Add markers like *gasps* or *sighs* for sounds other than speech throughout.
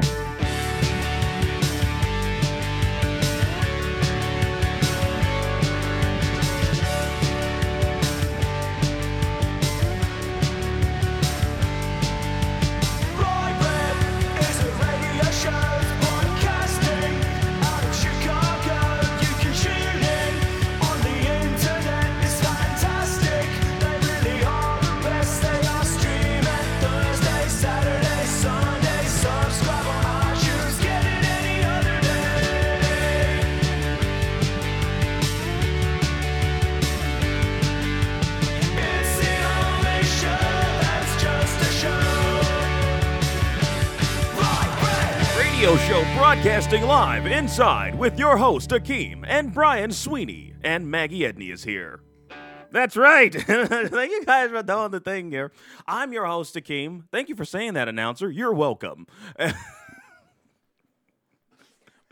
radio broadcasting live inside with your host Akeem and Brian Sweeney and Maggie Edney is here. That's right. *laughs* Thank you guys for doing the thing here. I'm your host Akeem. Thank you for saying that, announcer. You're welcome. *laughs*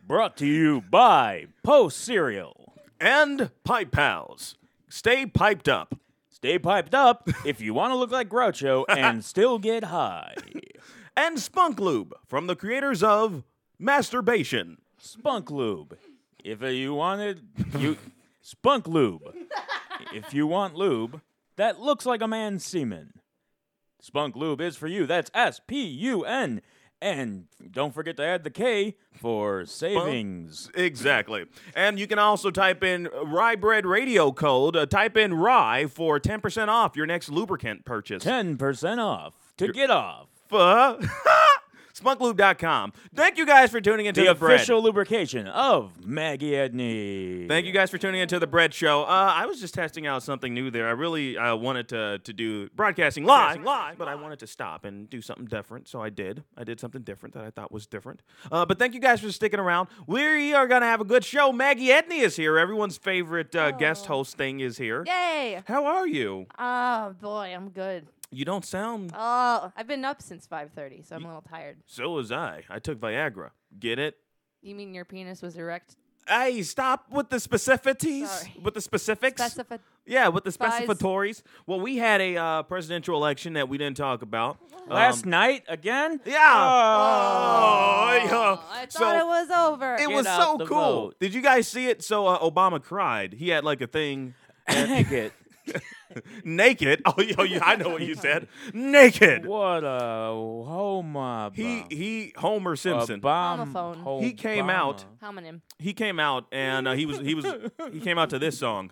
Brought to you by Post Cereal. and Pipe Pals. Stay piped up. Stay piped up if you want to look like Groucho and *laughs* still get high. And Spunk Lube from the creators of Masturbation. Spunk Lube. If you wanted you *laughs* Spunk Lube. If you want lube that looks like a man's semen. Spunk Lube is for you. That's S P U N. And don't forget to add the K for savings. Exactly. And you can also type in Rye Bread Radio code. Uh, type in Rye for 10% off your next lubricant purchase. 10% off to get off. Fuh. *laughs* Spunklube.com. Thank you guys for tuning into The, the, bread. official lubrication of Maggie Edney. Thank you guys for tuning into the Bread Show. Uh, I was just testing out something new there. I really uh, wanted to to do broadcasting live, live, but I wanted to stop and do something different, so I did. I did something different that I thought was different. Uh, but thank you guys for sticking around. We are gonna have a good show. Maggie Edney is here. Everyone's favorite uh, guest host thing is here. Yay! How are you? Oh boy, I'm good. You don't sound. Oh, I've been up since 5:30, so I'm a little tired. So was I. I took Viagra. Get it? You mean your penis was erect? Hey, stop with the specificities. Sorry. With the specifics. Specifi- Yeah, with the Spies. specificatories. Well, we had a uh, presidential election that we didn't talk about. Last Um, night again? Yeah. Oh. yeah. I thought So- it was over. It Get was so cool. vote. Did you guys see it? So uh, Obama cried. He had like a thing. *laughs* Dang it. Naked. Oh, yo, you, I know what you said. Naked. What a homo. He he Homer Simpson. Bomb, Homophone. He came out- Homonym. He came out and uh, he was he was he came out to this song.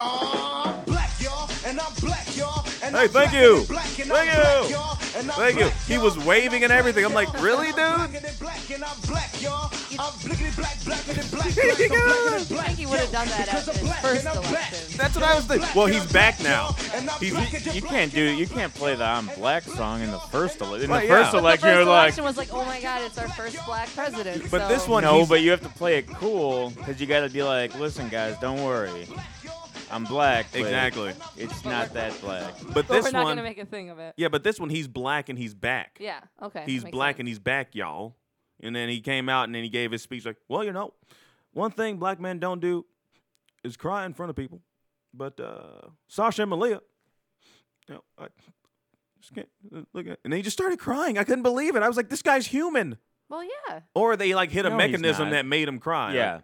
I'm black, y'all, and I'm black, y'all. And Hey, thank you. and black, and Thank you. y'all, and I'm Thank you. He was waving and everything. I'm like, really, dude? I'm blacker than black, and I'm black, y'all. I'm blickety black, blacker than black, black, I'm blacker than black, *laughs* I think he would have done that Because his first and I'm black. election. That's what I was thinking. Well, he's back now. And I'm He's- blacker than You can't do and you can't play the I'm black song in the first ele- in Well, the yeah. first But But the election. first You're like, election was like, oh my god, it's our first black president. But so- this one- no, he's- but you have to play it cool because you got to be like, listen, guys, don't worry, I'm black. but Exactly. It's not that black. But But this we're not one, gonna make a thing of it. yeah, but this one, he's black and he's back. Yeah. Okay. he's makes black sense. and he's back, y'all. And then he came out and then he gave his speech like, well, you know, one thing black men don't do is cry in front of people. But uh, Sasha and Malia, you know, I just can't uh, look at. And then he just started crying. I couldn't believe it. I was like, this guy's human. Well, yeah. Or they like hit a No, he's mechanism not. that made him cry. Yeah, Like,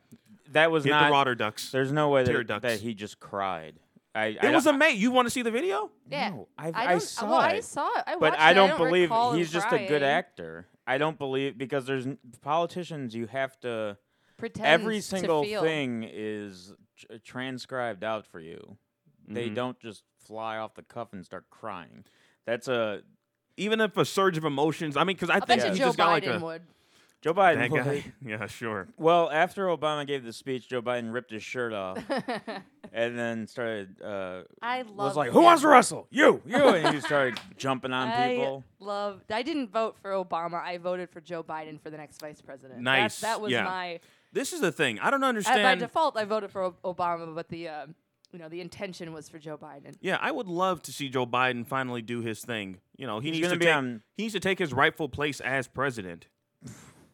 that was hit not. the rotter ducks. There's no way that, ducts. that he just cried. I, It I was don't- amazing. You want to see the video? Yeah. No, I, I, I saw well, it. I saw it. I but I don't, don't believe recall him he's just a good actor. I don't believe because there's n- politicians. You have to Pretend every to single feel. thing is tr- transcribed out for you. They Mhm. don't just fly off the cuff and start crying. That's a Even if a surge of emotions. I mean, because I I think bet he you Joe just got like Biden a would. Joe Biden. that guy. *laughs* Yeah, sure. Well, after Obama gave the speech, Joe Biden ripped his shirt off *laughs* and then started. Uh, I love. was like, "Who wants to wrestle? You, you!" And he started *laughs* jumping on I people. love. I didn't vote for Obama. I voted for Joe Biden for the next vice president. That- Nice, That, was yeah. my. This is the thing. I don't uh, understand. by default, I voted for O- Obama, but the, uh, you know, the intention was for Joe Biden. Yeah, I would love to see Joe Biden finally do his thing. You know, he He's needs to gonna be take on- he needs to take his rightful place as president.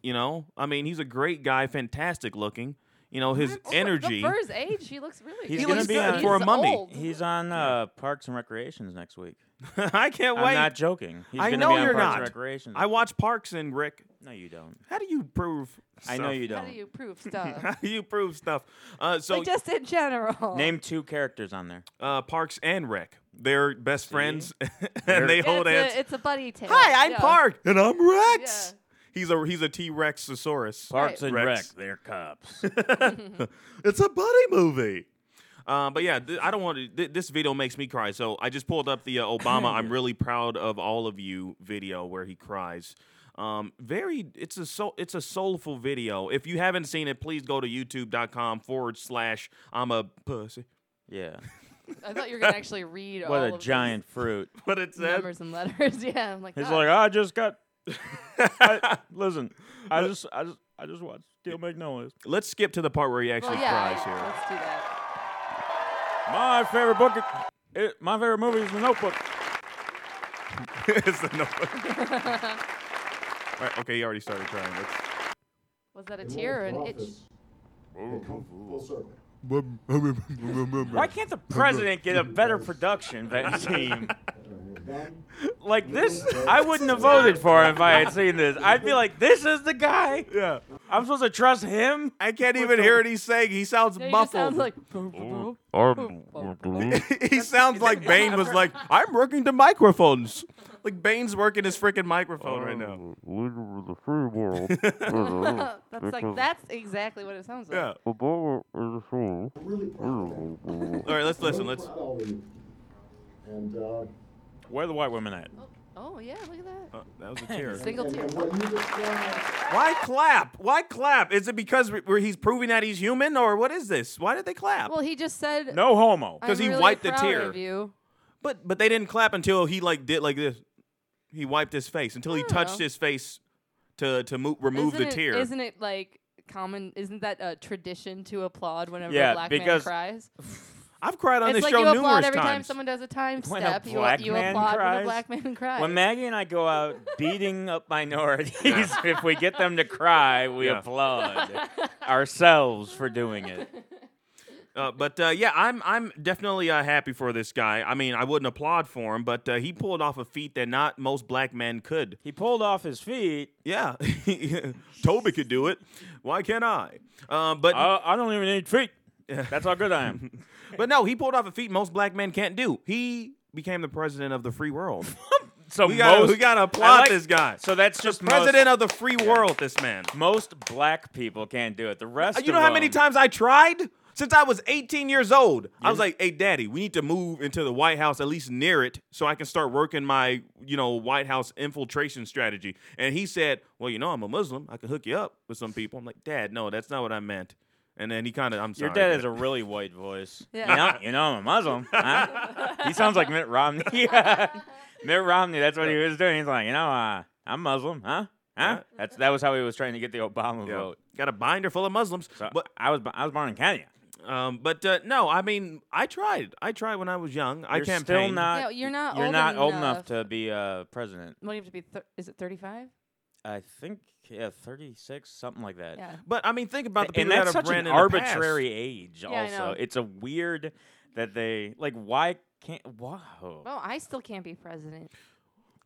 You know, I mean, he's a great guy, fantastic looking. You know, his What? energy. For his age, he looks really He's good. gonna looks be good on- for a mummy. old. He's on uh, Parks and Recreations next week. *laughs* I can't I'm wait. not joking. He's I gonna know be on you're Parks not. And Recreation. I watch Parks and Rick. no, you don't. How do you prove? I know stuff? you How don't. do you prove stuff? *laughs* How do you prove stuff? Uh, so like just in general. Name two characters on there. uh, Parks and Rick, they're best friends, *laughs* and they Yeah, hold it's, hands. a, it's a buddy tale. Hi, I'm yeah. Park, and I'm Rex. Yeah. He's a he's a T Rex thesaurus. Parks and Rec. Rex. They're cops. *laughs* It's a buddy movie. Uh, but yeah, th- I don't want to. Th- this video makes me cry. So I just pulled up the uh, Obama. I'm *laughs* really proud of all of you video where he cries. Um, very, it's a soul, it's a soulful video. If you haven't seen it, please go to YouTube.com forward slash I'm a pussy. yeah. *laughs* I thought you were gonna actually read What all a of giant fruit. What it these said. numbers and letters. yeah, I'm like, He's oh. like, I just got. I, *laughs* listen, I just, I just, I just watched Steel Magnolias. Let's skip to the part where he actually well, yeah, cries here. let's do that. My favorite book. It, my favorite movie is The Notebook. *laughs* it's the notebook. *laughs* right, okay, he already started crying. Let's- Was that a tear or an itch? Why can't the president get a better production team? Like this, I wouldn't have voted for him if I had seen this. I'd be like, "This is the guy. Yeah. I'm supposed to trust him." I can't even hear what he's saying. He sounds No, he just muffled. sounds like. he sounds like Bane was like, I'm working the microphones. Like Bane's working his freaking microphone right now. Leader of the free world. *laughs* that's like that's exactly what it sounds like. Yeah. All right, let's listen. Let's. And uh, Where the white women at? Oh, oh yeah, look at that. Oh, that was a *laughs* tear. Single tear. what you described Why clap? Why clap? Is it because we- where he's proving that he's human, or what is this? Why did they clap? Well, he just said. No homo. 'Cause I'm he really wiped the proud tear. Of you. But but they didn't clap until he like did like this. He wiped his face until he I don't touched know. his face to to mo- remove isn't the it, tear. Isn't it like common? Isn't that a tradition to applaud whenever Yeah, a black because- man cries? *laughs* I've cried on it's this like show you numerous applaud every time times. someone does a time When a step. You, black you man applaud when cries? a black man *laughs* cries. When Maggie and I go out *laughs* beating up minorities, if we get them to cry, we Yeah. applaud ourselves for doing it. Uh, but uh, yeah, I'm I'm definitely uh, happy for this guy. I mean, I wouldn't applaud for him, but uh, he pulled off a feat that not most black men could. He pulled off his feet. Yeah, *laughs* Toby could do it. Why can't I? Um, but I, I don't even need feet. That's how good I am. But no, he pulled off a feat most black men can't do. He became the president of the free world. *laughs* So We got most, we got to applaud like- this guy. So that's just president of the free world. This man. most black people can't do it. The rest, Uh, You know how many times I tried? Since I was 18 years old, I was like, "Hey, Daddy, we need to move into the White House, at least near it, so I can start working my, you know, White House infiltration strategy." And he said, "Well, you know, I'm a Muslim. I can hook you up with some people." I'm like, "Dad, no, that's not what I meant." And then he kind of, I'm sorry. Your dad has a really white voice. *laughs* Yeah. You know, you know I'm a Muslim. Huh? *laughs* he sounds like Mitt Romney. *laughs* Mitt Romney, that's what he was doing. He's like, you know, uh, I'm Muslim, huh? Huh? That's that was how he was trying to get the Obama Yeah. vote. got a binder full of Muslims. So but I was I was born in Kenya. um, but uh, no, I mean, I tried. I tried when I was young. I You're campaigned. still not. Yeah, you're not You're old not old enough. enough to be uh, president. What do you have to be? Thir- is it 35? I think yeah, 36, something like that. Yeah. But I mean, think about the people and that that's have such ran an in the past. arbitrary age. Yeah, I also, it's a weird that they like. Why can't? Wow. Well, I still can't be president.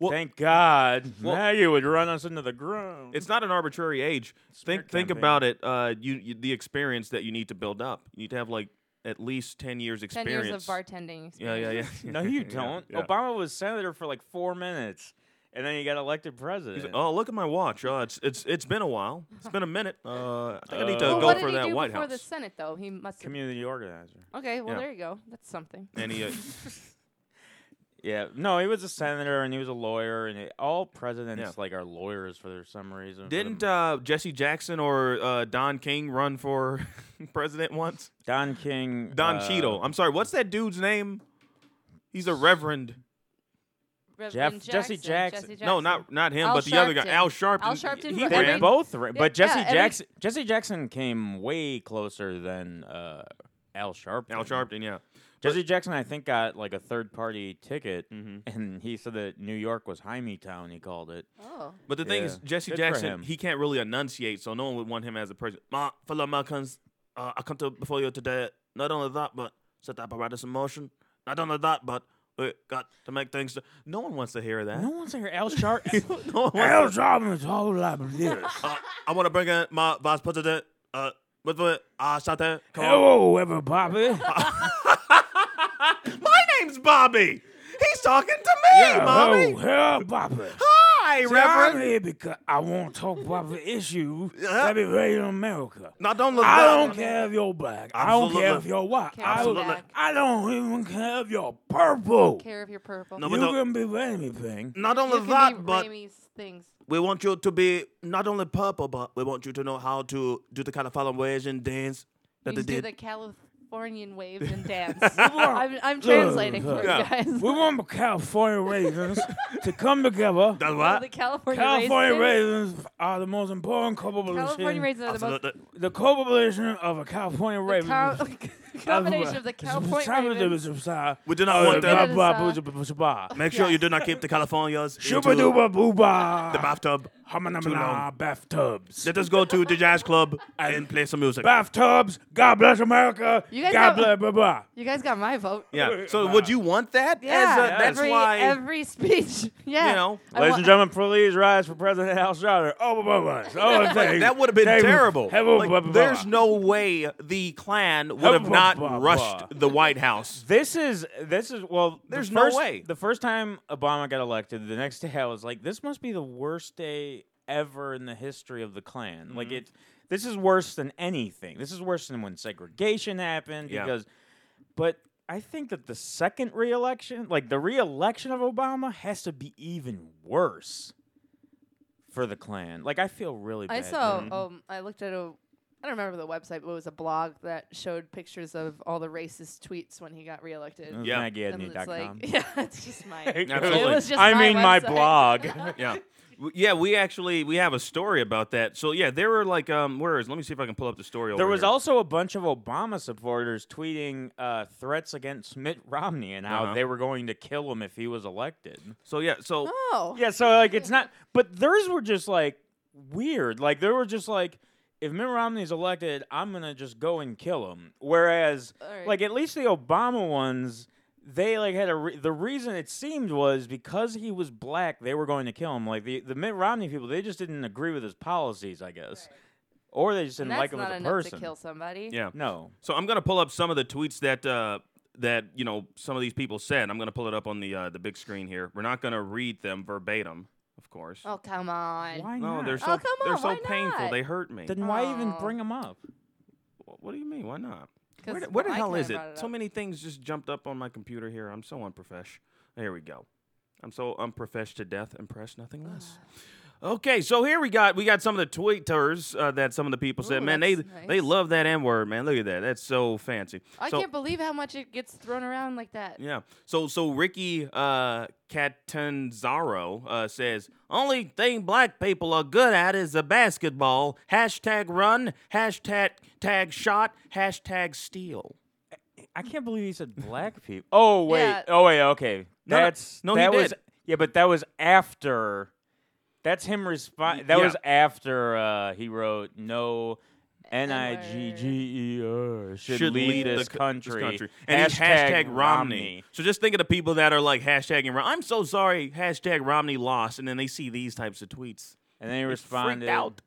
Well- Thank God, Well- you would run us into the ground. It's not an arbitrary age. Smear Think think campaign. about it. Uh, you, you the experience that you need to build up. You need to have like at least ten years experience. 10 years of bartending. Experience. Yeah, yeah, yeah. *laughs* No, you don't. yeah. Obama was senator for like four minutes, and then he got elected He's president. like, oh, look at my watch. Oh, it's it's it's been a while. It's been a minute. Uh, I think I need to Uh, Well, go what for did he that do White before House. the Senate, though? He must. Have... Community organizer. Okay, well Yeah. there you go. That's something. and he, uh, *laughs* Yeah, no, he was a senator and he was a lawyer, and it, all presidents Yeah. like are lawyers for some reason. didn't the- uh, Jesse Jackson or uh, Don King run for *laughs* president once? Don King? Don uh, Cheadle. I'm sorry. What's that dude's name? He's a reverend. Reverend Jesse Jackson. Jesse No, not not him, Al but the other guy, Al Sharpton. Al Sharpton He for They every- ran. both, ran, Yeah, but Jesse yeah, every- Jackson. Jesse Jackson came way closer than uh, Al Sharpton. Al Sharpton, yeah. Jesse Jackson, I think, got like a third party ticket, Mhm. and he said that New York was Hymietown. He called it. Oh. But the thing is, Jesse Good Jackson, he can't really enunciate, so no one would want him as a president. My fellow Americans, uh, I come to before you today. Not only that, but set the apparatus in motion. Not only that, but We got to make things. No one wants to hear that. No *laughs* one wants to hear Al Sharpton. No Al wants to- Sharpton is all like this. Uh, I want to bring in my vice president. Uh, with the uh. Come on. Hello, everybody. *laughs* *laughs* My name's Bobby. He's talking to me, Bobby. hello, Bobby. Hi, See, I'm Reverend. here because I want to talk about the issue Yeah. be raised in America. Now don't only I that- don't care if you're black. I don't care if you're white. Care I don't, you're black. I don't even care if you're purple. Care of your purple. No, you but can be anything. Not only can that, but things. we want you to be not only purple, but we want you to know how to do the kind of following ways and dance that You they do did. the Californian waves and dance. *laughs* I'm, I'm *laughs* translating for you Yeah. guys. We want the California raisins to come together. That's Oh, what? the California, California raisins. raisins are the most important California combination. raisins are the most. Absolutely. The combination of a California The raven. co- *laughs* *laughs* combination of the California raisins. Uh, we do not want uh, them. Make sure you do not keep the Californias into duba booba. the bathtub. Hamanamana bathtubs. Let us go to the jazz club and play some music. Bathtubs. God bless America. You guys God have- bless blah blah. You guys got my vote. Yeah. So would you want that? Yeah, As a, that's every, why every speech. *laughs* Yeah. you know. I Ladies wa- and gentlemen, please rise for President Al Sharpton. Oh, blah, blah, blah. Oh, *laughs* thank- That would have been terrible. Like, blah, blah, there's no way the Klan would have Blah, not blah, blah. rushed the White House. This is this is well. the There's no way. The first time Obama got elected, the next day I was like, "This must be the worst day ever in the history of the Klan." Like Mm-hmm. it, this is worse than anything. This is worse than when segregation happened. Yeah. Because, but I think that the second reelection, like the reelection of Obama, has to be even worse for the Klan. Like I feel really. I saw. Um, I looked at a. I don't remember the website, but it was a blog that showed pictures of all the racist tweets when he got reelected. Yeah. And it's MaggieEdney.com. like, *laughs* yeah, it's just my. Absolutely. It was just I my mean, my website. blog. *laughs* Yeah. W- Yeah, we actually we have a story about that. So yeah, there were like um where is let me see if I can pull up the story over There was here. also a bunch of Obama supporters tweeting uh, threats against Mitt Romney and how Uh-huh. they were going to kill him if he was elected. So yeah, so Oh. Yeah, so like it's not, but theirs were just like weird. Like they were just like, if Mitt Romney's elected, I'm gonna just go and kill him. Whereas, Alright. like at least the Obama ones, they like had a re- the reason it seemed was because he was black, they were going to kill him. Like the the Mitt Romney people, they just didn't agree with his policies, I guess, or they just didn't like him as a person. to kill somebody. yeah. No. So I'm gonna pull up some of the tweets that uh that you know some of these people said. I'm gonna pull it up on the uh, the big screen here. We're not gonna read them verbatim, of course. Oh come on. Why no, not? they're oh, so Oh, come they're on, so why painful. not? They hurt me. Then why even Aw. bring them up? What do you mean? Why not? 'Cause, Where, the- where the I hell kinda is it? brought So up. many things just jumped up on my computer here. I'm so unprofesh. There we go. I'm so unprofesh to death, impressed nothing less. Okay, so here we got we got some of the tweeters uh, that some of the people said, Ooh, man, they that's they love that N word, man. Look at that, that's so fancy. I so, can't believe how much it gets thrown around like that. Yeah. So so Ricky uh, Catanzaro uh, says only thing black people are good at is the basketball. Hashtag run. Hashtag tag shot. Hashtag steal. I can't believe he said black people. Oh wait. Yeah. Oh wait. Okay. No, no, That's no, he that was did. yeah, but that was after. That's him respond. That Yeah. was after uh, he wrote no. N I G G E R should, lead, this, the co- country. And he's hashtag Romney. So just think of the people that are like hashtagging. Rom- I'm so sorry. Hashtag Romney lost, and then they see these types of tweets. And then he They responded. freaked out.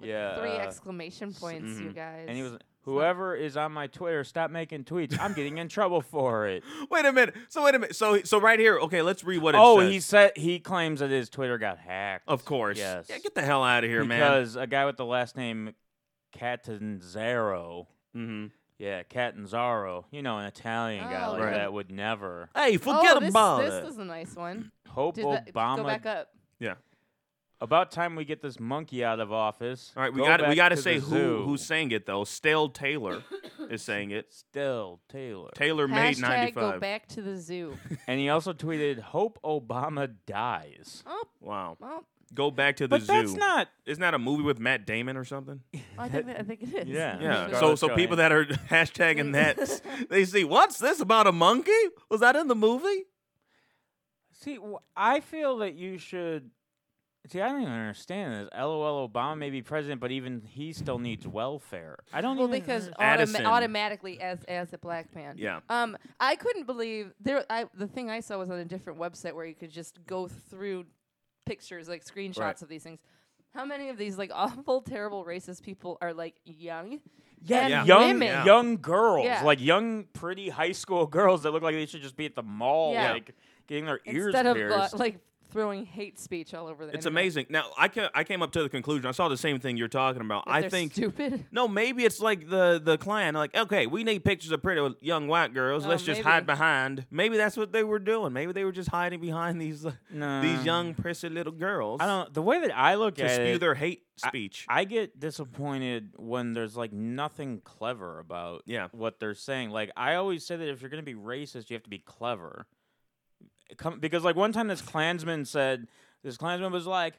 Yeah. Three uh, exclamation points, you guys. and he was whoever is on my Twitter, stop making tweets. I'm getting in trouble for it. *laughs* Wait a minute. So wait a minute. So so right here. Okay, let's read what it oh, says. he said he claims that his Twitter got hacked. of course. Yes. Yeah, get the hell out of here, man. because a guy with the last name Catanzaro. hmm Yeah, Catanzaro. You know, an Italian guy Oh, like right. that would never. Hey, forget oh, this, about this it. is a nice one. Hope Did that, Obama. go back up. Yeah. About time we get this monkey out of office. All right, we Go got we back got to to say who zoo. who's saying it though. Stale Taylor *coughs* is saying it. Still Taylor. Taylor made ninety five. go back to the zoo. *laughs* And he also tweeted, "Hope Obama dies." oh, Wow. well, Go back to the But zoo. that's not. Isn't that a movie with Matt Damon or something? *laughs* Oh, I think that, I think it is. Yeah. Yeah. Scarlett So so people that are *laughs* hashtagging that they see what's this about a monkey? Was that in the movie? See, I feel that you should See, I don't even understand this. LOL, Obama may be president, but even he still needs welfare. I don't Well, even. because understand. automa- Addison. automatically, as as a black man. Yeah. Um, I couldn't believe there. I the thing I saw was on a different website where you could just go through pictures, like screenshots Right. of these things. How many of these like *laughs* awful, terrible, racist people are like young? yeah, and Yeah. young women. Yeah. young girls, Yeah. like young, pretty high school *laughs* girls that look like they should just be at the mall, Yeah. like getting their ears Instead of uh, pierced. like throwing hate speech all over the. It's internet. amazing. Now I ca- I came up to the conclusion. I saw the same thing you're talking about. That I think stupid. *laughs* no, maybe it's like the the Klan. Like, okay, we need pictures of pretty young white girls. Oh, Let's just hide behind. Maybe that's what they were doing. Maybe they were just hiding behind these uh, Nah. these young prissy little girls I don't. The way that I look to at spew it, their hate speech. I get disappointed when there's like nothing clever about Yeah. what they're saying. Like I always say that if you're gonna be racist, you have to be clever. Come, because like one time this Klansman said, this Klansman was like,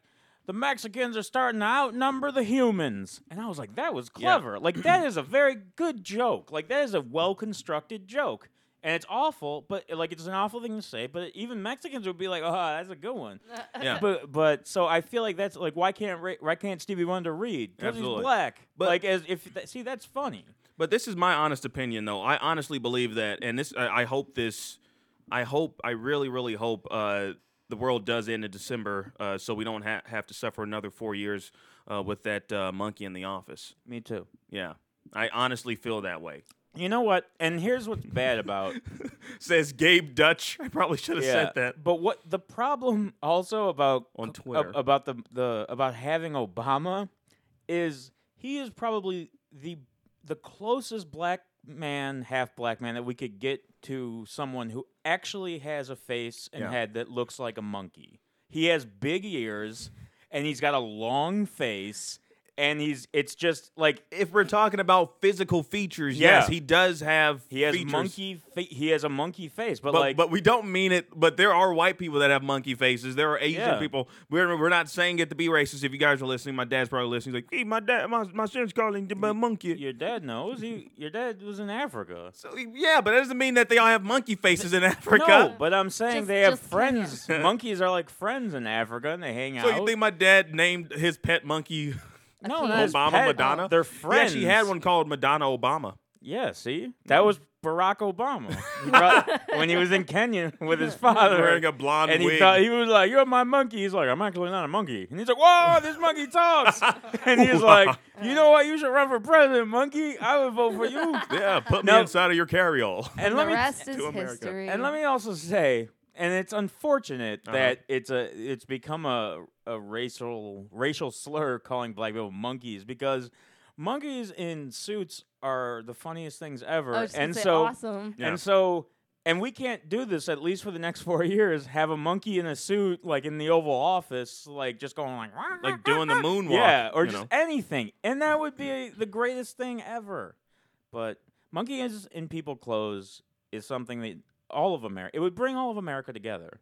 the Mexicans are starting to outnumber the humans, and I was like, that was Yeah. clever. Like that is a very good joke. Like that is a well constructed joke. And it's awful, but like it's an awful thing to say. But even Mexicans would be like, "Oh, that's a good one." *laughs* yeah. But but so I feel like that's like why can't Ra- why can't Stevie Wonder read? Because he's black. But- like as if that, see that's funny. But this is my honest opinion, though. I honestly believe that, and this, I, I hope this, I hope, I really, really hope uh, the world does end in December, uh, so we don't ha- have to suffer another four years uh, with that uh, monkey in the office. Me too. Yeah, I honestly feel that way. You know what? And here's what's bad about *laughs* Says Gabe Dutch. I probably should have said that. But what the problem also about On ab- Twitter. about the the about having Obama is he is probably the the closest black man, half black man that we could get to someone who actually has a face and Yeah. head that looks like a monkey. He has big ears and he's got a long face and he's it's just like If we're talking about physical features, Yeah. yes, he does have. he has features, monkey fa- he has a monkey face, but, But, like but we don't mean it. But there are white people that have monkey faces. There are Asian Yeah. people. We're, we're not saying it to be racist. If you guys are listening, my dad's probably listening. He's like, hey, my dad, my, my son's calling him a uh, monkey. your dad knows he your dad was in Africa. So yeah, but that doesn't mean that they all have monkey faces in Africa. No, but I'm saying Just- they have just Kenya. friends. Monkeys are like friends in Africa, and they hang so out. So you think my dad named his pet monkey no, Obama, not Obama pet. Madonna? They're friends. Yeah, she had one called Madonna Obama. Yeah, see, mm. that was Barack Obama He *laughs* when he was in Kenya *laughs* with his father, Wearing a blonde and he wig. thought he was like, "You're my monkey." He's like, "I'm actually not a monkey," and he's like, "Whoa, this monkey talks!" *laughs* and he's like, "You know what? You should run for president, monkey. I would vote for you." yeah, put me No. inside of your carryall. And And let me rest is America. history. And let me also say, and it's unfortunate Uh-huh. that it's a it's become a a racial racial slur calling black people monkeys because monkeys in suits are the funniest things ever. I was just and say so awesome. Yeah. and so and we can't do this at least for the next four *laughs* years. Have a monkey in a suit like in the Oval Office, like just going like Like doing the moonwalk. yeah, or just know. anything, and that would be the greatest thing ever. But monkeys in people clothes is something that all of America. It would bring all of America together.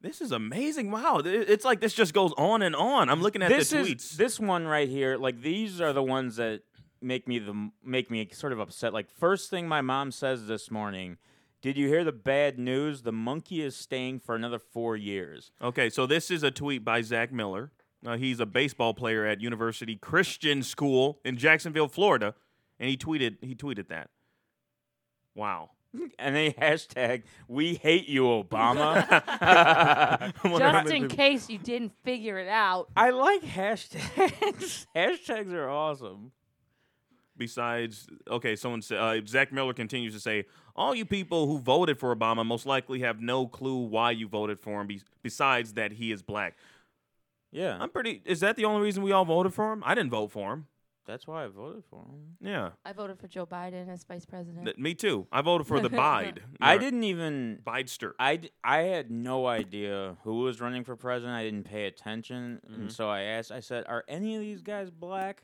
This is amazing. Wow, it's like this just goes on and on. I'm looking at this the is tweets. this one right here. Like these are the ones that make me the make me sort of upset. Like first thing my mom says this morning. Did you hear the bad news? The monkey is staying for another four years. Okay, so this is a tweet by Zach Miller. Uh, he's a baseball player at University Christian School in Jacksonville, Florida, and he tweeted he tweeted that. Wow. And they hashtag we hate you, Obama. I wonder how Just in case you didn't figure it out. I like hashtags. *laughs* hashtags are awesome. Besides, okay, someone said uh, Zach Miller continues to say, all you people who voted for Obama most likely have no clue why you voted for him. Be- besides that, he is black. Yeah, I'm pretty. Is that the only reason we all voted for him? I didn't vote for him. That's why I voted for him. Yeah, I voted for Joe Biden as vice president. Th- me too. I voted for the *laughs* Bide. *laughs* I didn't even. Bidester. I, d- I had no idea who was running for president. I didn't pay attention, Mm-hmm. and so I asked. I said, "Are any of these guys black?"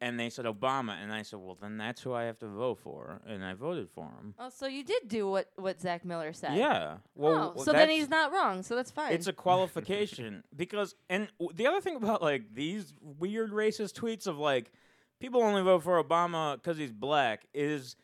And they said Obama, and I said, "Well, then that's who I have to vote for," and I voted for him. oh, so you did do what what Zach Miller said. Yeah. Well, oh, so then he's not wrong. So that's fine. It's a qualification *laughs* because, and w- the other thing about like these weird racist tweets of like people only vote for Obama because he's black is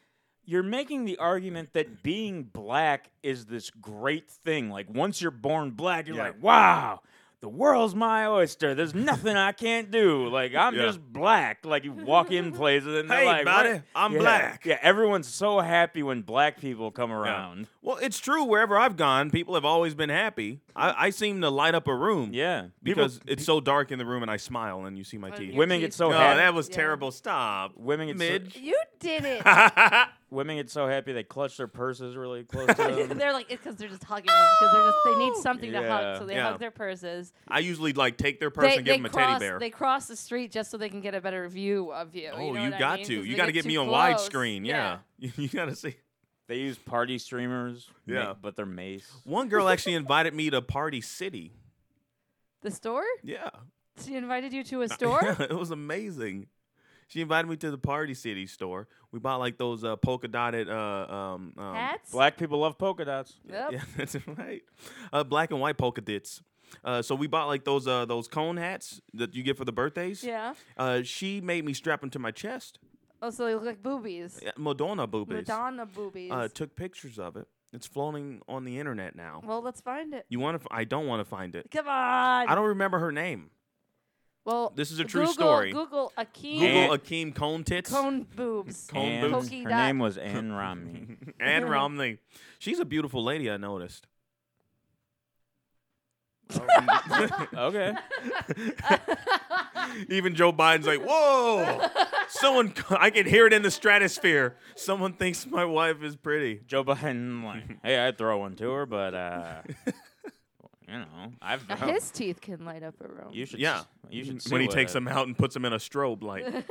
you're making the argument that being black is this great thing. Like once you're born black, you're Yeah. like, wow, the world's my oyster. There's nothing I can't do. Like I'm Yeah. just black. Like you walk in places and they're Hey, like, buddy, "What?" I'm Yeah. black. Yeah, everyone's so happy when black people come around. Well, it's true. Wherever I've gone, people have always been happy. I, I seem to light up a room. Yeah, People- Because it's so dark in the room and I smile and you see my Oh, teeth. your Women get teeth. so Oh, happy. that was Yeah. terrible. Stop. Women get so- Midge. You did it. *laughs* women get so happy they clutch their purses really *laughs* close to them. *laughs* they're like because they're just hugging them because they're just they need *gasps* something to Yeah. hug, so they Yeah. hug their purses. I usually like take their purse They, and give they them a cross, teddy bear. They cross the street just so they can get a better view of you. oh, you, you, know what I got mean? to. 'Cause You they got to get get me on close. widescreen. Yeah. You, you got to see. They use party streamers. ma- Yeah. but they're mace. One girl actually invited me to Party City. The store? Yeah. She invited you to a *laughs* store? Yeah, *laughs* it was amazing. She invited me to the Party City store. We bought like those uh, polka dotted uh, um, um, Hats? Black people love polka dots. Yep. Yeah, *laughs* that's right. Uh, black and white polka dots. Uh, so we bought like those uh, those cone hats that you get for the birthdays. Yeah. Uh, she made me strap them to my chest. Oh, so they look like boobies. Yeah, Madonna boobies. Madonna boobies. Uh, took pictures of it. It's floating on the internet now. well, let's find it. You want to? F- I don't want to find it. Come on. I don't remember her name. Well, This is a true Google, story. Google Akeem Google And- Akeem Cone Tits cone boobs. Cone And boobs. Her dot. name was Anne Romney. *laughs* and Romney. She's a beautiful lady. I noticed. *laughs* okay. *laughs* *laughs* Even Joe Biden's like, "Whoa!" Someone, I can hear it in the stratosphere. Someone thinks my wife is pretty. Joe Biden, like, *laughs* hey, I'd throw one to her, but uh, you know, I've *laughs* Now, His teeth can light up a room. you should Yeah. you should see when he takes a- them out and puts them in a strobe light.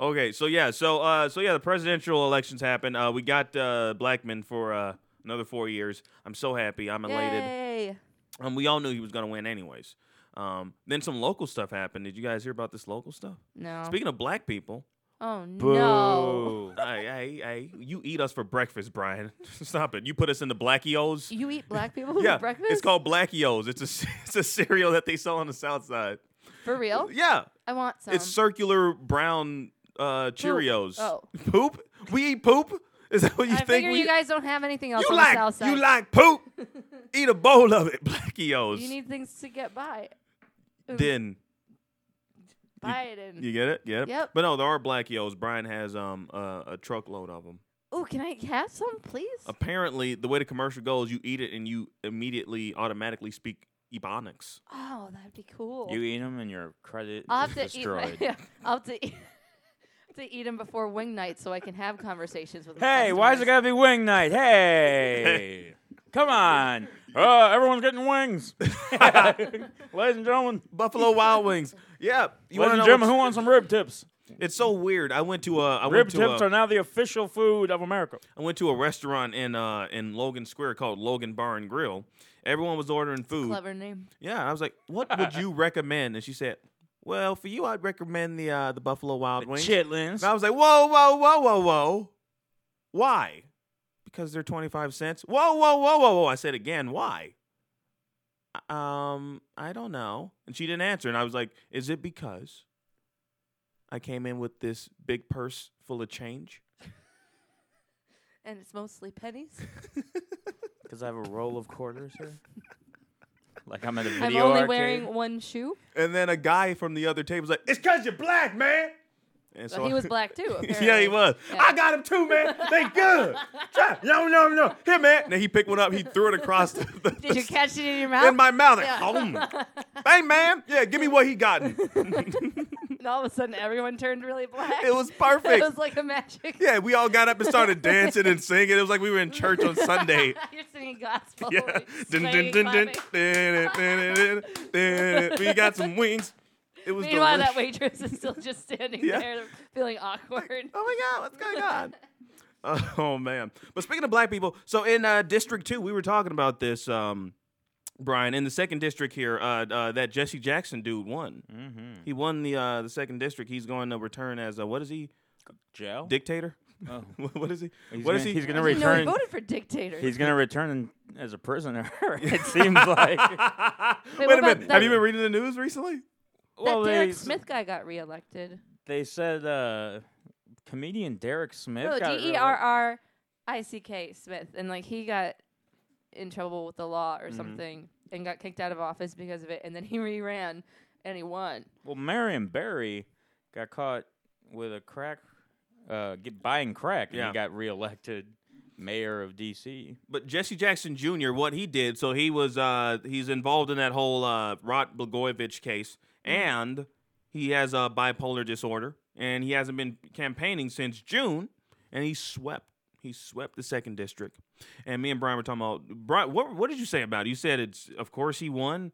okay, so yeah, so uh, so yeah, the presidential elections happened. Uh, we got uh, Blackman for uh, another four years. I'm so happy. I'm elated. Yay. Um, we all knew he was gonna win anyways. Um, then some local stuff happened. Did you guys hear about this local stuff? No. Speaking of black people, oh no. Boo. *laughs* hey, hey, hey, you eat us for breakfast, Brian. *laughs* Stop it. You put us in the Blackios. You eat black people *laughs* yeah, for breakfast? it's called Blackios. It's a c- it's a cereal that they sell on the South Side. for real. Yeah, I want some. it's circular brown uh, Cheerios. Oh. poop. We eat poop. Is that what you I think? figure we you guys don't have anything else you on like the south side. you like poop? eat a bowl of it, Blackios. You need things to get by. Ooh, then buy it and. you get it. Yep. Yep. But no, there are Blackios. Brian has um uh, a truckload of them. Oh, can I have some, please? Apparently, the way the commercial goes, you eat it and you immediately automatically speak Ebonics. oh, that'd be cool. You eat them and your credit I'll is have to eat. destroyed. My, *laughs* I'll have to eat. *laughs* To eat them before wing night, so I can have conversations with. my Hey, why is it customers. gotta be wing night? Hey, *laughs* come on! Uh, everyone's getting wings. *laughs* Ladies and gentlemen, Buffalo Wild Wings. Yeah. You ladies want and gentlemen, who wants some rib tips? It's so weird. I went to a I Rib went to tips a, are now the official food of America. I went to a restaurant in uh in Logan Square called Logan Bar and Grill. Everyone was ordering food. Clever name. Yeah, I was like, "What would you *laughs* recommend?" And she said, "Well, for you, I'd recommend the uh, the Buffalo Wild Wings." Chitlins. And I was like, "Whoa, whoa, whoa, whoa, whoa! Why? Because they're twenty five cents." Whoa, whoa, whoa, whoa, whoa! I said again, "Why?" Um, I don't know. And she didn't answer. And I was like, "Is it because I came in with this big purse full of change?" *laughs* And it's mostly pennies. *laughs* Because I have a roll of quarters here. *laughs* like I'm at a I'm only arcade. wearing one shoe. And then a guy from the other table was like, "It's because you're black, man." And So he was black too. Apparently. *laughs* yeah, he was. Yeah. I got him too, man. They good. *laughs* Try. No, no, no. Here, man. And then he picked one up. He threw it across the, the, Did you catch it in your mouth? in my mouth. Yeah. "Hum." *laughs* hey, man. Yeah, give me what he gotten. and all of a sudden, everyone turned really black. it was perfect. It was like a magic. yeah, we all got up and started dancing and singing. It was like we were in church on Sunday. You're singing gospel. Yeah. Dun, dun, swaying, dun, dun, clapping. dun, dun, dun, dun, dun. We got some wings. It was Meanwhile, that waitress is still just standing *laughs* Yeah. there, feeling awkward. Oh my God, what's going on? *laughs* *laughs* Oh man! But speaking of black people, so in uh, District Two, we were talking about this, um, Brian. In the second district here, uh, uh, that Jesse Jackson dude won. Mm-hmm. He won the uh, the second district. He's going to return as a what is he? Jail. Dictator? Oh. what is he? He's what gonna, is he? He's gonna I didn't know he return. voted for dictator. He's gonna return as a prisoner. it seems like. Wait, Wait a minute. that- Have you been reading the news recently? Well, that Derek they, Smith guy got reelected. They said uh, comedian Derek Smith. No, D E R R I C K Smith, and like he got in trouble with the law or Mhm. something. and got kicked out of office because of it, and then he *laughs* re-ran and he won. Well, Marion Barry got caught with a crack, uh, get, buying crack, and Yeah. he got reelected mayor of D.C. But Jesse Jackson Jr., what he did, so he was uh he's involved in that whole uh Rod Blagojevich case, and he has a bipolar disorder, and he hasn't been campaigning since June, and he swept he swept the second district. And me and Brian were talking about Brian. What what did you say about it? You said it's of course he won.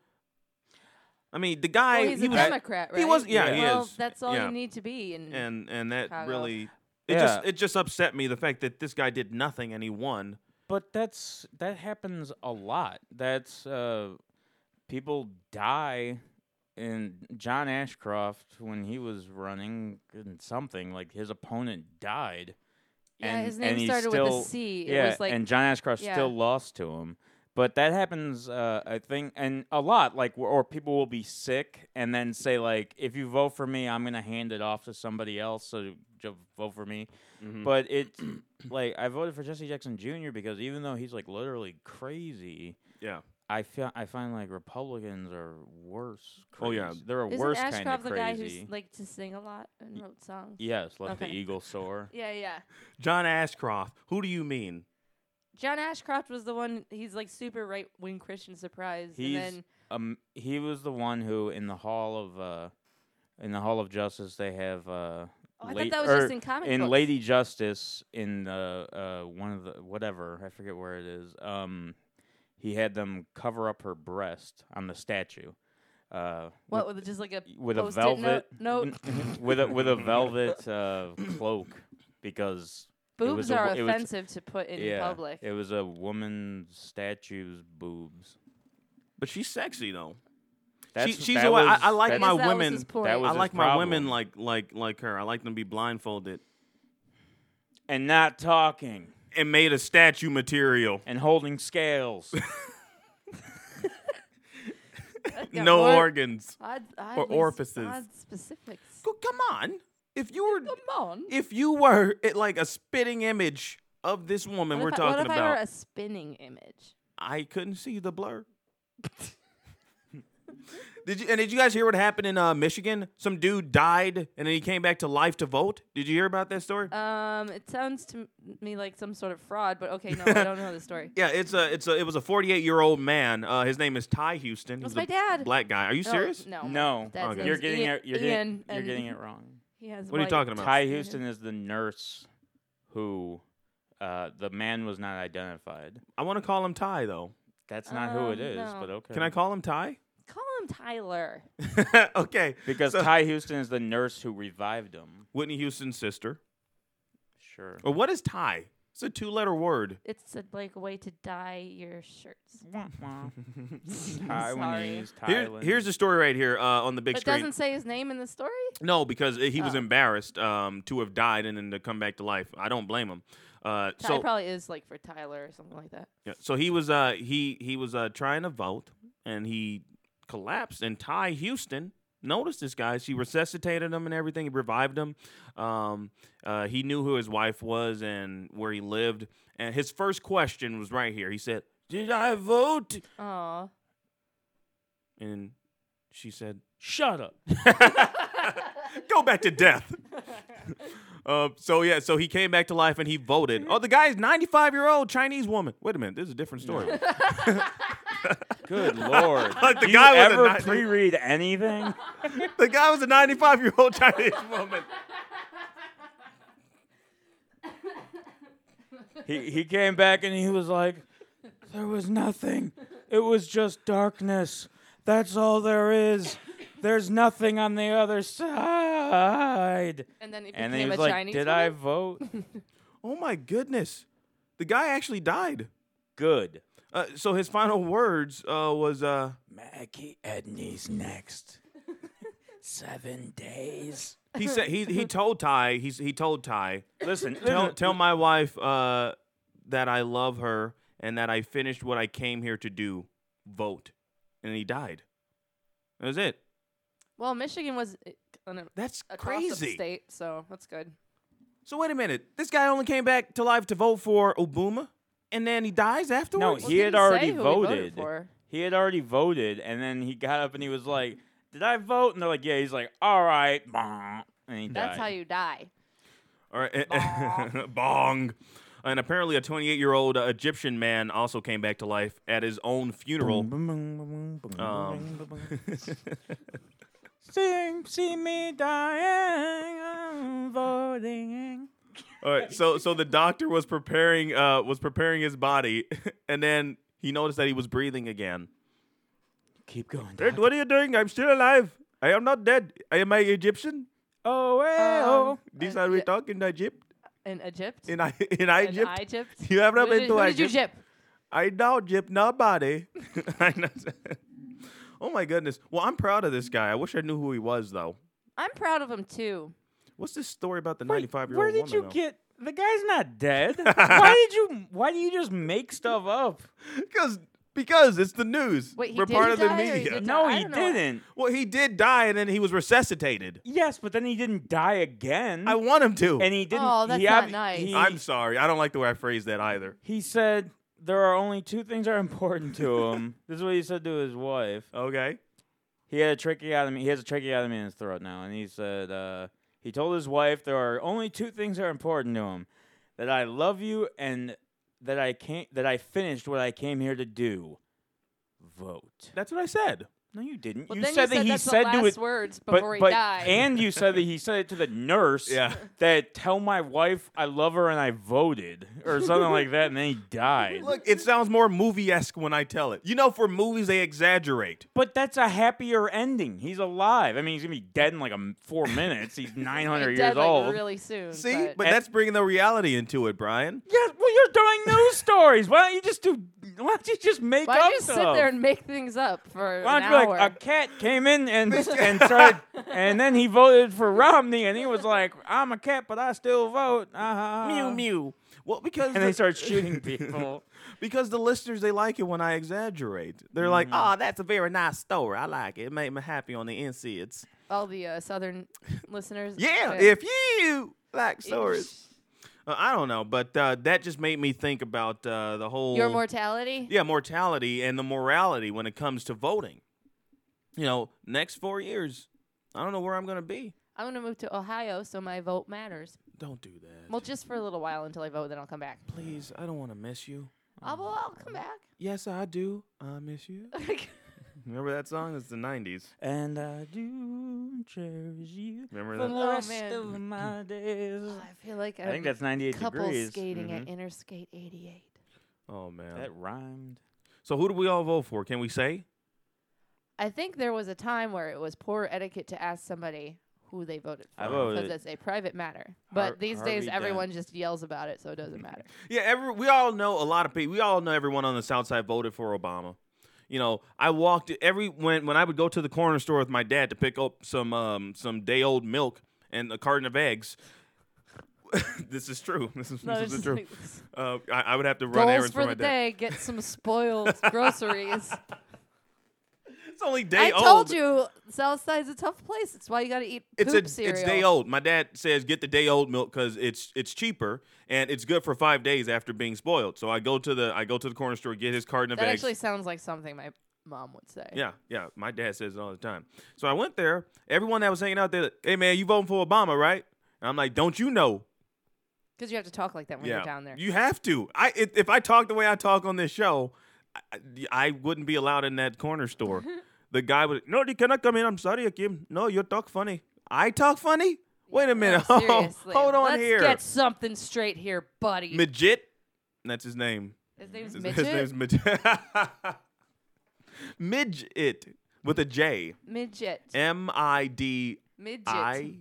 I mean, the guy well, he's he a was, Democrat, right? he was- yeah, he well, is. that's all Yeah. you need to be. And, and and that Chicago. really it Yeah. just it just upset me the fact that this guy did nothing and he won. But that's that happens a lot. That's uh, people die. And John Ashcroft, when he was running in something, like his opponent died. yeah, and, his and name he started still, with a C. It yeah, was like and John Ashcroft yeah. still lost to him. But that happens, uh, I think, and a lot. Like, or people will be sick and then say, like, if you vote for me, I'm gonna hand it off to somebody else. So ju- vote for me. Mhm. But it's *clears throat* like I voted for Jesse Jackson Jr. because even though he's like literally crazy, Yeah. I feel I find like Republicans are worse. Oh, yeah. crazy. they're a Isn't worse kind Ashcroft of the guy crazy. who's like to sing a lot and wrote songs? yes, let the eagle soar. *laughs* Yeah, yeah. John Ashcroft. Who do you mean? John Ashcroft was the one. He's like super right wing Christian surprise, He's and then um he was the one who in the hall of uh in the hall of justice they have uh oh, I la- thought that was just in comic in books. Lady Justice in the uh one of the whatever I forget where it is um he had them cover up her breast on the statue uh What with just like a with a velvet note? note? *laughs* with a with a velvet uh cloak because it was Boobs a are wo- it was- offensive to put in yeah public. it was a woman's statue's boobs But she's sexy though. That's, she's that a wa- I- was- I like I that's- my guess that was women- his point. that was I his like my women like like like her. I like them to be blindfolded and not talking and made of statue material. and holding scales. *laughs* No more organs. odd, or oddly s- orifices. Odd specifics. Go, come on. If you were Come on. if you were it, like a spitting image of this woman what we're if I, talking about. what if I were a spinning image? I couldn't see the blur. *laughs* did you and did you guys hear what happened in uh, Michigan? Some dude died and then he came back to life to vote. Did you hear about that story? Um, it sounds to me like some sort of fraud, but okay, no, I *laughs* don't know the story. yeah, it's a it's a it was a 48 year old man. Uh, his name is Ty Houston. That's He's my a dad. Black guy. Are you No, serious? No, my no, dad's Okay. you're getting Ian, it. You're Ian, getting, you're *laughs* getting it wrong. He has What are you talking about? Ty Houston is the nurse who uh, the man was not identified. I want to call him Ty though. That's not who it Um, no. but okay. Can I call him Ty? Call him Tyler. *laughs* okay. Because So- Ty Houston is the nurse who revived him. Whitney Houston's sister. Sure. Or what is Ty? It's a two letter word. It's a, like a way to dye your shirts. Taiwanese, *laughs* *laughs* Here, Thailand. here's the story right here uh, on the big But screen. doesn't say his name in the story. No, because he was Oh. embarrassed um, to have died and then to come back to life. I don't blame him. Uh, Ty so probably is like for Tyler or something like that. yeah, so he was uh, he he was uh, trying to vote and he collapsed. And Ty Houston noticed this guy. She resuscitated him and everything. He revived him. Um, uh, he knew who his wife was and where he lived. And his first question was right here. He said, "Did I vote?" Aw. And she said, Shut up. *laughs* go back to death. *laughs* uh, so yeah, so he came back to life and he voted. Oh, the guy's 95 year old Chinese woman. Wait a minute, this is a different story. *laughs* Good lord. Like the Do guy you was a ever nice- pre-read anything? *laughs* the guy was a 95 year old Chinese woman. he he came back and he was like, "There was nothing. It was just darkness. That's all there is. There's nothing on the other side." And then he And then became he was a like, Chinese. "Did I woman? vote? *laughs* Oh my goodness, the guy actually died. Good." Uh, so his final words uh, was, uh, Maggie Edney's next. *laughs* Seven days. he said he he told Ty he's he told Ty Listen, tell tell my wife uh, that I love her and that I finished what I came here to do, vote, and he died. That was it. Well, Michigan was uh, on a, That's across the crazy. state, so that's good. So wait a minute. This guy only came back to life to vote for Obama, and then he dies afterwards. No, he had didn't already voted voted. he had already voted, and then he got up and he was like, "Did I vote?" And they're like, "Yeah." He's like, "All right," and he That's died. how you die. All right. *laughs* Bong. And apparently, a 28 year old uh, Egyptian man also came back to life at his own funeral. Um, Sing, *laughs* see me dying, I'm voting. All right, so so the doctor was preparing uh was preparing his body, *laughs* and then he noticed that he was breathing again. Keep going. Dad, what are you doing? I'm still alive. I am not dead. I am I Egyptian. Oh, hey, oh. Um, This uh, are we yeah. talk in Egypt? In Egypt? In I in In Egypt? Egypt? You have not been to who did you Egypt? jip? I know Egypt, nobody. *laughs* I know. *laughs* oh my goodness. Well, I'm proud of this guy. I wish I knew who he was though. I'm proud of him too. What's this story about the Wait, 95 year old Where woman? did you though? get? The guy's not dead. *laughs* why did you? Why do you just make stuff up? Because because it's the news. Wait, he We're did part of the die or he media. did No, I he don't know. didn't. Well, he did die and then he was resuscitated. Yes, but then he didn't die again. I want him to. and he didn't. Oh, that's he not nice. He, I'm sorry. I don't like the way I phrased that either. he said there are only two things that are important to him. *laughs* this is what he said to his wife. Okay. He had a tracheotomy. He has a tracheotomy in his throat now, and he said uh, he told his wife there are only two things that are important to him: that I love you and that I can't that I finished what I came here to do. Vote. That's what I said. No, you didn't. But you said you that he said the to it, words but before but he died. and you said that he said it to the nurse. *laughs* Yeah. That tell my wife I love her and I voted or something like that, and then he died. Look, it sounds more movie esque when I tell it. You know, for movies, they exaggerate. But that's a happier ending. He's alive. I mean, he's gonna be dead in like a m- four minutes. He's *laughs* nine hundred He's years dead, like, old. really soon. See? but- But that's bringing the reality into it, Brian. Yeah, well, you're doing news stories. Why don't you just do? Why don't you just make Why up don't you stuff? sit there and make things up for Why an don't you hour? Like a cat came in and *laughs* and tried, *laughs* and then he voted for Romney, and he was like, "I'm a cat, but I still vote." Uh-huh. mew mew. Well, because And they start *laughs* shooting people. because the listeners they like it when I exaggerate. They're like, "Oh, that's a very nice story. I like it. It made me happy on the insides." All the uh, southern listeners. Yeah, Okay. if you like stories. Uh, I don't know, but uh, that just made me think about uh, the whole Your mortality? yeah mortality and the morality when it comes to voting. You know, next four years, I don't know where I'm gonna be. I'm going to move to Ohio so my vote matters. Don't do that. Well, just for a little while until I vote, then I'll come back. Please, I don't want to miss you. I'll, well, I'll come back. Yes, I do. I miss you. *laughs* Remember that song? It's the '90s. and I do cherish you Remember for the Oh, rest man. of my *laughs* days. I feel like I think I'm that's 98 couple degrees. skating at Mhm. Interstate 88. Oh man. That rhymed. so who do we all vote for? Can we say? I think there was a time where it was poor etiquette to ask somebody who they voted for I voted- because it's a private matter. But Har- these Harvey days, Dent. everyone just yells about it, so it doesn't matter. *laughs* Yeah, every we all know a lot of people. We all know everyone on the South Side voted for Obama. You know, I walked every when when I would go to the corner store with my dad to pick up some um some day old milk and a carton of eggs. *laughs* this is true. This is, No, this it's is just like, *laughs* Uh, I, I would have to run goals errands for for my the dad. day. Get some spoiled groceries. It's only day I old. told you, Southside's a tough place. It's why you got to eat It's poop a cereal. it's day old. My dad says get the day old milk because it's it's cheaper and it's good for five days after being spoiled. So I go to the I go to the corner store get his carton of That eggs. actually sounds like something my mom would say. Yeah, yeah. My dad says it all the time. So I went there. Everyone that was hanging out there, hey man, you voting for Obama, right? And I'm like, don't you know? Because you have to talk like that when yeah, you're down there. you have to. I if, if I talk the way I talk on this show, I, I wouldn't be allowed in that corner store. *laughs* the guy would no, you cannot come in. I'm sorry, Akeem. No, you talk funny. I talk funny. Wait a minute. No, *laughs* seriously. Hold on Let's here. get something straight here, buddy. Midget. That's his name. His name's His, Midget. his name's Midget. *laughs* Midget with a J. Midget. M I D Midget. I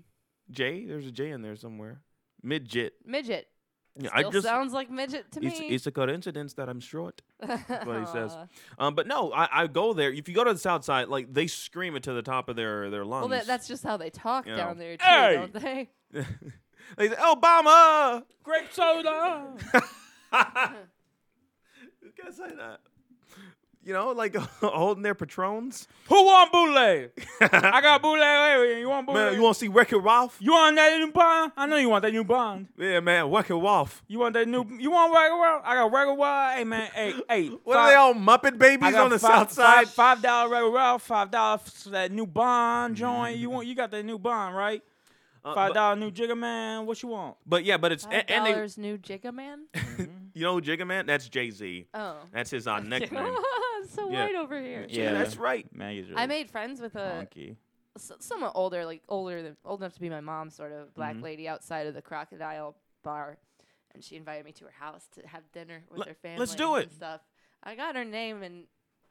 J. There's a J in there somewhere. Midget. Midget. Yeah, Still I just. sounds like midget to It's, me. it's a coincidence that I'm short. what he says. *laughs* Um, but no, I, I go there. If you go to the south side, like they scream it to the top of their their lungs. well, that, that's just how they talk You down know. there too, Hey! don't they? *laughs* they say, Obama. Grape soda. *laughs* You can't say that. You know, like *laughs* holding their patrons. Who want bootleg? I got bootleg. Hey, you want bootleg? Man, you want to see Wreck-It Ralph? You want that new bond? I know you want that new bond. Yeah, man, Wreck-It Ralph. You want that new? You want regular? World? I got regular. World. Hey man, hey, hey. *laughs* What are they all Muppet babies on the five, south side? Five, five dollar regular Ralph, five dollar for that new bond joint. Mm-hmm. You want? You got that new bond, right? Uh, Five dollar new Jigga Man. What you want? but yeah, but it's Five and, and they, dollars new Jigga Man. *laughs* you know, Jigga Man. That's Jay Z. Oh, That's his uh, *laughs* nickname. *laughs* so Yeah. white over here. yeah, that's right. Maggie's really I made friends with a funky. s- somewhat older, like older than old enough to be my mom, sort of black Mhm. lady outside of the Crocodile Bar, and she invited me to her house to have dinner with Let- her family. let's do and it. Stuff. I got her name and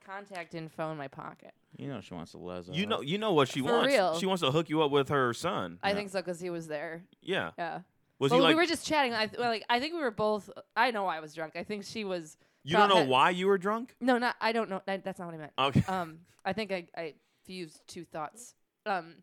contact info in my pocket. You know she wants to les You know, you know what she For wants. real. She wants to hook you up with her son. I think so because he was there. Yeah. Yeah. Was well, he like? we were just chatting. I th- well, like I think we were both. I know I was drunk. I think she was. you don't know thought- why you were drunk? No, not. I don't know. That, that's not what I meant. Okay. um, I think I, I fused two thoughts. Um,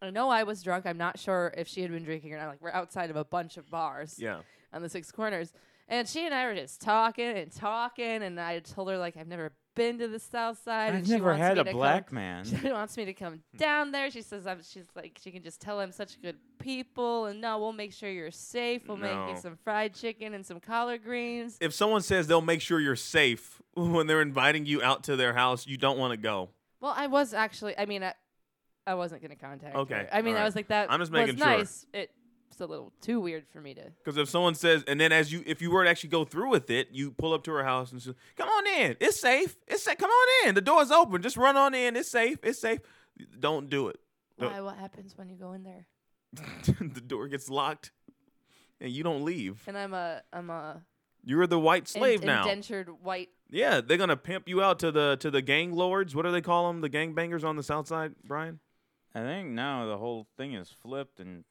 I know I was drunk. I'm not sure if she had been drinking or not. Like we're outside of a bunch of bars yeah. on the six corners, and she and I were just talking and talking. And I told her like I've never been to the south side. I've never had a to come- black man. *laughs* She wants me to come down there. She says I'm. She's like she can just tell I'm such good people, and no, we'll make sure you're safe. We'll make you some fried chicken and some collard greens. If someone says they'll make sure you're safe *laughs* when they're inviting you out to their house, you don't want to go. Well, I was actually. I mean, I, I wasn't gonna contact. Okay, her. I mean, I was like that. I'm just was making sure. nice. It's a little too weird for me to. Because if someone says, and then as you, if you were to actually go through with it, you pull up to her house and say, "Come on in, it's safe. It's safe. Come on in. The door's open. Just run on in. It's safe. It's safe." Don't do it. No. Why? What happens when you go in there? *laughs* the door gets locked, and you don't leave. And I'm a I'm a You're the white slave in- now. indentured white. Yeah, they're gonna pimp you out to the to the gang lords. What do they call them? The gang bangers on the south side, Brian. I think now the whole thing is flipped, and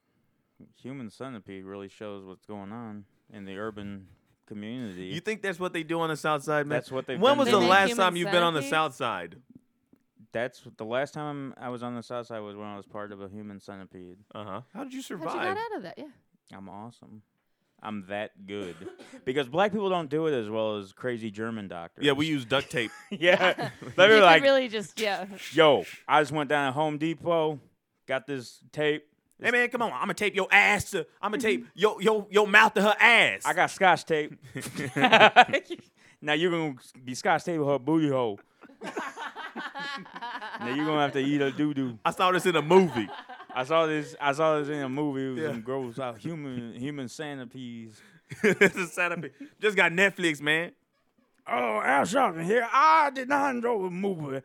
Human Centipede really shows what's going on in the urban community. You think that's what they do on the south side, man? That's what they've When was the doing. last human time you've been on the centipedes? south side? That's the last time I was on the south side was when I was part of a Human Centipede. Uh huh. How did you How'd you survive? got out of that? Yeah. I'm awesome. I'm that good *laughs* because black people don't do it as well as crazy German doctors. Yeah, we use duct tape. *laughs* yeah. *laughs* you They were could like, really just yeah. yo, I just went down to Home Depot, got this tape. Hey man, come on! I'm gonna tape your ass to. I'm gonna tape *laughs* your your your mouth to her ass. I got Scotch tape. *laughs* *laughs* now you're gonna be Scotch tape with her booty hole. now you're gonna have to eat a doo doo. I saw this in a movie. I saw this. I saw this in a movie. It was Yeah. some gross out human human centipedes. it's a centipede. Just got Netflix, man. Oh, Al Sharpton here. I did not enjoy the movie.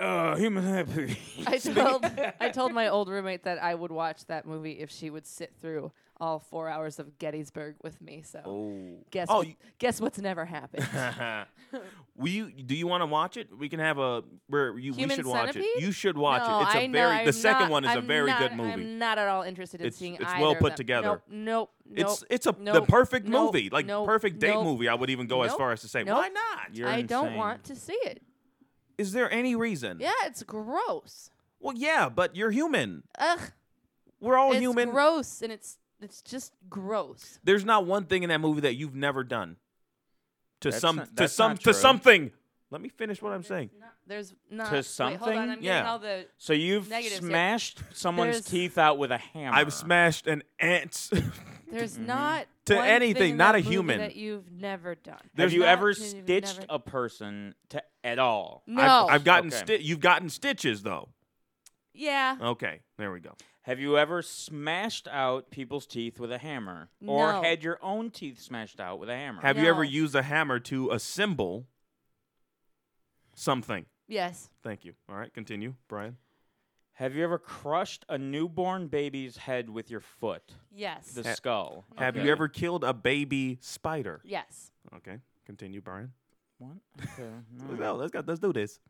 Uh, human centipede. I *laughs* told I told my old roommate that I would watch that movie if she would sit through all four hours of Gettysburg with me. So Oh. guess Oh, what- you- guess what's never happened. *laughs* Will you? Do you want to watch it? We can have a where you. Human we should watch Centipede? it. You should watch no, it. It's a I know, very. I'm the second not- one is a I'm very not- good movie. I'm not at all interested in It's- seeing it's either well put together. Nope, nope, It's nope, it's a the perfect nope, movie, like nope, perfect date nope. movie. I would even go as far as to say, nope. why not? You're I don't want to see it. Is there any reason? Yeah, it's gross. Well, yeah, but you're human. Ugh, We're all it's human. gross, and it's it's just gross. There's not one thing in that movie that you've never done. To That's some not- to that's some not to true. something. Let me finish what I'm saying. Not, there's not To Wait, hold something? on, I'm getting Yeah. all the So you've Negatives here. smashed someone's There's- teeth out with a hammer. I've smashed an ant's. *laughs* There's Mm-hmm. not To one anything, thing in not that a movie human. that you've never done. Have There's you not- ever you've stitched never- a person to at all? No. I've, I've gotten Okay. sti- you've gotten stitches though. yeah. Okay, there we go. Have you ever smashed out people's teeth with a hammer, or No. had your own teeth smashed out with a hammer? Have you ever No. used a hammer to assemble something? Yes. Thank you. All right, continue, Brian. Have you ever crushed a newborn baby's head with your foot, Yes. the Ha- skull? Have Okay. you ever killed a baby spider? yes. Okay, continue, Brian. What? Okay. Let's *laughs* no. go. Let's go. Let's do this.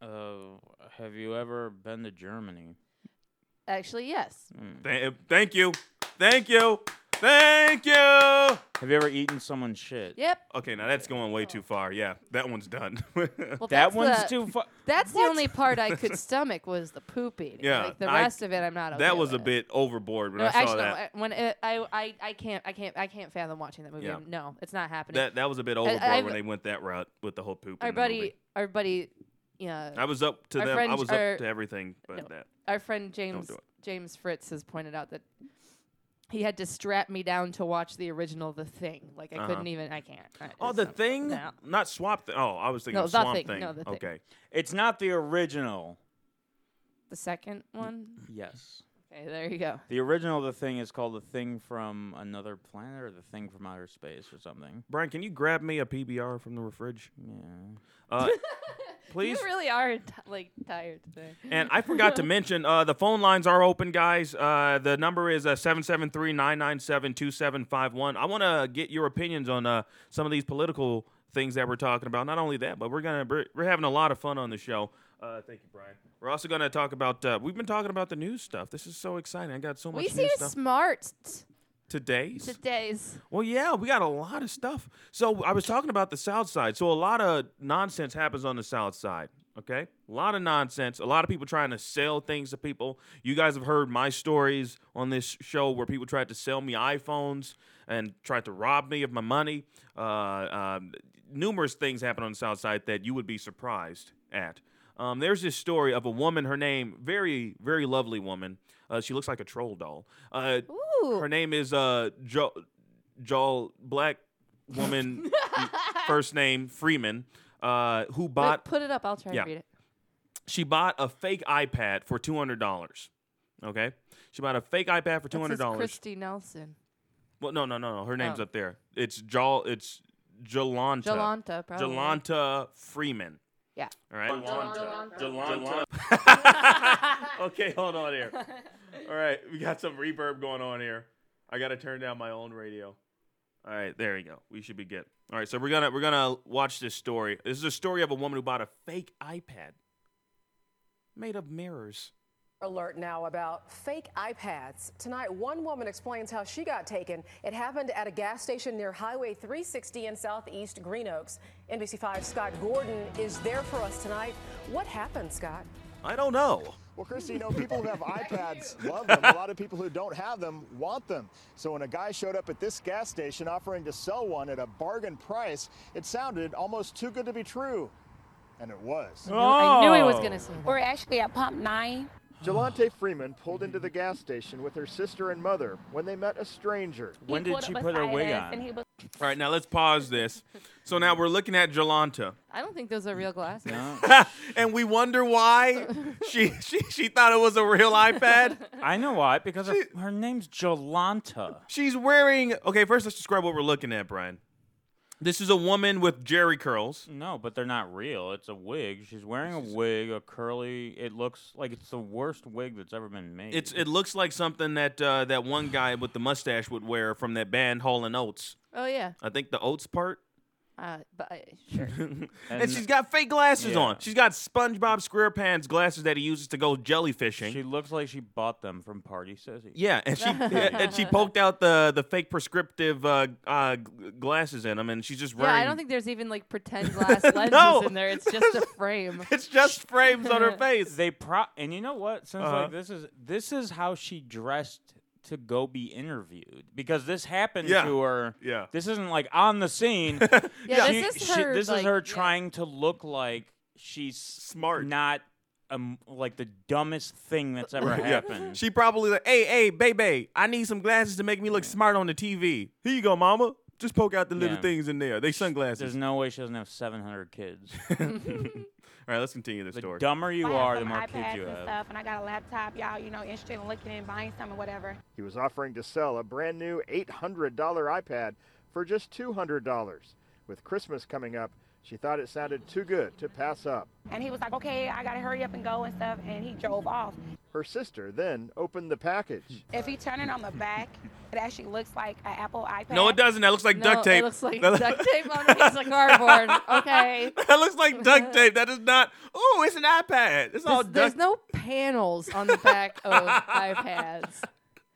Uh, have you ever been to Germany? Actually, yes. Hmm. Th- thank you. Thank you. Thank you. Have you ever eaten someone's shit? Yep. Okay, now that's going way too far. Yeah, that one's done. *laughs* Well, That that's one's the, too far. That's the only part I could *laughs* stomach was the poop eating. Yeah, Like the I- rest of it, I'm not. Okay that was a with. bit overboard when No, I saw actually, no, that. I- when it, I, I, I can't, I can't, I can't fathom watching that movie. Yeah. No, it's not happening. That that was a bit overboard I've- when they went that route with the whole poop. in our the buddy, movie. our buddy, yeah, I was up to our them. I friend- was our- up to everything, but no. that. our friend James do it. James Fritz has pointed out that he had to strap me down to watch the original The Thing. Like I Uh-huh. couldn't even. I can't. I, Oh, the not- thing, No. not swap. Th- oh, I was thinking No, of The swamp Thing. thing. No, The Thing. okay, It's not the original. The second one. Yes. Okay, there you go. The original of the thing is called the thing from another planet or the thing from outer space or something. Brian, can you grab me a PBR from the fridge? Yeah. Uh, *laughs* please. You really are t- like tired today. And I forgot to *laughs* mention, uh, the phone lines are open, guys. Uh, the number is uh, 773-997-2751. I want to get your opinions on uh, some of these political things that we're talking about. Not only that, but we're gonna we're, we're having a lot of fun on the show. Uh, thank you, Brian. We're also gonna talk about. Uh, we've been talking about the news stuff. This is so exciting. I got so much we seem stuff smart today. today's. Well, yeah, we got a lot of stuff. So I was talking about the South Side. So a lot of nonsense happens on the South Side. Okay, a lot of nonsense. A lot of people trying to sell things to people. You guys have heard my stories on this show where people tried to sell me iPhones and tried to rob me of my money. Uh, um, numerous things happen on the South Side that you would be surprised at. Um, there's this story of a woman. Her name, very, very lovely woman. Uh, she looks like a troll doll. Uh, her name is uh jo- Joel Black woman *laughs* first name Freeman uh who bought put it up. I'll try yeah. and read it. she bought a fake iPad for two hundred dollars. Okay, she bought a fake iPad for two hundred dollars. Christy Nelson. Well, no, no, no, no. Her name's Oh. up there. It's Jol. It's Jolanta. Jolanta, probably. Jolanta Freeman. Yeah. All right. Jolanta. *laughs* okay, hold on here. *laughs* All right, we got some reverb going on here. I got to turn down my own radio. All right, there you go. We should be good. All right, so we're gonna we're gonna watch this story. This is a story of a woman who bought a fake iPad made of mirrors. Alert now about fake iPads. Tonight, one woman explains how she got taken. It happened at a gas station near Highway 360 in southeast Green Oaks. NBC5 Scott Gordon is there for us tonight. What happened, Scott? I don't know. Well, Christy, you know, people who have iPads love them. A lot of people who don't have them want them. So when a guy showed up at this gas station offering to sell one at a bargain price, it sounded almost too good to be true. And it was. I knew he was Oh. going to say that. We're actually at pump nine. Jelante Freeman pulled into the gas station with her sister and mother when they met a stranger. When did she put her wig on? And he was All right, now let's pause this. So now we're looking at Jolanta, I don't think those are real glasses. No. *laughs* and we wonder why she she she thought it was a real iPad. I know why. Because her, her name's Jolanta. She's wearing. Okay, first let's describe what we're looking at, Brian. This is a woman with jerry curls. No, but they're not real. It's a wig. She's wearing a wig, a curly. It looks like it's the worst wig that's ever been made. It's it looks like something that uh, that one guy with the mustache would wear from that band Hall and Oates. Oh yeah. I think the Oates part. Uh, but uh, sure. *laughs* And, And she's got fake glasses Yeah. on. She's got SpongeBob SquarePants glasses that he uses to go jellyfishing. She looks like she bought them from Party City. yeah, and she *laughs* and she poked out the the fake prescriptive uh, uh, glasses in them, and she's just wearing. yeah, I don't think there's even like pretend *laughs* glass lenses No. in there. It's just a frame. it's just frames on her face. They pro and you know what? Since Uh-huh. like this is this is how she dressed to go be interviewed because this happened Yeah. to her. Yeah. This isn't like on the scene. *laughs* Yeah, She- this is she- her. this like, is her yeah. trying to look like she's Smart. not um, like the dumbest thing that's ever *laughs* Yeah. happened. She probably like, hey, hey, baby, I need some glasses to make me look smart on the TV. Here you go, mama. Just poke out the little Yeah. things in there. They sunglasses. There's no way she doesn't have 700 kids. *laughs* All right, let's continue the the story. dumber you I are, the more iPads kids you and have. stuff, and I got a laptop. Y'all, you know, interested in looking and buying some or whatever. He was offering to sell a brand new $800 iPad for just $200. With Christmas coming up, she thought it sounded too good to pass up. And he was like, "Okay, I gotta hurry up and go and stuff," and he drove off. Her sister then opened the package. If he turned it on the back, it actually looks like an Apple iPad. no, it doesn't. That looks like No, duct tape. It looks like *laughs* duct tape on a piece of *laughs* cardboard. Okay. *laughs* that looks like duct tape. That is not. Oh, it's an iPad. It's all There's, there's no panels on the back of iPads.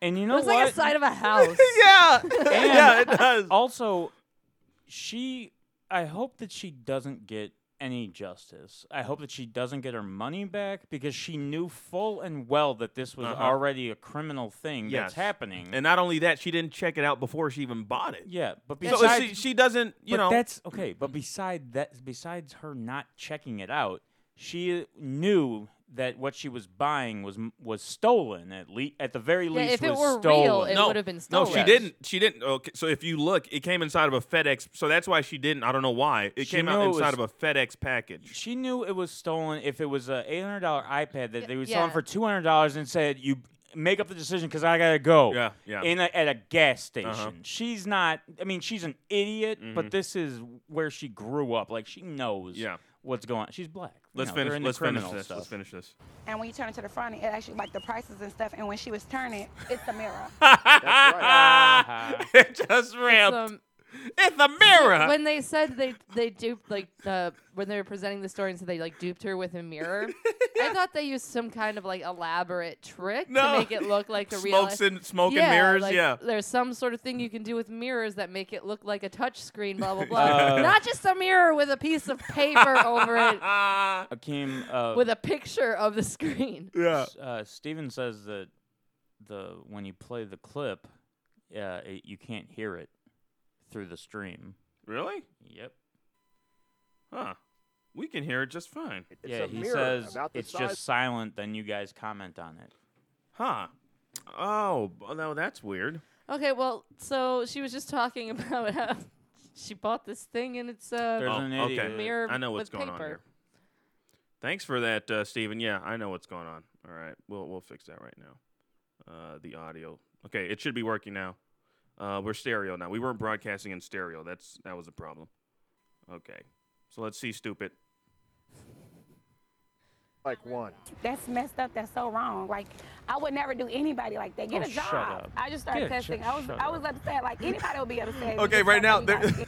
And you know It know looks what? like a side of a house. yeah, And yeah, it does. Also, she. I hope that she doesn't get any justice. I hope that she doesn't get her money back because she knew full and well that this was Uh-huh. already a criminal thing Yes. that's happening. And not only that, she didn't check it out before she even bought it. yeah, but So besides, she, she doesn't, you but know. that's okay. But beside that, besides her not checking it out, she knew that what she was buying was was stolen. At least, at the very Yeah, least, if it was were stolen. real, it no, would have been No, stolen. she didn't. She didn't. Okay, so if you look, it came inside of a FedEx. So that's why she didn't. I don't know why. It She came out inside was- of a FedEx package. She knew it was stolen if it was a eight hundred dollar iPad that Y- they were yeah. selling for two hundred dollars and said you make up the decision because I gotta go. Yeah, yeah. In a, at a gas station. Uh-huh. She's not. I mean, she's an idiot, Mhm. but this is where she grew up. Like she knows. Yeah. What's going? on. She's black. Let's know, finish. Let's finish this. Stuff. Let's finish this. And when you turn it to the front, it actually like the prices and stuff. And when she was turning, it's a mirror. *laughs* *laughs* it just ripped. Um, it's a mirror. when they said they they duped like uh, when they were presenting the story and said they like duped her with a mirror, *laughs* I thought they used some kind of like elaborate trick No. to make it look like a real. Smokes and smoke and mirrors. like, yeah. There's some sort of thing you can do with mirrors that make it look like a touch screen, blah blah *laughs* blah. Uh, Not just a mirror with a piece of paper over it *laughs* Akeem, uh, with a picture of the screen. yeah. S- uh, Steven says that the when you play the clip, uh, it, you can't hear it through the stream. Really? Yep. Huh. We can hear it just fine. It's yeah, he says it's size just silent. Then you guys comment on it. Huh. Oh, b- no, that's weird. Okay, well, so she was just talking *laughs* about how she bought this thing and it's uh There's oh, an okay. idiot. mirror I know what's with going on paper. here. Thanks for that, uh, Steven. Yeah, I know what's going on. All right, we'll we'll fix that right now. Uh, the audio. Okay, it should be working now. Uh, we're stereo now. We weren't broadcasting in stereo. That's that was a problem. Okay, so let's see, stupid. Like one. That's messed up. That's so wrong. Like I would never do anybody like that. Get Oh, a shut job. up. I just started Get testing. I was I was up. upset. Like anybody would be upset. Okay, right now like there, *laughs* anybody.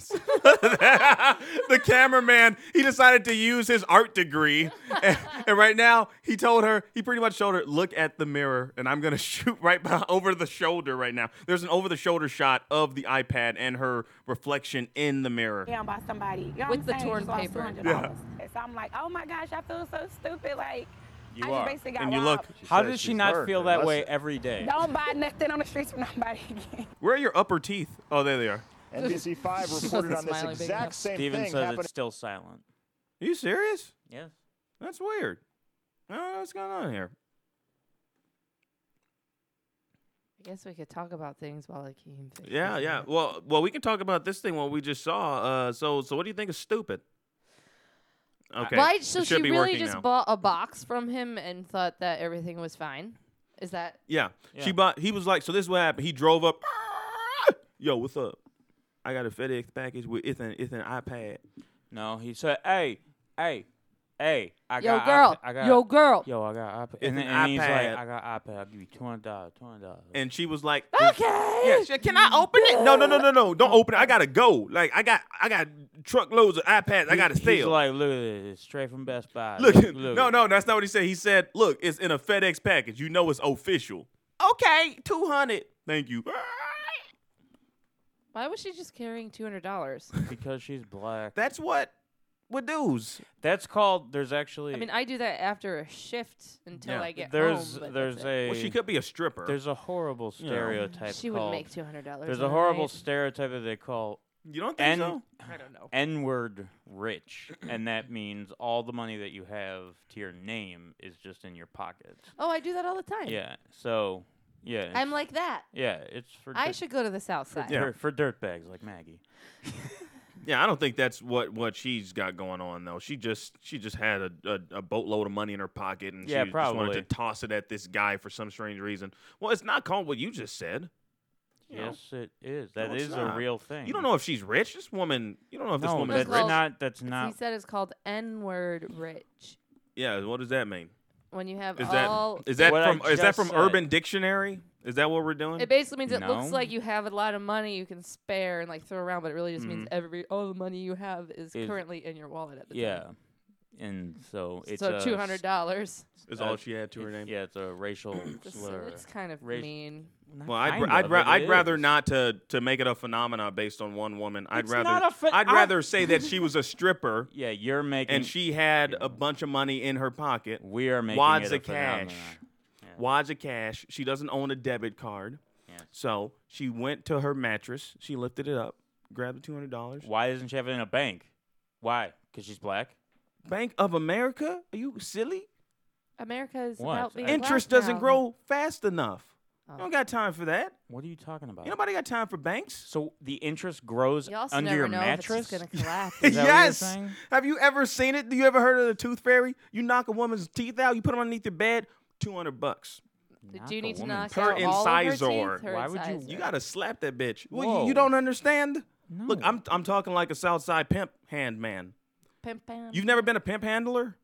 the cameraman he decided to use his art degree, and, and right now he told her he pretty much showed her look at the mirror, and I'm gonna *laughs* shoot right by, over the shoulder right now. There's an over the shoulder shot of the iPad and her reflection in the mirror. down by somebody. You know With what the I'm saying? torn paper. Yeah. So I'm like, oh my gosh, I feel so stupid. Like You I just are. basically got And you look. robbed. How says does she she's not learned feel her that way lesson. every day? Don't buy nothing on the streets from nobody again. Where are your upper teeth? Oh, there they are. NBC5 *laughs* reported on this Smiling big exact enough. same Steven thing says happening. it's still silent. Are you serious? Yes. That's weird. I don't know what's going on here. I guess we could talk about things while Akeem fixes Yeah, yeah. Well, well, we can talk about this thing what we just saw. Uh, so, so what do you think is stupid? Okay. Why? So should she be really just now. bought a box from him and thought that everything was fine. Is that? Yeah. Yeah. She bought. He was like, so this is what happened. He drove up. *laughs* Yo, what's up? I got a FedEx package with it's an it's an iPad. No, he said, "Hey, hey, hey, I Yo, got girl. iPad- I got, Yo, girl. yo, I got iPad." It's And, an and he's like, "I got iPad. I'll give you two hundred dollars, two hundred dollars." And she was like, Okay. Yeah, she- can I open it? No, no, no, no, no. Don't open it. I gotta go. Like I got I got truckloads of iPads. I gotta He's like, "Look at this, straight from Best Buy." Look, look, look. no, no, that's not what he said. He said, "Look, it's in a FedEx package. You know it's official." Okay, two hundred. Thank you. Why was she just carrying two hundred dollars? because she's black. That's what what dudes. That's called. There's actually. I mean, I do that after a shift until Yeah. I get there's home. but there's that's it. a Well, she could be a stripper. there's a horrible You know. stereotype She called. would make two hundred dollars. there's a horrible stereotype that they call you don't think N so? I don't know. N-word rich, and that means all the money that you have to your name is just in your pockets. Oh, I do that all the time. Yeah. So yeah. I'm it's- like that. yeah. It's for I dirt- should go to the south for, side. Yeah. For dirt, for dirtbags like Maggie. *laughs* Yeah, I don't think that's what what she's got going on though. She just she just had a, a, a boatload of money in her pocket and Yeah, she just wanted to toss it at this guy for some strange reason. Well, it's not called what you just said. You know? Yes, it is. That No, is it's a real thing. You don't know if she's rich. This woman, you don't know if this woman It's is that's rich. not. That's not. He said it's called N-word rich. Yeah, what does that mean? When you have Is that all, is that What I from is that from said. Urban Dictionary? Is that what we're doing? it basically means it looks like you have a lot of money you can spare and like throw around, but it really just means Mhm. every all the money you have is, Is- currently in your wallet at the time. Yeah. and so it's so a two hundred dollars. Is uh, all she had to her name. Yeah, it's a racial *coughs* slur. It's kind of Race- mean. Not Well, I'd, kind ra- I'd, of, ra- it I'd rather is. not to to make it a phenomena based on one woman. I'd It's rather not a phe- I'd I- rather *laughs* say that she was a stripper Yeah, you're making. and she had a bunch of money in her pocket. we are making wads it a of cash. phenomenon. Wads of cash. She doesn't own a debit card. Yes. So she went to her mattress. She lifted it up, grabbed the two hundred dollars. Why doesn't she have it in a bank? Why? Because she's black. Bank of America? Are you silly? America is What? about being Interest black doesn't now. grow fast enough. Oh. You don't oh. got time for that. What are you talking about? Ain't nobody got time for banks. so the interest grows You also under never your know mattress. if it's just gonna *laughs* collapse. Is that what you're yes. saying? Have you ever seen it? Do you ever heard of the tooth fairy? You knock a woman's teeth out, you put them underneath your bed, two hundred bucks. Do you need to woman. knock Per out all of her incisor. teeth? Her Why would you- incisor. You gotta slap that bitch. Well, you, Whoa. you don't understand. Look, I'm I'm talking like a Southside pimp hand man. Pimp pam. You've never been a pimp handler?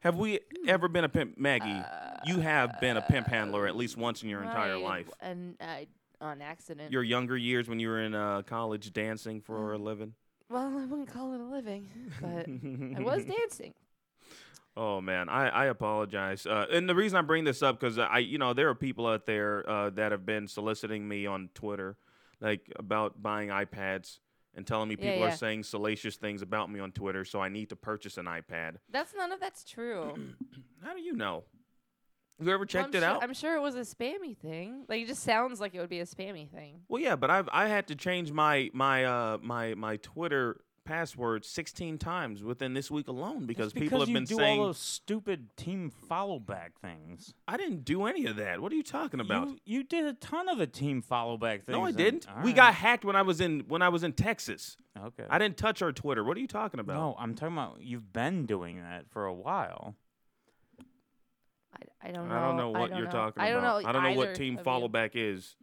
Have we ever been a pimp, Maggie? you have been a pimp handler at least once in your entire I- life. and uh, on accident. Your younger years when you were in uh, college dancing for a living. well, I wouldn't call it a living, but I was *laughs* dancing. Oh man, I, I apologize. Uh, and the reason I bring this up because I, you know, there are people out there uh, that have been soliciting me on Twitter, like about buying iPads and telling me Yeah, people yeah. are saying salacious things about me on Twitter, so I need to purchase an iPad. That's none of that's true. *clears throat* How do you know? Have You ever checked I'm it sure, out? I'm sure it was a spammy thing. Like it just sounds like it would be a spammy thing. well, yeah, but I've I had to change my my uh my my Twitter password 16 times within this week alone because It's people have you been do saying all those stupid team follow back things. I didn't do any of that. What are you talking about? You, you did a ton of the team follow back things. no, I didn't. all We right. got hacked when I was in when I was in Texas. okay. I didn't touch our Twitter. What are you talking about? No, I'm talking about you've been doing that for a while. I, I don't know. I don't know what don't you're know. talking I don't about. know. I don't know what team follow you. back is.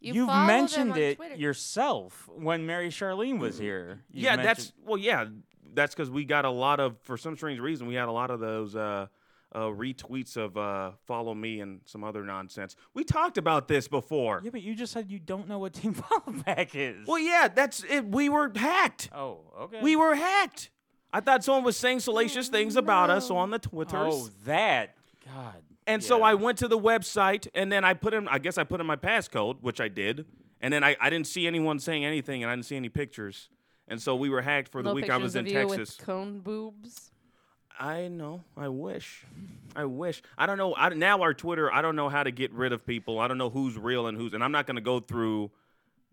You You've mentioned it Twitter. yourself when Mary Charlene was here. You've yeah, mentioned- that's well, yeah, that's because we got a lot of for some strange reason we had a lot of those uh, uh, retweets of uh, follow me and some other nonsense. We talked about this before. Yeah, but you just said you don't know what team *laughs* follow back is. Well, yeah, that's it. We were hacked. Oh, okay. We were hacked. I thought someone was saying salacious things about us on the Twitters. Oh, that. God. And so. I went to the website and then I put in, I guess I put in my passcode, which I did. And then I, I didn't see anyone saying anything and I didn't see any pictures. And so we were hacked for the no week I was in of you Texas. with cone boobs. I know. I wish. I wish. I don't know. I, now our Twitter, I don't know how to get rid of people. I don't know who's real and who's, and I'm not going to go through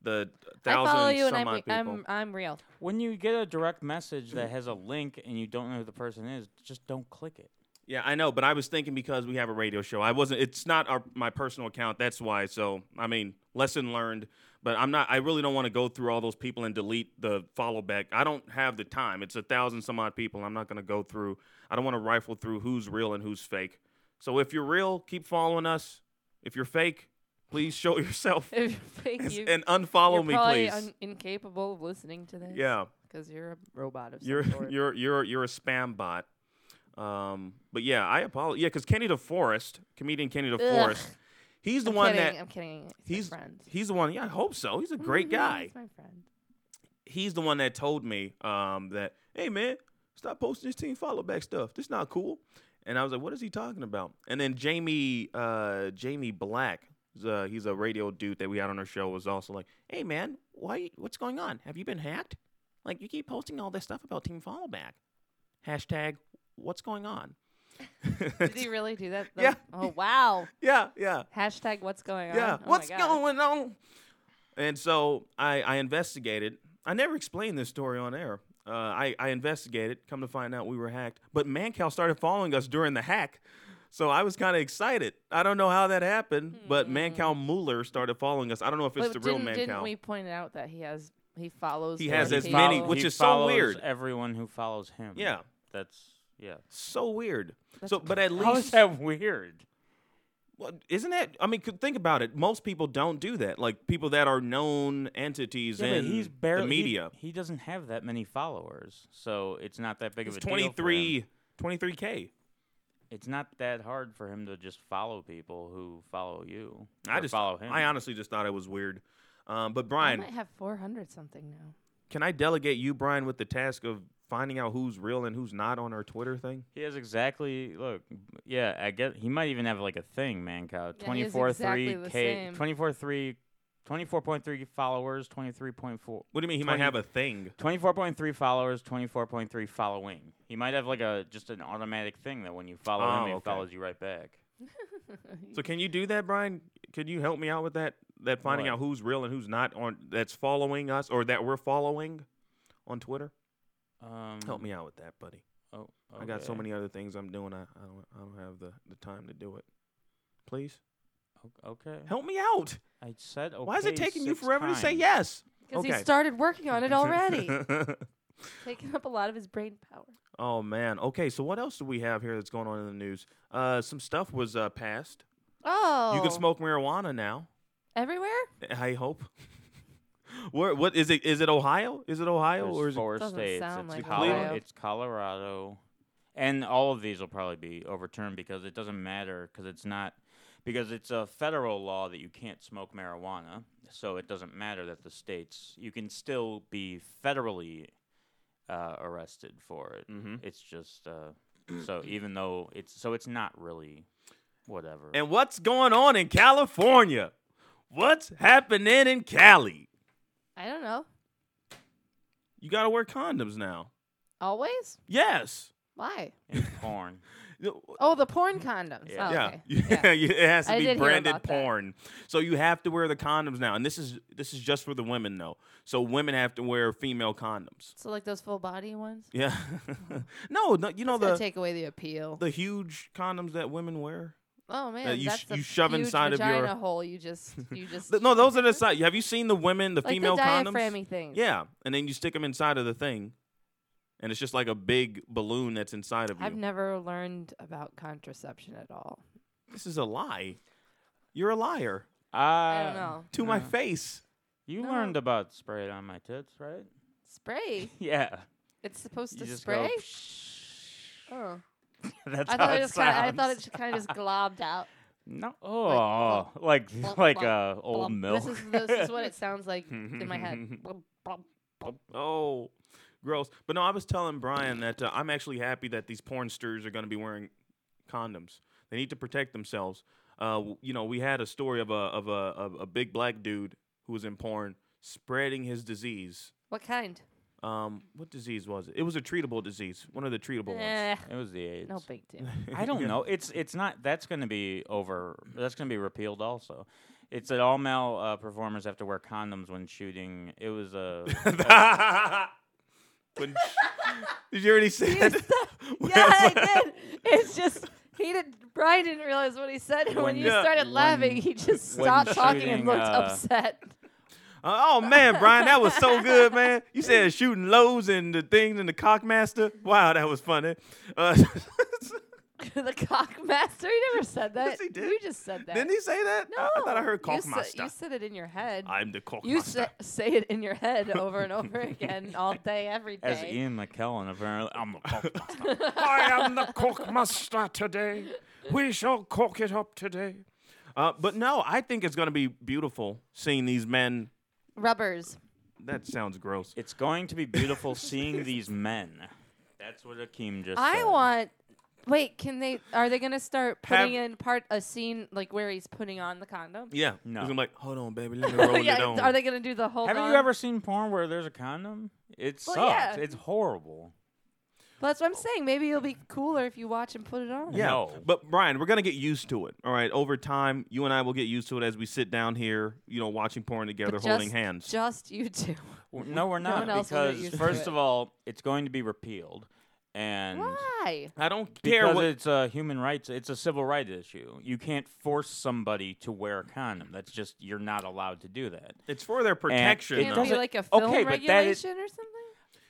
the thousand I follow you and I'm, odd. I'm I'm real. When you get a direct message that has a link and you don't know who the person is, just don't click it. Yeah, I know, but I was thinking because we have a radio show. I wasn't. It's not our my personal account. That's why. So I mean, lesson learned. But I'm not. I really don't want to go through all those people and delete the follow back. I don't have the time. It's a thousand some odd people. I'm not going to go through. I don't want to rifle through who's real and who's fake. So if you're real, keep following us. If you're fake, please show *laughs* yourself If fake, and, you, and unfollow me, please. un- incapable of listening to this. yeah, because you're a robot of some you're sort. you're you're you're a spam bot. Um, but yeah, I apologize. Yeah, because Kenny DeForest, comedian Kenny DeForest, he's the I'm one kidding, that I'm kidding. he's He's friend. he's the one. Yeah, I hope so. He's a great guy. He's my friend. He's the one that told me um, that, hey man, stop posting this team follow back stuff. This not cool. And I was like, what is he talking about? And then Jamie uh, Jamie Black, he's a, he's a radio dude that we had on our show, was also like, hey man, why? What's going on? Have you been hacked? Like you keep posting all this stuff about team follow back. Hashtag what's going on? *laughs* Did he really do that? though? *laughs* Yeah. Oh wow. *laughs* yeah, yeah. Hashtag what's going on? Yeah. Oh What's going on? And so I, I investigated. I never explained this story on air. Uh, I, I investigated. Come to find out, we were hacked. But Mancow started following us during the hack, so I was kind of excited. I don't know how that happened, but Mancow Muller started following us. I don't know if it's But the real didn't, didn't we point out that he has he follows? He has as people? many, which he is so weird. Everyone who follows him. Yeah. That's yeah. so weird. so, but at How is least that weird? Well, isn't that? I mean, think about it. Most people don't do that. Like people that are known entities Yeah, in he's barely the media. He, doesn't have that many followers, so it's not that big It's of a deal. for him. 23 23k. It's not that hard for him to just follow people who follow you. I just follow him. I honestly just thought it was weird. Um, but I Brian, might have 400 something now. can I delegate you, Brian, with the task of finding out who's real and who's not on our Twitter thing? He has exactly look. Yeah, I get. He might even have like a thing, man. Cow. Yeah, he Twenty is four exactly three the k. Twenty four three. 24.3 followers, 23.4. What do you mean he might have a thing? 24.3 followers, 24.3 following. He might have like a just an automatic thing that when you follow Oh, him, he okay. follows you right back. *laughs* So can you do that, Brian? Can you help me out with that? That finding What? out who's real and who's not on that's following us or that we're following on Twitter? Um, Help me out with that, buddy. Oh, I got so many other things I'm doing. I, I don't I don't have the, the time to do it. Please Okay. help me out. I said okay. Why is it taking you six forever to say yes? Because okay. he started working on it already, *laughs* taking up a lot of his brain power. oh man. Okay. So what else do we have here that's going on in the news? Uh, some stuff was uh, passed. Oh, You can smoke marijuana now. everywhere. I hope. Where? What is it? Is it Ohio? Is it Ohio There's or is four Doesn't states. sound it's, like Colo- Ohio. it's Colorado, and all of these will probably be overturned because it doesn't matter because it's not because it's a federal law that you can't smoke marijuana. So it doesn't matter that the states you can still be federally uh, arrested for it. Mhm. It's just uh, so even though it's so it's not really whatever. And what's going on in California? What's happening in Cali? I don't know. You got to wear condoms now. Always? Yes. Why? in *laughs* porn. Oh, the porn condoms. Yeah. Oh, yeah. okay. yeah, *laughs* it has to I be branded about that. porn. So you have to wear the condoms now, and this is this is just for the women though. So women have to wear female condoms. So like those full body ones. Yeah. *laughs* no, no, you know the take away the appeal. the huge condoms that women wear. Oh man, you that's sh- a you shove huge inside of your- hole. You just *laughs* you just No, those are the *laughs* side. Have you seen the women, the like female the condoms? diaphragmy things. Yeah, and then you stick them inside of the thing, and it's just like a big balloon that's inside of you. I've never learned about contraception at all. this is a lie. You're a liar I don't know. to my Uh, face. You No. learned about spray it on my tits, right? Spray. *laughs* Yeah. It's supposed You to just spray. go. Oh, *laughs* That's I how thought it it just kind of. I thought it just kind of just globbed out. No. Oh, like blump, like blump, uh, old Blump. milk. This is this is what it sounds like *laughs* in my head. *laughs* Oh, gross. But no, I was telling Brian that uh, I'm actually happy that these pornsters are going to be wearing condoms. They need to protect themselves. Uh, you know, we had a story of a of a of a big black dude who was in porn spreading his disease. What kind? Um, what disease was it? It was a treatable disease, one of the treatable ones. Eh, It was the AIDS. no big deal. *laughs* I don't know. It's it's not. That's going to be over. That's going to be repealed also. It's that all male uh, performers have to wear condoms when shooting. It was a. *laughs* When- did you already say You that? *laughs* yeah, I did. It's just he did. Brian didn't realize what he said, and when, When- you Yeah. started laughing, he just when stopped talking and shooting, looked uh, upset. Uh, oh man, Brian, that was so good, man. You said shooting lows and the things and the cockmaster. Wow, that was funny. Uh, *laughs* the cockmaster. He never said that. Yes, he did. You just said that. didn't he say that? No, I, I thought I heard you, sa- cockmaster. you said it in your head. I'm the you cockmaster. sa- say it in your head *laughs* over and over again, all day, every day. As. Ian McKellen, apparently, I'm the cockmaster. *laughs* I am the cockmaster today. We shall cock it up today. Uh, but no, I think it's going to be beautiful seeing these men. Rubbers. That sounds gross. it's going to be beautiful seeing these men. That's what Akeem just I said. want. Wait, can they? Are they gonna start Have- putting in part a scene like where he's putting on the condom? Yeah. No. He's gonna be like, hold on, baby, let me *laughs* roll yeah. it on. Are they gonna do the whole? Haven't you ever seen porn where there's a condom? It Well, sucks. yeah. It's horrible. Well, that's what I'm saying. Maybe it'll be cooler if you watch and put it on. Yeah, No. but Brian, we're gonna get used to it. All right, over time, you and I will get used to it as we sit down here, you know, watching porn together, But holding just- hands. Just you two. W- No, we're *laughs* No not one else will get because used to first it. of all, it's going to be repealed, and Why? I don't care because what. it's a human rights, it's a civil rights issue. You can't force somebody to wear a condom. That's just you're not allowed to do that. It's for their protection. it Can't though. be doesn't- like a film okay, but that is- regulation or something?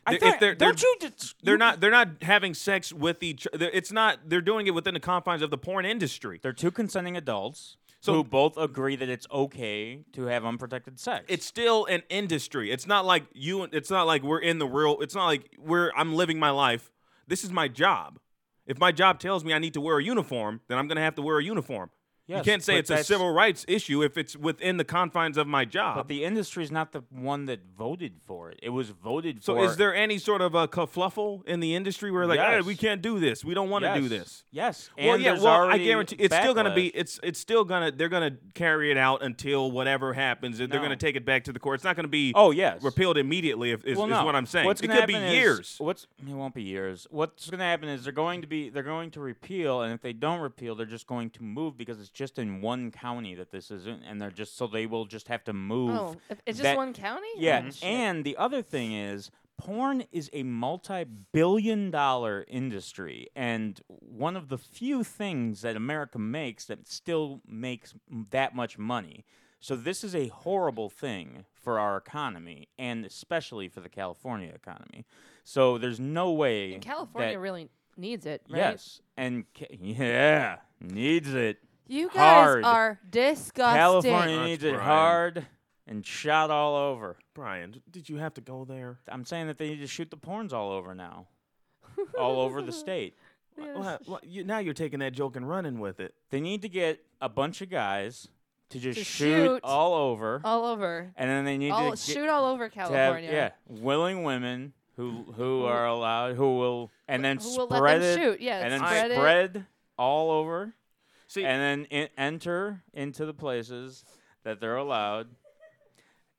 I If thought, they're- don't they're- you? Just, They're you- not. They're not having sex with each. they're- It's not. They're doing it within the confines of the porn industry. They're two consenting adults So- who both agree that it's okay to have unprotected sex. It's still an industry. It's not like you. It's not like we're in the real. It's not like we're. I'm living my life. This is my job. If my job tells me I need to wear a uniform, then I'm gonna have to wear a uniform. Yes, you can't say it's a civil rights issue if it's within the confines of my job. But the industry is not the one that voted for it. It was voted so for. So is there any sort of a kerfluffle in the industry where like, hey, we can't do this. We don't want to do this. Yes. Well, and yeah. Well, I guarantee it's still gonna be. It's it's still gonna. They're gonna carry it out until whatever happens. They're gonna take it back to the court. It's not gonna be. Oh yes. repealed immediately. If is, well, is what I'm saying. What's it could be is- years. what's it won't be years. What's going to happen is they're going to be they're going to repeal, and if they don't repeal, they're just going to move because it's just in one county that this isn't, and they're just so they will just have to move. Oh, if it's just one county. Yeah, Oh, shit. and the other thing is porn is a multi-billion dollar industry and one of the few things that America makes that still makes m- that much money. So this is a horrible thing for our economy and especially for the California economy. So there's no way And California that- really needs it, right? Yes. And ca- yeah, needs it. You guys Hard. are disgusting. California That's needs it Brian. hard and shot all over. Brian, did you have to go there? I'm saying that they need to shoot the porns all over now, all over the *laughs* state. Well, well, you, now you're taking that joke and running with it. They need to get a bunch of guys to just To shoot, shoot all over, all over. and then they need All, to get, shoot all over to have- California. yeah, willing women who who are allowed who will and then Who will spread let them it shoot? Yeah, and then spread it. spread all over, See, and then in, enter into the places that they're allowed,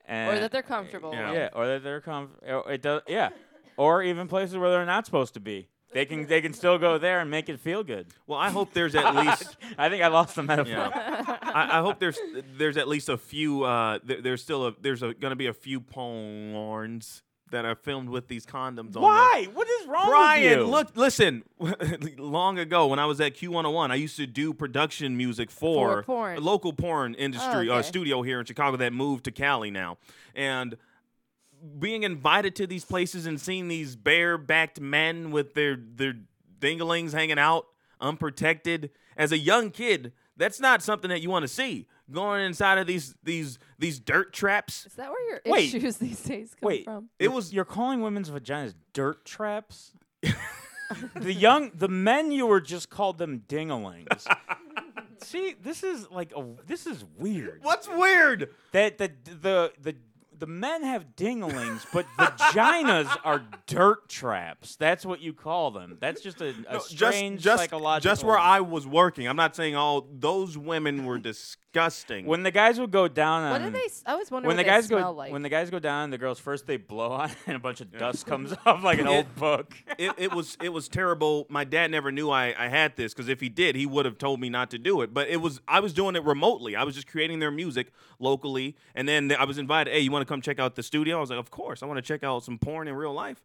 and Or that they're comfortable. Yeah. with. yeah, or that they're comf- or it does, yeah, or even places where they're not supposed to be. They can they can still go there and make it feel good. well, I hope there's at least. *laughs* I think I lost the metaphor. Yeah. I, I hope there's there's at least a few. Uh, there, there's still a there's gonna be a few porns that are filmed with these condoms on. them. Why? What is wrong Brian, with you? look, listen. *laughs* long ago, when I was at Q101, I used to do production music for, For porn. local porn industry Oh, uh, studio here in Chicago that moved to Cali now, and being invited to these places and seeing these bare-backed men with their their dinglings hanging out unprotected as a young kid. That's not something that you want to see. Going inside of these these these dirt traps. Is that where your Wait. issues these days come Wait, from? It was You're calling women's vaginas dirt traps? *laughs* the young, the men you were just called them dingalings. *laughs* See, this is like a, this is weird. what's weird. That the the the the men have dingalings, but vaginas are dirt traps. That's what you call them. That's just a, a No, strange just, just, psychological. just where I was working. I'm not saying all those women were disgusting. When the guys would go down on, What do they? s- I was wondering when the what guys they go smell like. when the guys go down, the girls first they blow on it and a bunch of dust comes *laughs* off like an old book. it, it was it was terrible. My dad never knew I, I had this because if he did, he would have told me not to do it. But it was I was doing it remotely. I was just creating their music locally, and then I was invited. Hey, you want to come check out the studio? I was like, of course. I want to check out some porn in real life.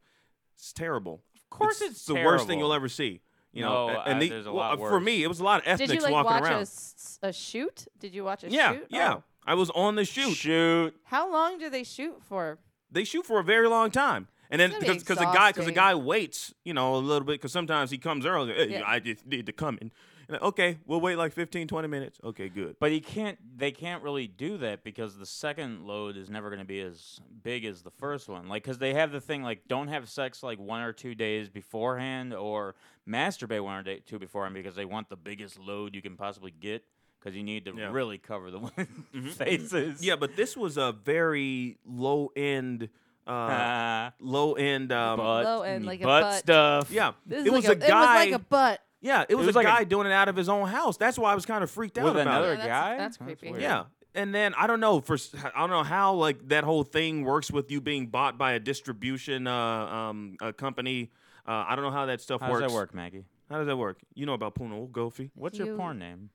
It's terrible. Of course it's the worst thing terrible. you'll ever see. You know, No, a- and uh, the, there's a well, lot for me, it was a lot of ethnics Did you like walking watch a, around. shoot? Did you watch a yeah, shoot? yeah. Oh. I was on the shoot. Shoot. How long do they shoot for? they shoot for a very long time. And then It's gonna be because the guy because the guy waits, you know, a little bit because sometimes he comes early. Hey, Yeah. I just need to come in. And, okay, we'll wait like 15, 20 minutes. Okay, good. But he can't. They can't really do that because the second load is never going to be as big as the first one. Like, because they have the thing like don't have sex like one or two days beforehand, or masturbate one or day, two beforehand because they want the biggest load you can possibly get. Because you need to Yeah. really cover the *laughs* women's faces. Yeah, but this was a very low end, uh, *laughs* Ah, low end. Um, butt, Low end, like a butt butt. stuff. yeah, This it was like a a, guy. It was like a butt. yeah, it was, was a like a- guy doing it out of his own house. That's why I was kind of freaked out with about another it. Yeah, guy. that's creepy. weird. Yeah. And then I don't know for s- I don't know how like that whole thing works with you being bought by a distribution uh, um, a company. Uh, I don't know how that stuff How works. How does that work, Maggie? How does that work? You know about Puno Gofi. What's your porn name?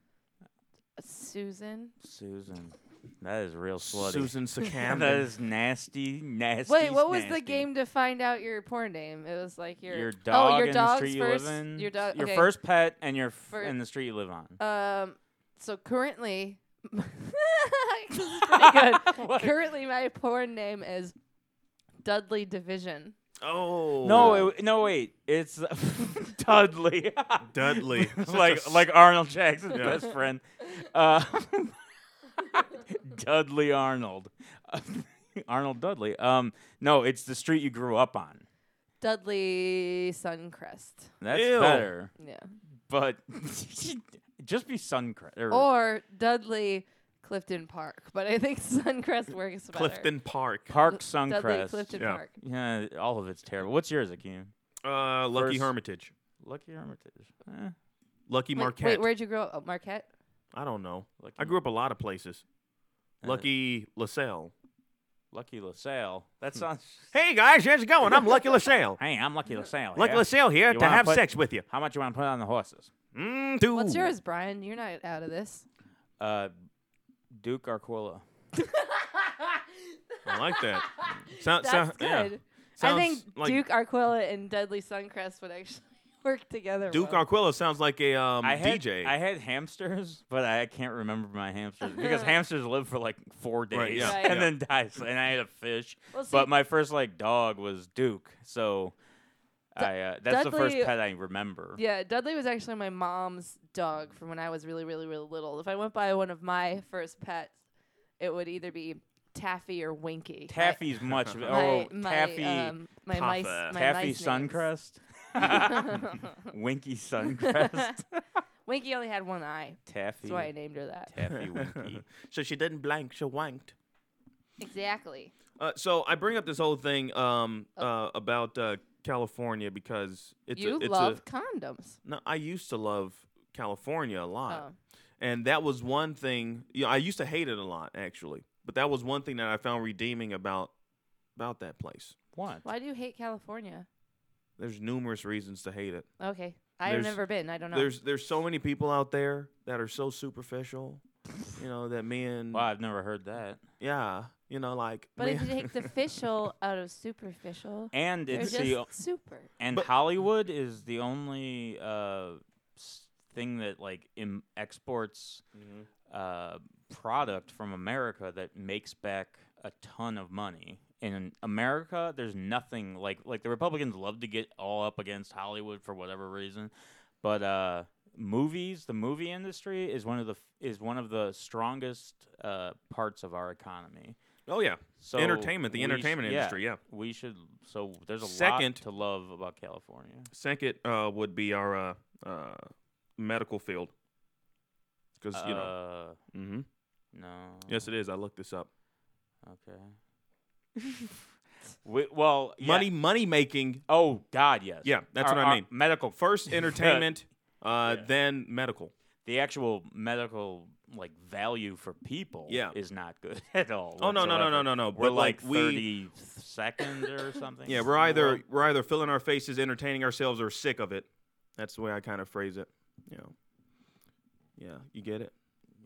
Susan. Susan. That is real slutty. Susan *laughs* Sakam. that is nasty, nasty. Wait, what was the game to find out your porn name? It was like your Your dog oh, dog your and the dog's street you first, live in. Your dog. Your first pet and your f- For- and the street you live on. Um. So currently, *laughs* *laughs* this is pretty good. currently, my porn name is Dudley Division. Oh no, it, no, wait. It's *laughs* Dudley. Dudley. *laughs* Like a s- like Arnold Jackson's Yeah. best friend. Uh, *laughs* Dudley Arnold. Arnold Dudley. Um, no, it's the street you grew up on. Dudley Suncrest. That's Ew. better. Yeah. But Just be Suncrest. Or, or Dudley Clifton Park. But I think *laughs* Suncrest works better. Clifton Park. Park Dudley Suncrest. Clifton Yeah. Park. Yeah, all of it's terrible. What's yours, Akeem? Uh, Lucky First- Hermitage. Lucky Hermitage. Eh, Lucky Wait, Marquette. wait, where'd you grow up? Oh, Marquette? I don't know. Lucky, I grew up a lot of places. Uh, Lucky LaSalle. Lucky LaSalle. That sounds. *laughs* Hey guys, how's it going? I'm Lucky LaSalle. *laughs* Hey, I'm Lucky LaSalle. Lucky yeah? LaSalle here You to wanna have put- sex with you. How much you want to put on the horses? Mm, dude. What's yours, Brian? You're not out of this. Uh, Duke Arquilla. *laughs* I like that. *laughs* Sound, That's sound, good. yeah. I Sounds think like Duke Arquilla and Dudley Suncrest would actually *laughs* work together. Duke well. Arquilla sounds like a um, I had, DJ. I had hamsters, but I can't remember my hamsters because hamsters live for like four days Right, yeah. Right. and then die. So- And I had a fish, Well, see, but my first like dog was Duke. So Du- I uh, that's the first pet I remember. Yeah, Dudley was actually my mom's dog from when I was really, really, really little. If I went by one of my first pets, it would either be Taffy or Winky. My- Taffy's *laughs* much. My, oh, my, Taffy. um, my mice, Taffa. my Taffy mice Suncrest. names. *laughs* Winky Suncrest. *laughs* Winky only had one eye. Taffy. That's why I named her that. Taffy Winky. so she didn't blank, she wanked. Exactly. Uh, so I bring up this whole thing um, uh, about uh, California because it's you a, it's love a condoms. no. I used to love California a lot, Oh. and that was one thing. You know, I used to hate it a lot actually, but that was one thing that I found redeeming about about that place. What? Why do you hate California? There's numerous reasons to hate it. Okay. I've never been. I don't know. There's there's so many people out there that are so superficial. You know that me and Wow, I've never heard that. yeah, you know like but me if you take the *laughs* official out of superficial, And it's just the super. and But- Hollywood is the only uh, thing that like Im- exports Mhm. uh, product from America that makes back a ton of money. In America, there's nothing like like the Republicans love to get all up against Hollywood for whatever reason, but uh, movies, the movie industry is one of the f- is one of the strongest uh, parts of our economy. Oh yeah So entertainment the we sh- entertainment yeah, industry yeah. we should. So there's a Second- lot to love about California. Second uh, would be our uh, uh, medical field because you know Uh, hmm no. yes it is. I looked this up. Okay. *laughs* we, well, yeah. Money money making Oh God, yes. Yeah, that's Our- what I mean. Medical first entertainment, *laughs* uh, Yeah. then medical. the actual medical like value for people Yeah. is not good *laughs* at all. Oh, no, no, no, no, no, no, We're but, like, like we- thirty second or *coughs* something. Yeah, we're either world. we're either filling our faces, entertaining ourselves, or sick of it. That's the way I kind of phrase it. You know. Yeah, you get it.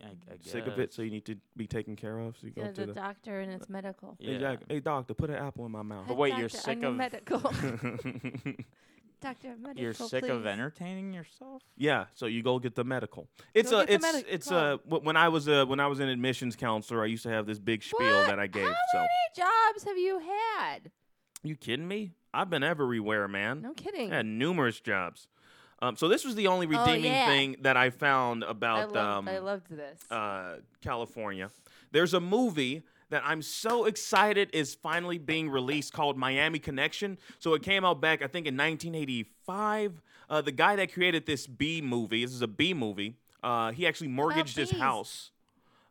I, I Sick of it, so you need to be taken care of. So you go to the the. doctor and it's medical. Yeah. Exactly. Hey doctor, put an apple in my mouth. But wait, Doctor, you're sick I'm of- medical. *laughs* *laughs* doctor, medical. You're sick of entertaining yourself. Yeah, so you go get the medical. It's Go a get the it's it's a when I was a when I was an admissions counselor, I used to have this big spiel What? that I gave. How so many jobs have you had? you kidding me? I've been everywhere, man. No kidding. I had numerous jobs. Um, so this was the only Oh, redeeming yeah. thing that I found I, about loved, um, I loved this. uh, California. There's a movie that I'm so excited is finally being released called Miami Connection. So it came out back, I think, in 1985. Uh, the guy that created this B movie, this is a B movie, uh, he actually mortgaged his house.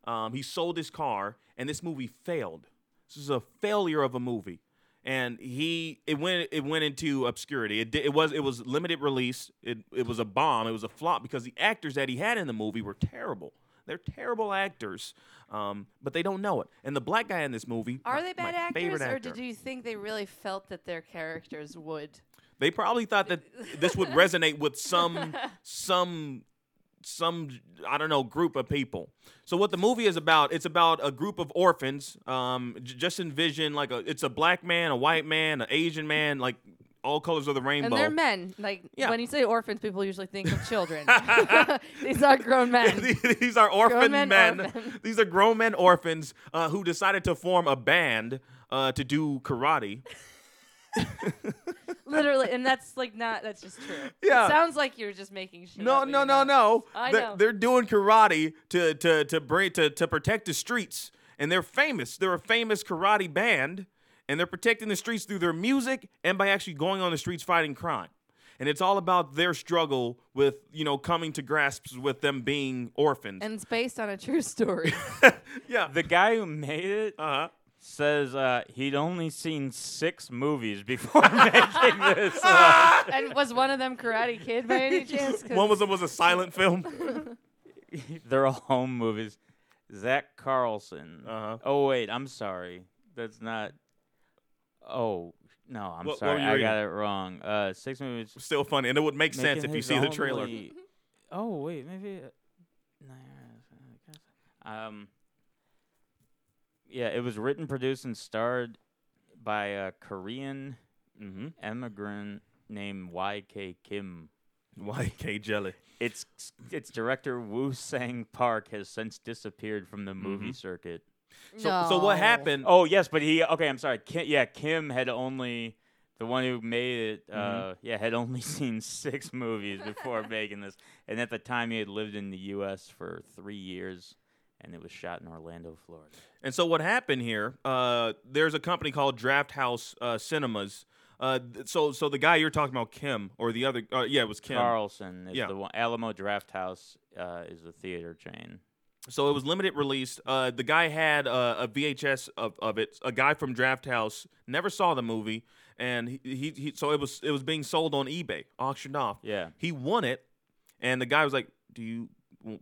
Um, he sold his car, and this movie failed. This is a failure of a movie. And he it went it went into obscurity. It, it was it was limited release. It it was a bomb. It was a flop because the actors that he had in the movie were terrible. They're terrible actors, um, but they don't know it. And the black guy in this movie Are my- they bad actors, favorite or actor. did you think they really felt that their characters would? They probably thought that this would resonate with some *laughs* some some I don't know group of people. So what the movie is about? It's about a group of orphans. Um, j- just envision like a it's a black man, a white man, an Asian man, like all colors of the rainbow. And they're men. Like Yeah. when you say orphans, people usually think of children. *laughs* *laughs* These are grown men. *laughs* These are orphan men, men. orphan. These are grown men orphans uh, who decided to form a band uh, to do karate. Literally, and that's like not. That's just true. Yeah. It sounds like you're just making shit. No, no, no, no. I they're, know. they're doing karate to to to bring to to protect the streets, and they're famous. They're a famous karate band, and they're protecting the streets through their music and by actually going on the streets fighting crime. and it's all about their struggle with you know coming to grasps with them being orphans. And it's based on a true story. *laughs* yeah, The guy who made it uh huh. says uh, he'd only seen six movies before *laughs* making this. uh, *laughs* and was one of them Karate Kid by any chance? One was was a silent film. they're all home movies. Zack Carlson. Uh-huh. Oh wait, I'm sorry. That's not. Oh no, I'm What- what sorry. were you I got it wrong. Uh, six movies. Still funny, and it would make sense if you see the trailer. *laughs* Oh wait, maybe. uh, Um. Yeah, it was written, produced, and starred by a Korean Mm-hmm. immigrant named Y.K. Kim. YK Jelly. Its its director Woo Sang Park has since disappeared from the movie Mhm. circuit. So, so what happened? Oh yes, but he okay. I'm sorry. Kim, yeah, Kim had only the one who made it. Mm-hmm. Uh, yeah, had only *laughs* seen six movies before *laughs* making this, and at the time he had lived in the U.S. for three years, and it was shot in Orlando, Florida. And so what happened here? Uh, there's a company called Drafthouse uh, Cinemas. Uh, so so the guy you're talking about, Kim, or the other? Uh, yeah, it was Kim. Carlson is Yeah. the one. Alamo Drafthouse uh, is the theater chain. So it was limited release. Uh, the guy had uh, a VHS of, of it. A guy from Drafthouse never saw the movie, and he, he, he so it was it was being sold on eBay, auctioned off. Yeah. He won it, and the guy was like, "Do you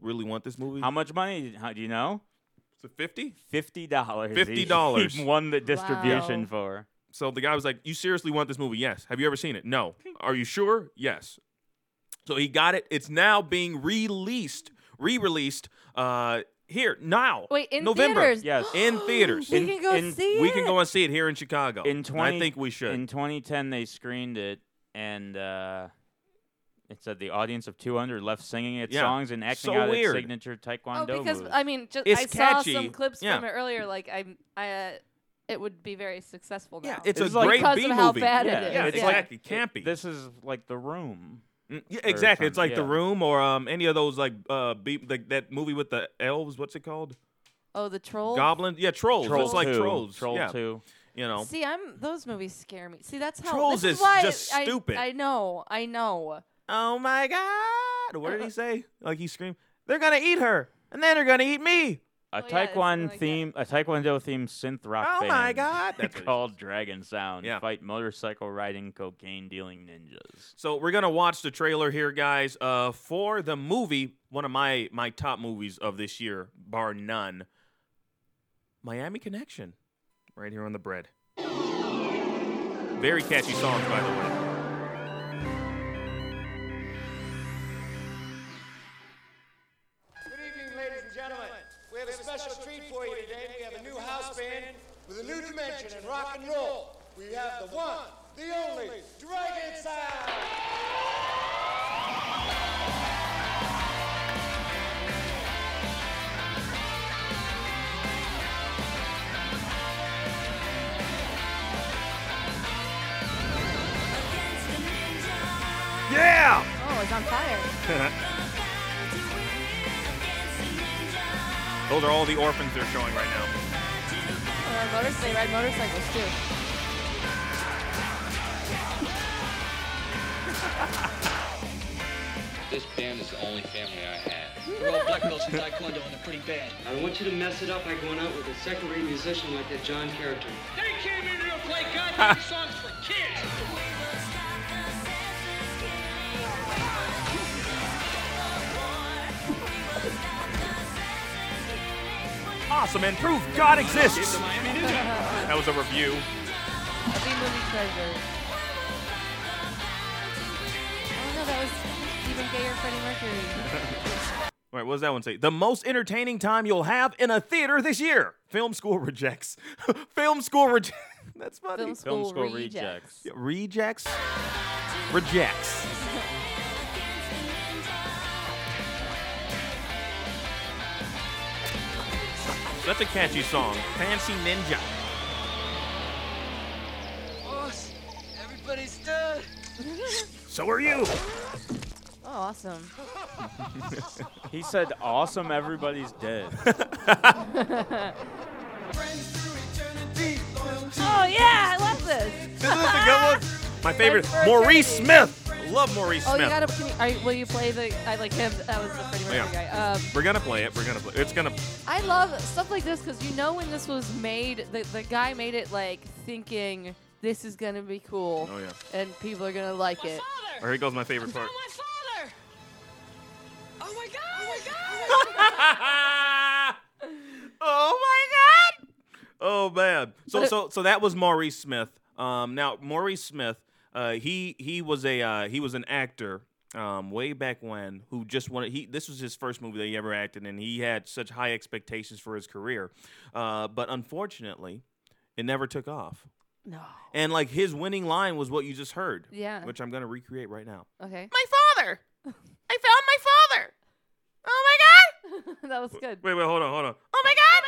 really want this movie?" How much money? How do you know? Is it fifty? Fifty dollars. $50. *laughs* He *laughs* won the distribution Wow. for. So the guy was like, "You seriously want this movie? Yes. Have you ever seen it? No. *laughs* Are you sure? Yes." So he got it. It's now being released, re-released uh, here now. Wait, in November. theaters? Yes. In *gasps* theaters. We In- can go in- see we it. can go and see it here in Chicago. In And 20, I think we should. In 2010, they screened it, and uh, it said the audience of 200 left singing its Yeah. songs and acting So out weird. its signature taekwondo Oh, because moves. I mean, just It's I saw catchy. some clips Yeah. from it earlier. Like I, I, uh, it would be very successful now. yeah, it's, It's a like- great because B of how movie. bad yeah, it is. Yeah, it's it's like like it can't be. This is like The Room. Mm, yeah, exactly. It's something, like The. Room or um any of those like uh be, like that movie with the elves. What's it called? oh, the troll. Goblins. Yeah, trolls. Troll it's like 2. trolls. Troll yeah. 2. You know. See, I'm those movies scare me. See, that's how Trolls this is why just I, stupid. I know, I know. Oh my God! What did he say? Like he screamed, "They're gonna eat her, and then they're gonna eat me." A Oh, yeah, it's taekwondo like that. theme, a taekwondo themed synth rock Oh band my God! That's *laughs* called Dragon Sound Yeah. fight motorcycle riding, cocaine dealing ninjas. So we're gonna watch the trailer here, guys, uh, for the movie. One of my my top movies of this year, bar none. Miami Connection, right here on the bread. Very catchy songs, by the way. New dimension in rock and roll. We have the one, the only Dragon Sound. Yeah. Oh, it's on fire. *laughs* Those are all the orphans they're showing right now. Uh, motors, they ride motorcycles too. This band is the only family I had. *laughs* We're all black belts in Taekwondo and they're pretty bad. I don't want you to mess it up by going out with a second-rate musician like that John character. They came in here to play goddamn songs for kids. Awesome and proof God exists. The Miami Ninja. That was a review. A B movie treasure. Oh no, that was Stephen Gayer, Freddie Mercury. *laughs* All right, what does that one say? The most entertaining time you'll have in a theater this year. Film school rejects. *laughs* Film school rejects. *laughs* That's funny. Film Film school, school rejects. rejects. Yeah, Rejects. Rejects. That's a catchy song. Fancy Ninja. Boss, everybody's dead. *laughs* So are you. Oh, awesome. *laughs* He said, "Awesome, everybody's dead." *laughs* Oh yeah, I love this. Isn't this a good one? My favorite, Maurice eternity. Smith. Love Maurice Oh, Smith. you gotta. Can you, are you, will you play the? I like him. That was the Freddie Mercury Yeah. guy. Um, We're gonna play it. We're gonna play. It's gonna. I love stuff like this because you know when this was made, the the guy made it like thinking this is gonna be cool. Oh, yeah. And people are gonna like it. Or here goes my favorite part. My father! Oh my god! Oh my god! oh my god! Oh man. So so so that was Maurice Smith. Um, now Maurice Smith, uh, he he was a uh, he was an actor. Um, way back when, who just wanted he this was his first movie that he ever acted in. He had such high expectations for his career, uh, but unfortunately, it never took off. No. And like his winning line was what you just heard, Yeah. which I'm gonna recreate right now. Okay. My father, I found my father. Oh my god! *laughs* that was good. Wait, wait, hold on, hold on. Oh my god!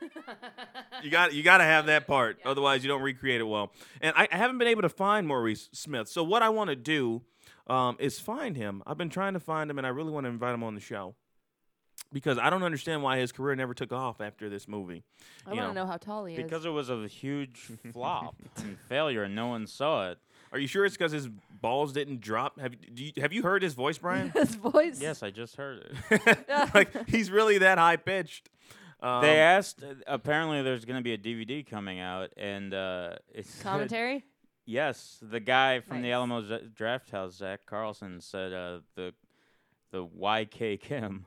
My god! You got you got to have that part, otherwise you don't recreate it well. And I, I haven't been able to find Maurice Smith. So what I want to do um, is find him. I've been trying to find him, and I really want to invite him on the show because I don't understand why his career never took off after this movie. I want to know how tall he is. Because it was a huge *laughs* flop and failure, and no one saw it. Are you sure it's because his balls didn't drop? Have do you, have you heard his voice, Brian? *laughs* his voice. Yes, I just heard it. *laughs* like he's really that high pitched. Um, they asked. uh, Apparently, there's going to be a DVD coming out, and uh, it's *laughs* Commentary? yes, the guy from the Nice. Alamo Z- Draft House, Zack Carlson, said uh, the the YK Kim,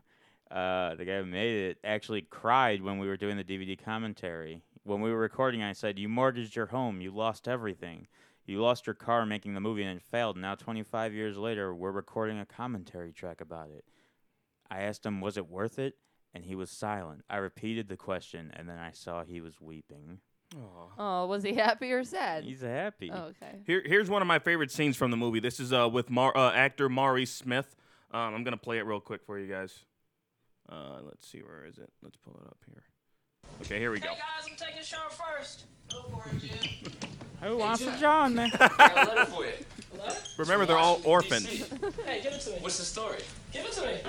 uh, the guy who made it, actually cried when we were doing the DVD commentary. When we were recording, I said, "You mortgaged your home. You lost everything. You lost your car making the movie, and it failed. Now, 25 years later, we're recording a commentary track about it." I asked him, "Was it worth it?" And he was silent. I repeated the question, and then I saw he was weeping. Oh, was he happy or sad? He's happy. Oh, okay. Here, here's one of my favorite scenes from the movie. This is uh, with Mar- uh, actor Maurice Smith. Um, I'm gonna play it real quick for you guys. Uh, let's see, where is it? Let's pull it up here. Okay, here we go. Hey guys, I'm taking a shower first. Go for it, Jim. Who wants a John, man? *laughs* *laughs* I got a letter for you. Remember, they're all orphans. Hey, give it to me. What's the story? Give it to me. Give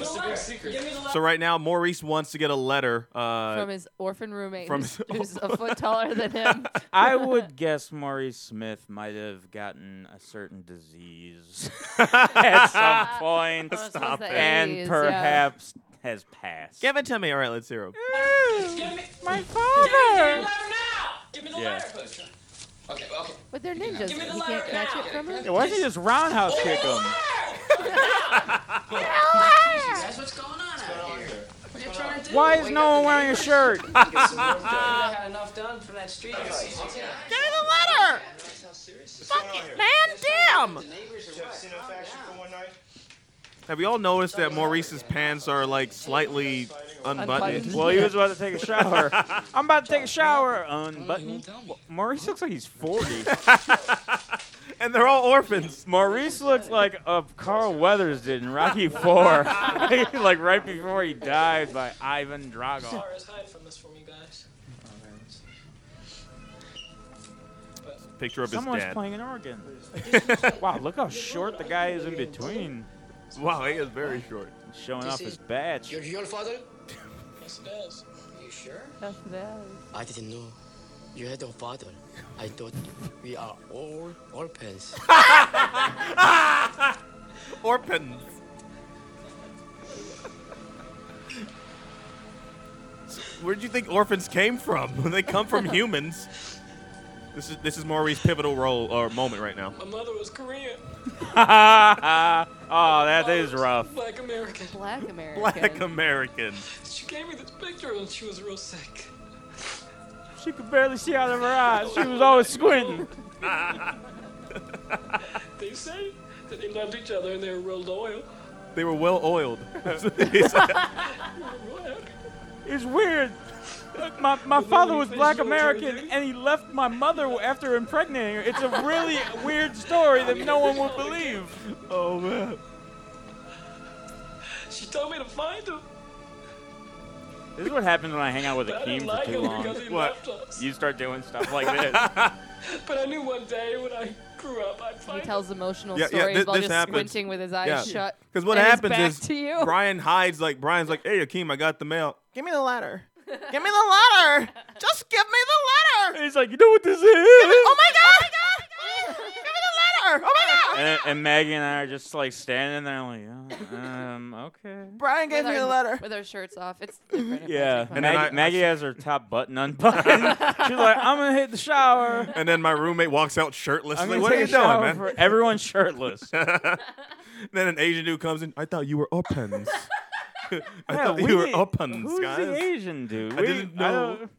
me What's the the big secret? Give me the. So right now, Maurice wants to get a letter uh, From his orphan roommate, from who's, his- who's a foot taller than him. *laughs* I would guess Maurice Smith might have gotten a certain disease *laughs* at some point, so it's the and AIDS, yeah. perhaps has passed. Give it to me. All right, let's hear him. Give me my father. Give me the letter now. Give me the Yeah. letter. Okay, okay. But they're ninjas. Give me the He letter can't catch now. it from him. Yeah, why don't you just roundhouse kick him? Guys, what's going on out here? What are you trying to do? Why is Wake no up one the wearing a neighbors. shirt? *laughs* Get some work done. *laughs* I had enough done from that street race. Give me the letter. Fucking man, damn. Have you all noticed that Maurice's pants are like slightly unbuttoned? Unbuttoned. Well, he was about to take a shower. *laughs* I'm about to take a shower. Unbutton. Maurice looks like he's 40. And they're all orphans. Maurice looks like uh, Carl Weathers did in Rocky Four, *laughs* like right before he died by Ivan Drago. Sorry, hide from this from you guys. Picture of his dad. playing an organ. *laughs* wow, look how short the guy is in between. Wow, he is very short. Showing This off his badge. Your your father? Yes, it does. You sure? That's bad. I didn't know you had a father. I thought we are all orphans. *laughs* Orphans. Where would you think orphans came from? *laughs* they come from humans. This is this is Maurice's pivotal role or moment right now. My mother was Korean. *laughs* oh, that is rough. Black American. Black American. Black American. She gave me this picture when she was real sick. She could barely see out of her eyes. She was always squinting. *laughs* They say that they loved each other and they were real loyal. They were well oiled. *laughs* It's weird. My, my father was black American and he left my mother after impregnating her. It's a really weird story that no one would believe. oh man. She told me to find him. This is what happens when I hang out with But I Akeem didn't for too him long. because he What? left us. You start doing stuff like *laughs* this. But I knew one day when I grew up I'd find. He tells emotional Yeah, yeah, stories thi- while this just happens. squinting with his eyes Yeah. shut. Because what and his happens back is to you. Brian hides like Brian's like, "Hey Akeem, I got the mail. Give me the letter. *laughs* Give me the letter. Just give me the letter. He's like, you know what this is? Oh my god! Oh give me the letter. my god! and, and Maggie and I are just like standing there, like, oh, um, okay. Brian gave with me our, a letter. with our shirts off. It's *laughs* different. Yeah, And Maggie, I- Maggie has her top button unbuttoned. *laughs* She's like, I'm gonna hit the shower. And then my roommate walks out I'm What are you doing, man? for- Everyone's shirtless. *laughs* then an Asian dude comes in. I thought you were uppens. I Yeah, thought we you were did- uppens, Who's guys. the Asian dude? I We- didn't know. don't-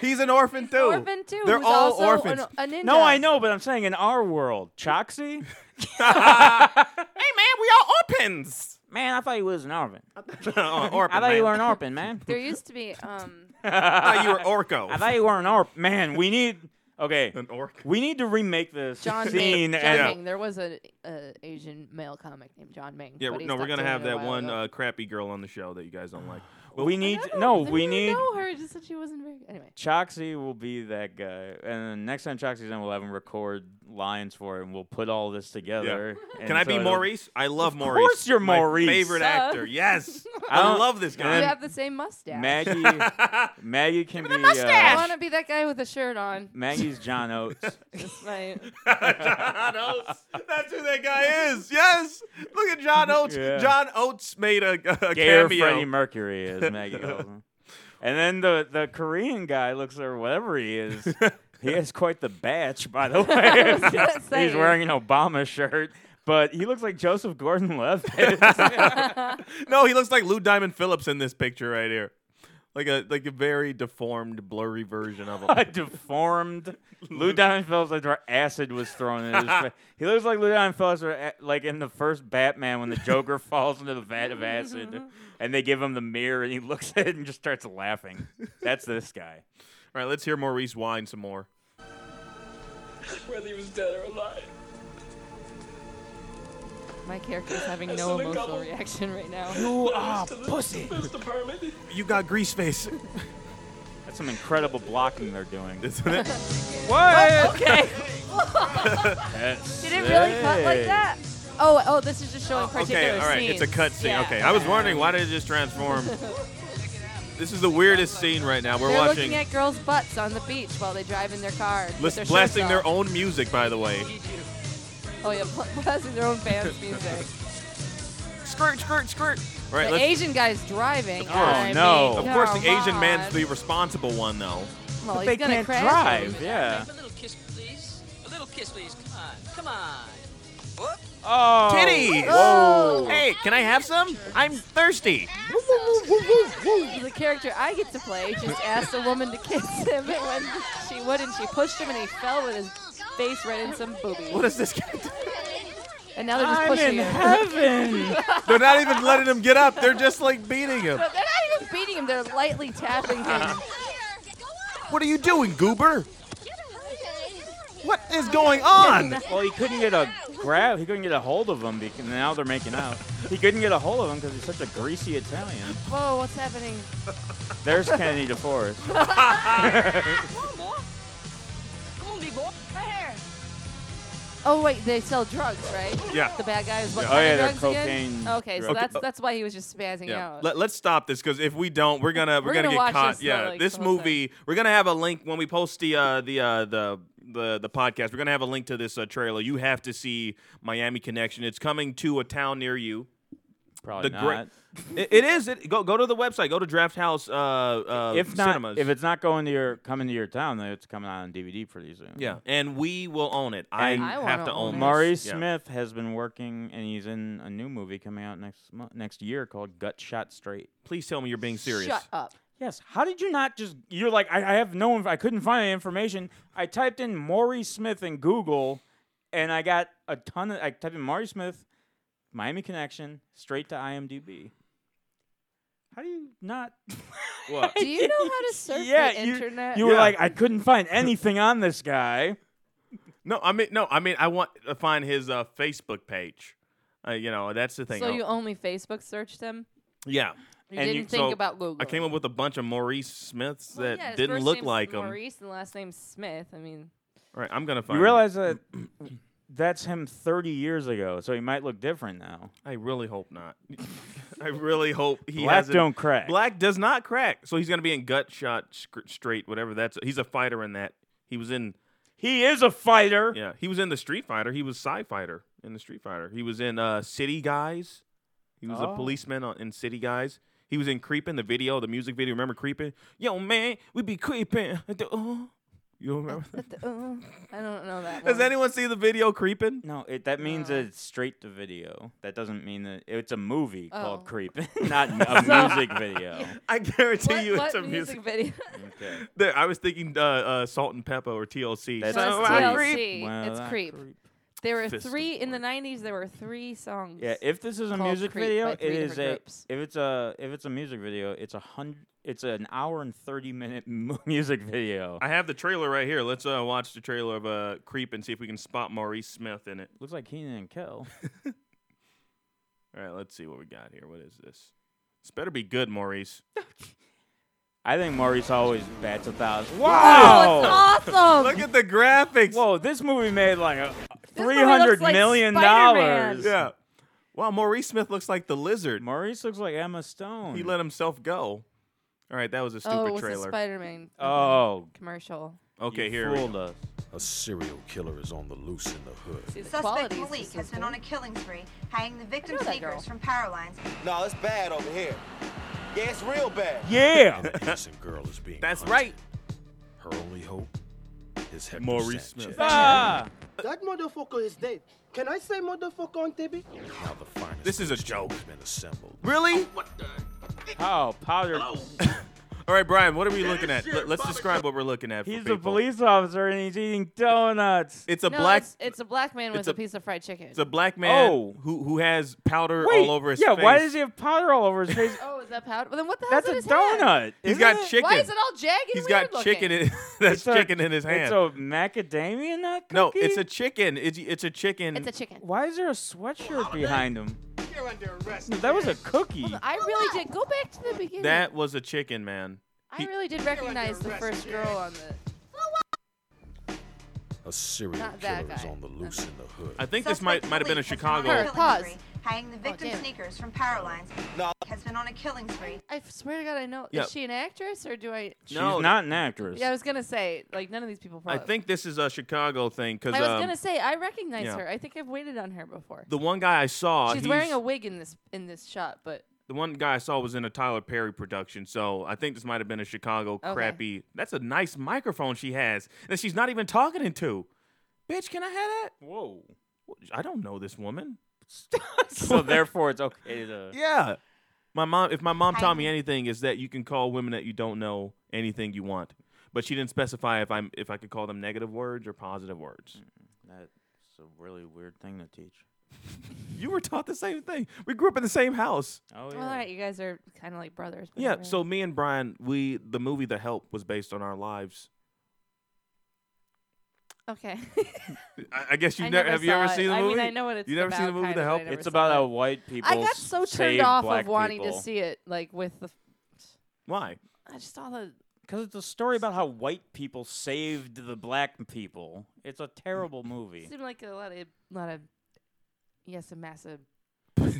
He's an orphan too. Orphan too. They're who's all also orphans. An, a ninja. No, I know, but I'm saying in our world, Choxy. *laughs* *laughs* hey man, we all orphans. Man, I thought you was an orphan. *laughs* Oh, orphan, I thought you were an orphan, man. There used to be um. I thought you were Orko. I thought you were an orphan. Man, we need. Okay, an orc. we need to remake this John scene Ming. John and Ming. There was a, a Asian male comic named John Ming. Yeah, no, we're gonna have that one uh, crappy girl on the show that you guys don't like. *sighs* we need no, we need know her. Just that she wasn't very. Anyway. Choxy will be that guy, and then next time Choxy's in, we'll have him record lines for it, and we'll put all this together. *laughs* and Can I so be Maurice? I love Maurice. Of Maurice. course you're My Maurice. favorite Duh. actor. Yes, *laughs* I I love this You guy. have the same mustache. Maggie, *laughs* Maggie can be. I Uh, want to be that guy with a shirt on. Maggie's John Oates. That's my. John Oates. That's who that guy is. Yes. Look at John Oates. Yeah. John Oates made a, a Gayer cameo. Freddie Mercury, as Maggie calls. And then the the Korean guy looks or whatever he is. He has quite the batch, by the *laughs* way. was say. He's wearing an Obama shirt, but he looks like Joseph Gordon-Levitt. *laughs* no, he looks like Lou Diamond Phillips in this picture right here. Like a like a very deformed, blurry version of him. *laughs* a deformed Lou Diamond Phillips, like where acid was thrown in his face. He looks like Lou Diamond Phillips, where, eh, like in the first Batman when the Joker falls into the vat of acid, mm-hmm. and they give him the mirror, and he looks at it and just starts laughing. That's this guy. All right, let's hear Maurice whine some more. Whether he was dead or alive. My character is having I no emotional couple. reaction right now. You are To the pussy. Police department. You got grease face, That's some incredible blocking they're doing. *laughs* isn't it? What? Okay. *laughs* Did it really cut like that? Oh, oh, this is just showing particular okay, all right, scenes. it's a cut scene. Yeah. Okay, I was wondering why did it just transform? *laughs* this is the weirdest scene right now. We're They're watching. looking at girls' butts on the beach while they drive in their car. with lis- their blasting their off. own music, by the way. Oh yeah, bl- *laughs* blasting their own band's music. Skirt, skirt, skirt. All right, the let's. Asian guy's driving. Oh, I no. mean, of course, the come Asian man's on. the responsible one, though. Well, But he's they gonna can't crash drive. him. Yeah. A little kiss, please. A little kiss, please. Come on. Come on. Whoop. Oh. Titties! Whoa. Hey, can I have some? I'm thirsty. The character I get to play just asked a woman to kiss him, and when she wouldn't, she pushed him, and he fell with his face right in some boobies. What is this guy do? And now they're just I'm pushing in him. heaven. *laughs* They're not even letting him get up. They're just like beating him. But they're not even beating him; they're lightly tapping him. What are you doing, goober? What is going on? well, he couldn't get a grab. He couldn't get a hold of him because now they're making out. He couldn't get a hold of him because he's such a greasy Italian. Whoa, what's happening? There's Kennedy DeForest. Come on, boy. Come on, big boy. Right here. Oh wait, they sell drugs, right? Yeah. The bad guys. What Yeah. Oh, kind yeah, of they're drugs again? cocaine Okay, so drugs. Okay, that's that's why he was just spazzing Yeah. out. Let, let's stop this because if we don't, we're gonna we're, We're gonna, gonna get watch caught. this, yeah, like, this the whole movie. We're gonna have a link when we post the uh, the uh, the the the podcast. We're gonna have a link to this uh, trailer. You have to see Miami Connection. It's coming to a town near you. Probably The not. great- It, it is. It, go go to the website. Go to Drafthouse. Uh, uh, if not, cinemas. if it's not going to your coming to your town, then it's coming out on DVD pretty soon. yeah, and we will own it. I, I have wanna own own it. this. Maurice Yeah. Smith has been working, and he's in a new movie coming out next mo- next year called Gut Shot Straight. Please tell me you're being serious. Shut up. Yes. How did you not just? You're like, I, I have no. inf- I couldn't find any information. I typed in Maury Smith in Google, and I got a ton of. I typed in Maury Smith, Miami Connection, straight to IMDb. How do you not? *laughs* What? Do you know how to surf yeah, the you, internet? you were Yeah. like, I couldn't find anything on this guy. No, I mean no. I mean I want to find his uh, Facebook page. Uh, you know that's the thing. so I'll- you only Facebook searched him? yeah. You And didn't you- think so about Google. I came up with a bunch of Maurice Smiths Well, that yeah, didn't look like him. Maurice and the last name's Smith. I mean, All right, I'm gonna find. You realize that that's him 30 years ago, so he might look different now. I really hope not. *laughs* I really hope he Black hasn't- don't crack. Black does not crack. So he's gonna be in Gut Shot Sc- Straight, whatever that's. He's a fighter in that. He was in. He is a fighter. Yeah, he was in the Street Fighter. He was Sci Fighter in the Street Fighter. He was in uh, City Guys. He was Oh. a policeman on, in City Guys. He was in Creeping, the video, the music video. Remember Creeping? Yo, man, we be creeping. You don't remember? that? Uh, I don't know that. Does one. anyone see the video Creeping? No, it, that means No. it's straight to video. That doesn't mean that it's a movie Oh. called Creeping, *laughs* not *laughs* a music video. I guarantee What, you what it's a music, music. video? Okay. There, I was thinking uh, uh, Salt-N-Pepa or TLC. That's No, So it's I TLC. creep. TLC. Well, it's that creep. There were Fist of three in the Fork. '90s. There were three songs. Yeah, if this is a called music Creep video, by it three is different a. groups. If it's a if it's a music video, it's a hundred. It's an hour and thirty minute *laughs* mu- music video. I have the trailer right here. Let's uh, watch the trailer of uh, Creep and see if we can spot Maurice Smith in it. Looks like Kenan and Kel. All right, let's see what we got here. What is this? This better be good, Maurice. *laughs* I think Maurice always bats a thousand. Oh, Wow! it's awesome. Look at the graphics. Whoa, this movie made like a This three movie hundred looks like million dollars. Yeah. Wow, Maurice Smith looks like the lizard. Maurice looks like Emma Stone. He let himself go. All right, that was a oh, stupid oh, it was a trailer. Spider-Man Oh, mm-hmm, commercial. okay, you here. we fooled go. us. A serial killer is on the loose in the hood. See, the Suspect is Malik has been on a killing spree, hanging the victim's know girl. sneakers from power lines. No, it's bad over here. Yeah, it's real bad. Yeah. *laughs* An innocent girl is being That's hunted. right. Her only hope is Hector Maurice Sanchez. Smith. ah! That motherfucker is dead. Can I say motherfucker on TV? Now the finest This is a news team joke. has been assembled. Really? Oh, powder. *laughs* All right, Brian, what are we looking at? Let- Let's describe what we're looking at. for He's a people. police officer and he's eating donuts. It's a no, black. It's, it's a black man with it's a, a- piece of fried chicken. It's a black oh. man Oh. who who has powder Wait, all over his face. yeah, face. why does he have powder all over his face? *laughs* oh, is that powder? Well, then what the hell That's hell's a in his hand? donut. He's isn't got it? chicken. Why is it all jagged He's and got weird chicken looking? in *laughs* that's It's a- chicken in his hand. It's a macadamia nut cookie? no, it's a chicken. It's it's a chicken. It's a chicken. Why is there a sweatshirt behind him? You're under arrest. No, that was a cookie. Hold on, I really did. Go back to the beginning. that was a chicken, man. I really did recognize the first girl on the. A serial Not that killer is guy. on the loose in the hood. I think this Suspect might might have been a Malik has been on Chicago. Her, pause. Spree, hanging the victim's damn. sneakers from power lines. No. Has been on a killing spree. I swear to God, I know. Yeah. Is she an actress or do I? She's No, not an actress. Yeah, I was gonna say like none of these people. I Probably. think this is a Chicago thing because I was um, gonna say I recognize yeah. her. I think I've waited on her before. the one guy I saw, She's he's, wearing a wig in this in this shot, but the one guy I saw was in a Tyler Perry production. So I think this might have been a Chicago Okay. crappy. That's a nice microphone she has that she's not even talking into. Bitch, can I have that? Whoa. I don't know this woman. *laughs* so therefore, it's okay to. Yeah. My mom if my mom taught me anything is that you can call women that you don't know anything you want. But she didn't specify if I'm if I could call them negative words or positive words. Mm, that's a really weird thing to teach. You were taught the same thing. We grew up in the same house. Oh yeah. all right, you guys are kind of like brothers. but Yeah, not so me and Brian, we the movie The Help was based on our lives. Okay. *laughs* I, I guess you I never, never have you ever it. seen the I movie? mean, I know what it's You never seen the about, movie kind The of, but I Help? never It's saw about it. how white people. I got so save turned off black of wanting people. to see it, like with the. Why? I just saw the. Because it's a story about how white people saved the black people. It's a terrible movie. Seemed like a lot of lot of. Yes, a massive.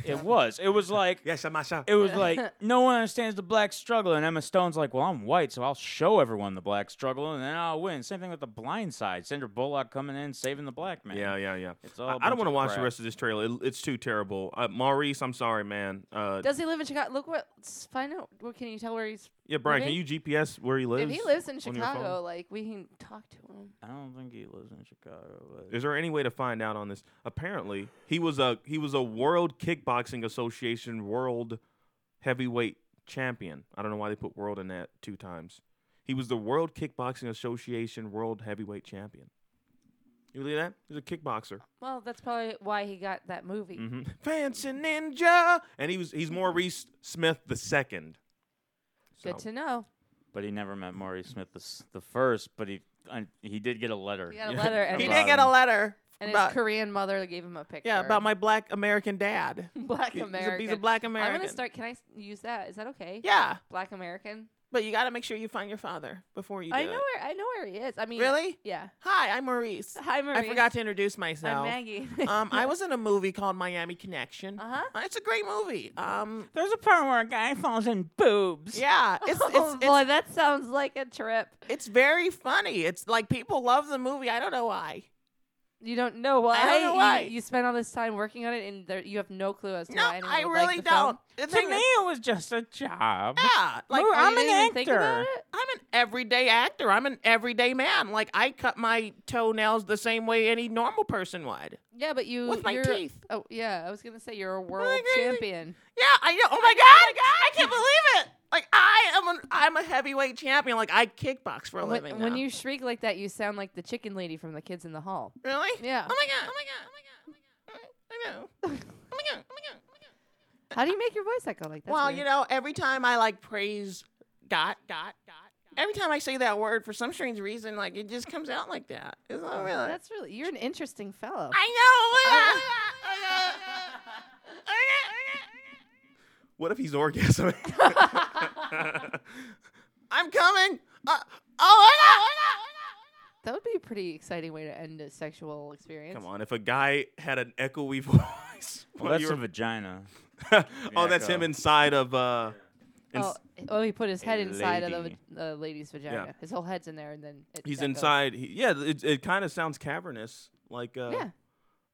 It was. It was like. *laughs* Yes, I'm myself. It was like no one understands the black struggle, and Emma Stone's like, "Well, I'm white, so I'll show everyone the black struggle, and then I'll win." Same thing with the Blind Side. Sandra Bullock coming in, saving the black man. Yeah, yeah, yeah. It's all. I, a I don't want to watch the rest of this trailer. It, it's too terrible. Uh, Maurice, I'm sorry, man. Uh, Does he live in Chicago? Look what. Find out. What can you tell where he's? Yeah, Brian, can living? you GPS where he lives? If he lives in on your phone? Chicago, like we can talk to him. I don't think he lives in Chicago. But Is there any way to find out on this? Apparently, he was a he was a World Kickboxing Association World Heavyweight Champion. I don't know why they put world in that two times. He was the World Kickboxing Association World Heavyweight Champion. You believe that? He's a kickboxer. Well, that's probably why he got that movie. hmm Fancy Ninja, and he was he's Maurice Smith the second. Good to know. but he never met Maurice Smith the, s- the first. But he uh, he did get a letter. He got a *laughs* letter, and He did get a letter. And about- his Korean mother gave him a picture. Yeah, about my black American dad. *laughs* black He's a- American. he's a black American. I'm gonna start. Can I s- use that? Is that okay? Yeah. Black American. But you got to make sure you find your father before you do I know it. where I know where he is. I mean, Really? Yeah. Hi, I'm Maurice. Hi, Maurice. I forgot to introduce myself. I'm Maggie. *laughs* um, I was in a movie called Miami Connection. Uh-huh. Uh, It's a great movie. Um, There's a part where a guy falls in boobs. yeah, it's *laughs* it's, oh it's, boy, that sounds like a trip. it's very funny. It's like people love the movie. I don't know why. You don't know why. I don't know You- why. You, spent all this time working on it, and there, you have no clue as to No, why. anyone I would really like the film? don't. The To thing me, is- it was just a job. yeah, like Mo- I'm you an didn't even think about actor. it? I'm an everyday actor. I'm an everyday man. Like I cut my toenails the same way any normal person would. Yeah, but you With my you're, teeth. Oh yeah, I was gonna say you're a world crazy? champion. Yeah, I know. Oh, oh, oh my god, I can't believe it. Like I am an I'm a heavyweight champion. Like I kickbox for a When, living. when now. you shriek like that, you sound like the chicken lady from the Kids in the Hall. really? Yeah. Oh my god. Oh my god. Oh my god. Oh my god. I know. *laughs* Oh, oh my god. Oh my god. Oh my god. How do you make your voice echo like that? well, you know, every time I like praise God, God, God. Every time I say that word, for some strange reason, like it just comes out like that. It's not really. That's really you're an interesting fellow. I know. what if he's orgasming? *laughs* I'm coming. Uh, oh, my God. That would be a pretty exciting way to end a sexual experience. Come on, if a guy had an echoey *laughs* voice. Well, that's a vagina. *laughs* oh, that's him inside of. uh ins- Oh, oh, he put his head A inside of lady. the uh, lady's vagina. His whole head's in there, and then it, He's inside. He, yeah, it, it kind of sounds cavernous, like uh, Yeah.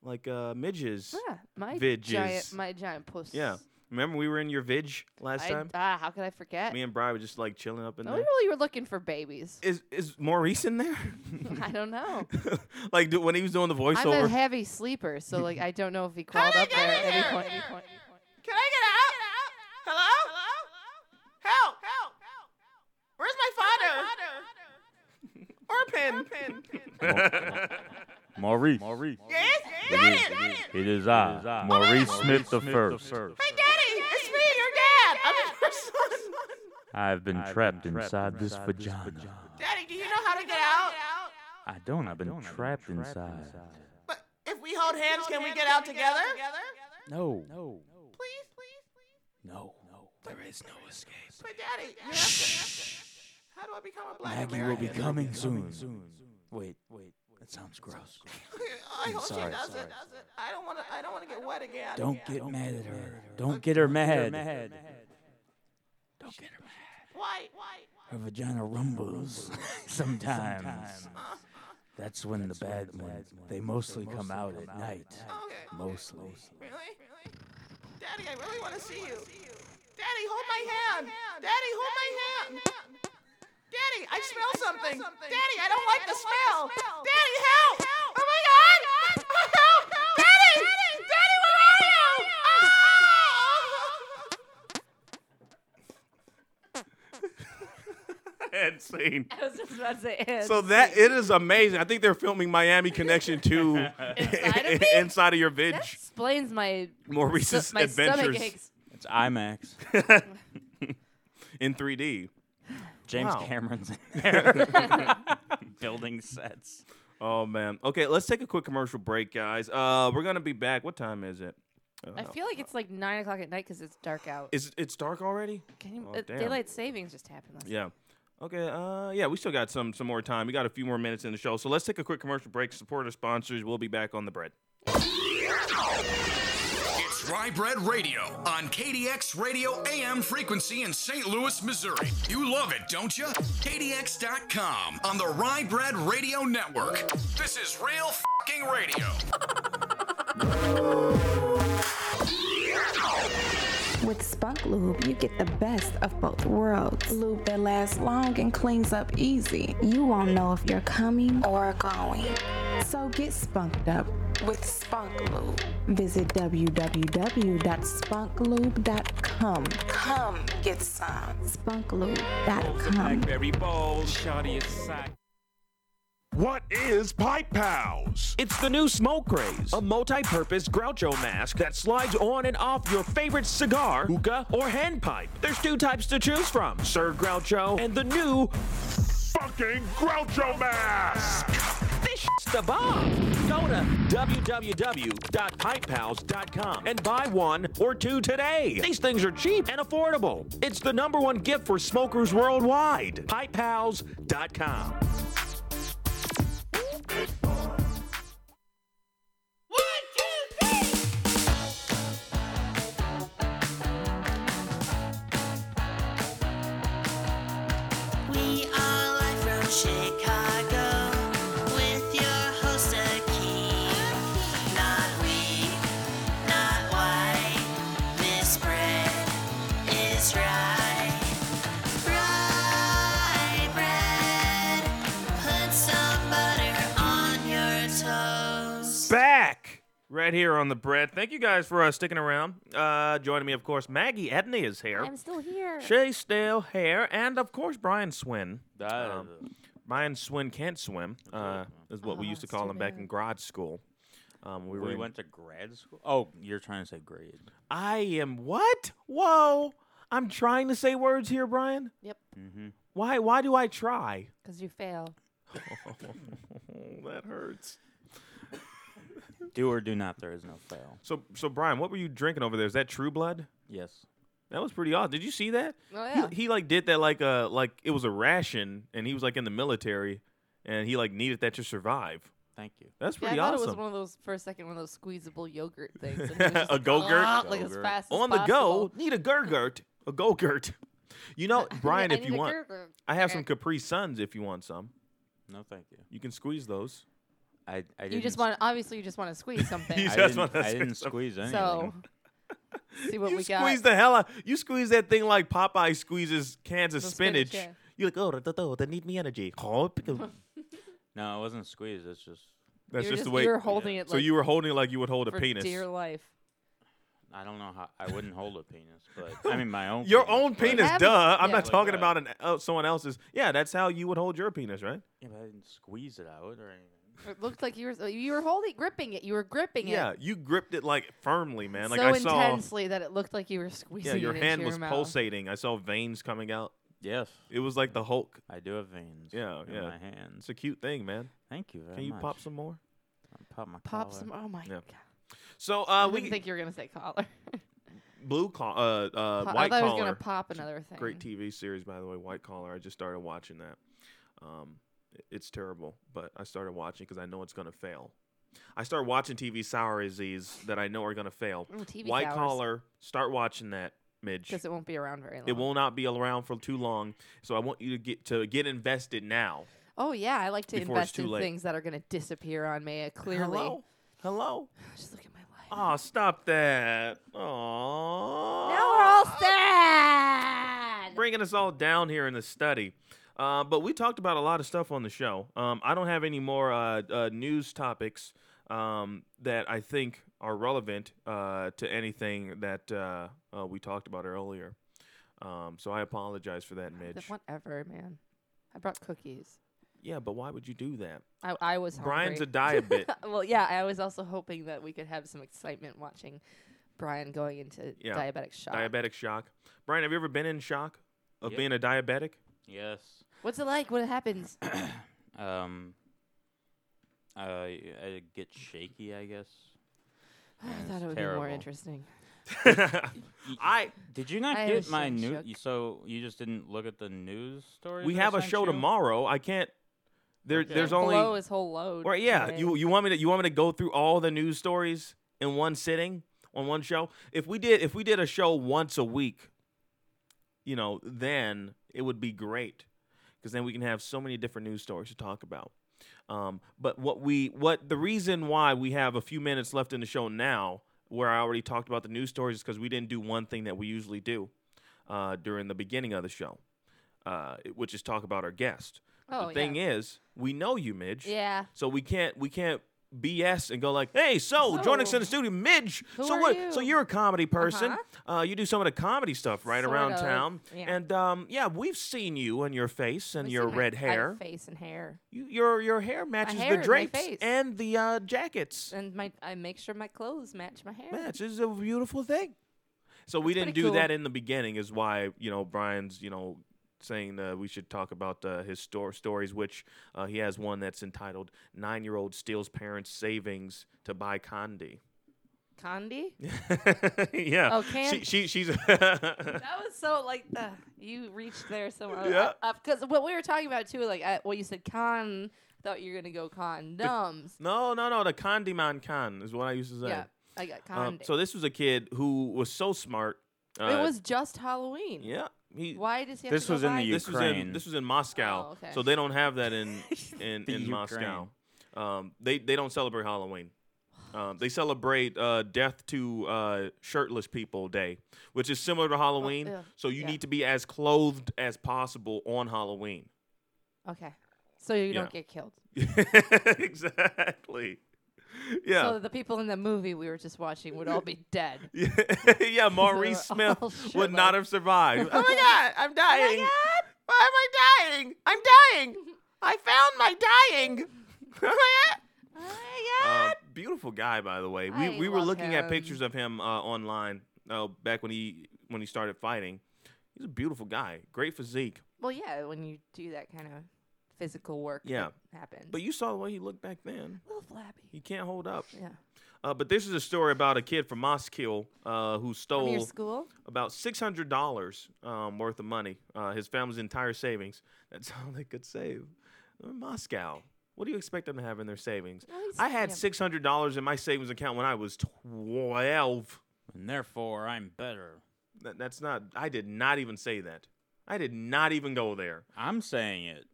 like uh, midges. Yeah, my Vidges. giant, my giant puss. Yeah. Remember we were in your vig last I, time? ah, how could I forget? Me and Bri were just like chilling up in no, there. we really were looking for babies. Is is Maurice in there? *laughs* I don't know. *laughs* like do, when he was doing the voiceover. I'm a heavy sleeper, so like I don't know if he *laughs* crawled up there at any point. Any point. Can I get out? Hello? Help! Help! Where's my father? or pin? Maurice. Maurice. yes? It is, it is I, Maurice Smith the First. Hey, Daddy! It's me, your dad! I'm your son! I've been trapped inside this vagina. Daddy, do you know how to get out? I don't. I've been trapped inside. But if we hold hands, can we get out together? No. No. Please, please, please. No. No. There is no escape. But Daddy, you have to. How do I become a black Maggie will be coming soon. Wait. Wait. That sounds gross. *laughs* I hope sorry, she does sorry. it. I don't want to. I don't want to get wet again. Don't get mad at her. Don't get her mad. Don't get her mad. Why? Why? Her vagina rumbles *laughs* *laughs* sometimes. That's when the bad ones, they mostly come out at night. Mostly. Really? Really? Daddy, I really want to see you. Daddy, hold my hand. Daddy, hold my hand. Daddy, I smell something. Daddy, I don't like the smell. Daddy, help! Oh my God! Help! Daddy! Daddy, where are you? *laughs* End scene. I was just about to say. and So that it is amazing. I think they're filming Miami Connection 2 *laughs* Inside *laughs* of me? inside of your vid. That explains my Maurice's my stomach adventures aches. It's IMAX. in 3D. James Wow. Cameron's in *laughs* there. *laughs* Building sets. Oh man. Okay, let's take a quick commercial break, guys. Uh, we're gonna be back. What time is it? I feel like it's like nine o'clock at night because it's dark out. is it's dark already? Can you, Oh, uh, damn. daylight savings just happened. Last Yeah. Okay. Uh, yeah, we still got some some more time. We got a few more minutes in the show, so let's take a quick commercial break. Support our sponsors. We'll be back on the bread. Rye Bread Radio on KDX Radio AM frequency in St. Louis, Missouri. You love it, don't you? KDX.com on the Rye Bread Radio Network. This is real fucking radio. *laughs* With Spunk Lube, you get the best of both worlds. Lube that lasts long and cleans up easy. You won't know if you're coming or going. So get spunked up with Spunk Lube. Visit www.spunklube.com. Come get some. Spunklube.com. Blackberry bowl, shawty aside. What is Pipe Pals? It's the new Smoke Craze, a multi-purpose Groucho mask that slides on and off your favorite cigar, hookah, or hand pipe. There's two types to choose from: Sir Groucho and the new Fucking Groucho mask! This shit's the bomb. Go to www.pipepals.com and buy one or two today. These things are cheap and affordable. It's the number one gift for smokers worldwide. Pipepals.com. We right here on the bread. Thank you guys for uh, sticking around. Uh, joining me, of course, Maggie Edney is here. I'm still here. Shay Stale Hair, and of course Brian Swin. That- Um, Brian Swin can't swim, uh, is what we Oh, used to call too him back in grad school. Um, we We, went to grad school. Oh, you're trying to say grade. I am what? Whoa! I'm trying to say words here, Brian. Yep. Mm-hmm. Why? Why do I try? Because you fail. *laughs* that hurts. Do or do not. There is no fail. So, so Brian, what were you drinking over there? Is that True Blood? Yes. That was pretty odd. Did you see that? Oh, He- yeah. He, like did that like uh like it was a ration, and he was like in the military, and he like needed that to survive. Thank you. That's pretty Yeah, I pretty thought it was one of those for a second, one of those squeezable yogurt *laughs* things. and he was just a like, go-gurt, "Ah," like as fast as on the possible. go. Need a gurgurt, a go-gurt. You know, *laughs* Brian, I if you want. I have Okay. some Capri Suns. If you want some, No, thank you. you can squeeze those. I, I You didn't just want, obviously, you just want to squeeze *laughs* something. You I just didn't, wanna I didn't squeeze squeeze anything. so, *laughs* see what you we squeeze the hell out. You squeeze that thing like Popeye squeezes cans of The spinach, spinach. yeah. You're like, oh, da, da, da, that need me energy. Oh, *laughs* no, it wasn't squeezed. It's just That's You were just the way. you were holding it So you were holding it like you would hold a for penis. dear life. I don't know how I wouldn't hold a penis, but I mean my own. Your penis, own but- penis, Have- duh. I'm yeah. not Like talking that. about an uh, someone else's. Yeah, that's how you would hold your penis, right? Yeah, but I didn't squeeze it out or anything. It looked like you were you were holding gripping it. You were gripping Yeah, it Yeah, you gripped it like firmly, man. Like so I saw. intensely that it looked like you were squeezing. Yeah, your it hand into was mouth. pulsating. I saw veins coming out. Yes, It was like the Hulk. I do have veins. Yeah, in yeah. my hands. It's a cute thing, man. Thank you very Can you much. pop some more? I'll pop my Pop collar. some. Oh my Yeah. god! So I uh, didn't we think you were gonna say collar. *laughs* blue collar, uh, uh, Po- I white thought I was gonna pop another thing. Great TV series, by the way, White Collar. I just started watching that. Um, i- it's terrible, but I started watching because I know it's gonna fail. I start watching TV these that I know are gonna fail. Ooh, TV White sours. Collar. Start watching that, Midge. Because it won't be around very long. It will not be around for too long, so I want you to get to get invested now. Oh yeah, I like to Before it's invest too in late. things that are gonna disappear on me. uh, Clearly. Hello, hello. *sighs* Just look at my life. Oh, stop that. Aww. Now we're all sad. bringing us all down here in the study. Uh, but we talked about a lot of stuff on the show. Um, I don't have any more uh, uh, news topics um, that I think are relevant uh, to anything that uh, uh, we talked about earlier. Um, so I apologize for that, Midge. Whatever, man. I brought cookies. Yeah, but why would you do that? I, I was Brian's hungry. a *laughs* diabet. well, yeah, I was also hoping that we could have some excitement watching Brian going into Yeah. diabetic shock. Diabetic shock. Brian, have you ever been in shock of Yep. being a diabetic? Yes. What's it like? What happens? *clears throat* Um. Uh, I get shaky, I guess. *sighs* I and thought it's it would be more interesting. *laughs* *laughs* I Did you not I get was my shook, news? shook. So you just didn't look at the news story? we have a show you? tomorrow. I can't. There, Okay. there's Can't only blow his whole load. Right, yeah. today. You you want me to you want me to go through all the news stories in one sitting on one show? If we did if we did a show once a week, you know, then it would be great because then we can have so many different news stories to talk about. Um, but what we what the reason why we have a few minutes left in the show now, where I already talked about the news stories, is because we didn't do one thing that we usually do uh, during the beginning of the show, uh, which is talk about our guest. Oh, the thing yeah. is, we know you, Midge. Yeah. So we can't we can't BS and go like, hey, so joining us in the studio, Midge. Who so what? you? So you're a comedy person. uh you do some of the comedy stuff right Sort around of, town. yeah. And um, yeah, we've seen you and your face and I've your seen my- red hair. face and hair. You, your your hair matches hair the drapes and the uh, jackets. And my I make sure my clothes match my hair. Match is a beautiful thing. So we didn't do cool. that in the beginning, is why you know Brian's you know saying uh, we should talk about uh, his store stories, which uh, he has one that's entitled Nine Year Old Steals Parents' Savings to Buy Candy. Candy? *laughs* yeah. Oh, can- She, she, she's. *laughs* that was so like uh, you reached there somewhere. Yeah. Because what we were talking about too, like I, well, you said con. Thought you were gonna go condoms. no, no, no. The Condi Candyman Khan is what I used to say. Yeah, I got Um, so this was a kid who was so smart. it uh, was just Halloween. Yeah. He, Why does he have This to go was in buy- the this was in Ukraine. this was in Moscow, Oh, okay. so they don't have that in *laughs* in, The in Moscow. Um, they they don't celebrate Halloween. Um, they celebrate uh, Death to uh, Shirtless People Day, which is similar to Halloween. yeah. So you Yeah. need to be as clothed as possible on Halloween. Okay, so you Yeah. don't get killed. *laughs* exactly. *laughs* Yeah. So the people in the movie we were just watching would all be *laughs* dead. *laughs* yeah, Maurice Smith would not have survived. oh my god, I'm dying. Oh my god. Why am I dying? I'm dying. I found my dying. oh my god. Uh, beautiful guy, by the way. We I we were looking at pictures of him uh, online uh, back when he when he started fighting. He's a beautiful guy, great physique. Well, yeah, when you do that kind of physical work, Yeah. that happens. But you saw the way he looked back then. a little flabby. He can't hold up. Yeah. Uh, but this is a story about a kid from Moscow uh, who stole your school? about six hundred dollars um, worth of money. Uh, his family's entire savings. That's *laughs* all they could save. Uh, Moscow. What do you expect them to have in their savings? I had six hundred dollars in my savings account when I was twelve. And therefore, I'm better. That, that's not. I did not even say that. I did not even go there. I'm saying it.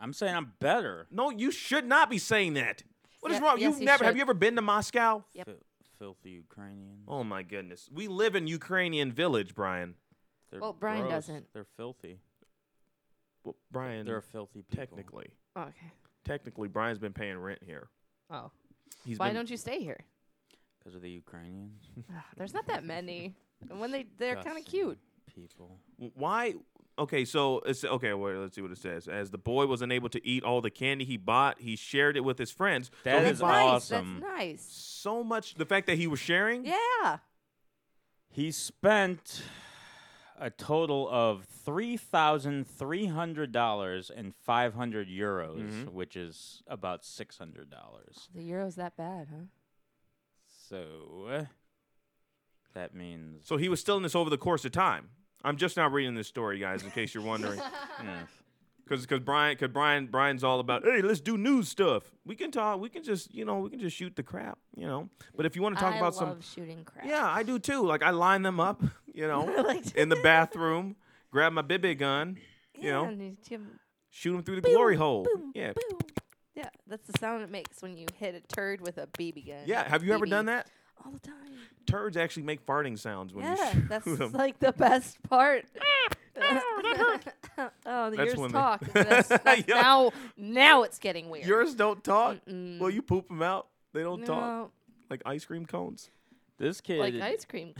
I'm saying I'm better. No, you should not be saying that. What is Yeah, wrong? yes, You've you never. Have should. you ever been to Moscow? Yep. Fil- filthy Ukrainians. Oh my goodness. We live in Ukrainian village, Brian. They're Well, Brian gross. doesn't. They're filthy. Well, Brian. They're filthy people. technically. Okay. Technically, Brian's been paying rent here. Oh. He's Why been- don't you stay here? Because of the Ukrainians. Ah, There's not that many. And when they they're kind of cute. People. Why? Okay, so it's okay. Wait, let's see what it says. As the boy wasn't able to eat all the candy he bought, he shared it with his friends. That so he is bought awesome. That's nice. So much. The fact that he was sharing. Yeah. He spent a total of three thousand three hundred dollars and five hundred euros, Mhm. which is about six hundred dollars. The euro's that bad, huh? So that means So he was still in this over the course of time. I'm just now reading this story, guys, in case you're wondering. *laughs* yes. Because because Brian, cause Brian, Brian's all about, hey, let's do news stuff. We can talk. We can just, you know, we can just shoot the crap, you know. But if you want to talk I about love some, shooting crap. yeah, I do too. Like I line them up, you know, *laughs* Like- in the bathroom, grab my BB gun, you yeah, know, and you give 'em- shoot them through the boom, glory hole. boom, yeah, boom. Yeah, that's the sound it makes when you hit a turd with a BB gun. yeah. Have you ever done that? All the time. Turds actually make farting sounds when yeah, you that's shoot them. *laughs* like the best part. *laughs* Ah, oh, the That's yours when *laughs* they- talk. That's, that's Yeah. Now, now it's getting weird. Yours don't talk. Mm-mm. Well, you poop them out. They don't talk like ice cream cones. this kid. like ice cream.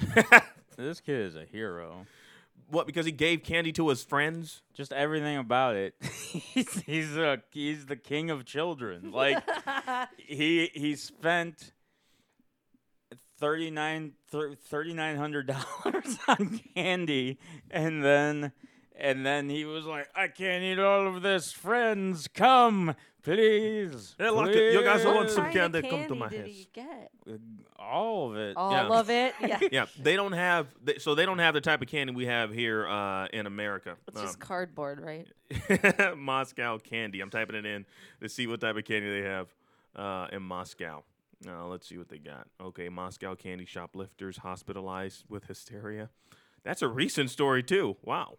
This kid is a hero. What? Because he gave candy to his friends. Just everything about it. he's he's a he's the king of children. Like he he spent thirty nine thirty nine hundred *laughs* dollars on candy, and then and then he was like, I can't eat all of this. Friends, come, please. Hey, look, you guys want some kind of candy? Come to my did house. he get? All of it. All Yeah. of it. *laughs* Yeah. yeah, they don't have. They, so they don't have the type of candy we have here uh, in America. It's just cardboard, right? Um, *laughs* Moscow candy. I'm typing it in to see what type of candy they have uh, in Moscow. Uh, let's see what they got. Okay, Moscow candy shoplifters hospitalized with hysteria. That's a recent story too. Wow.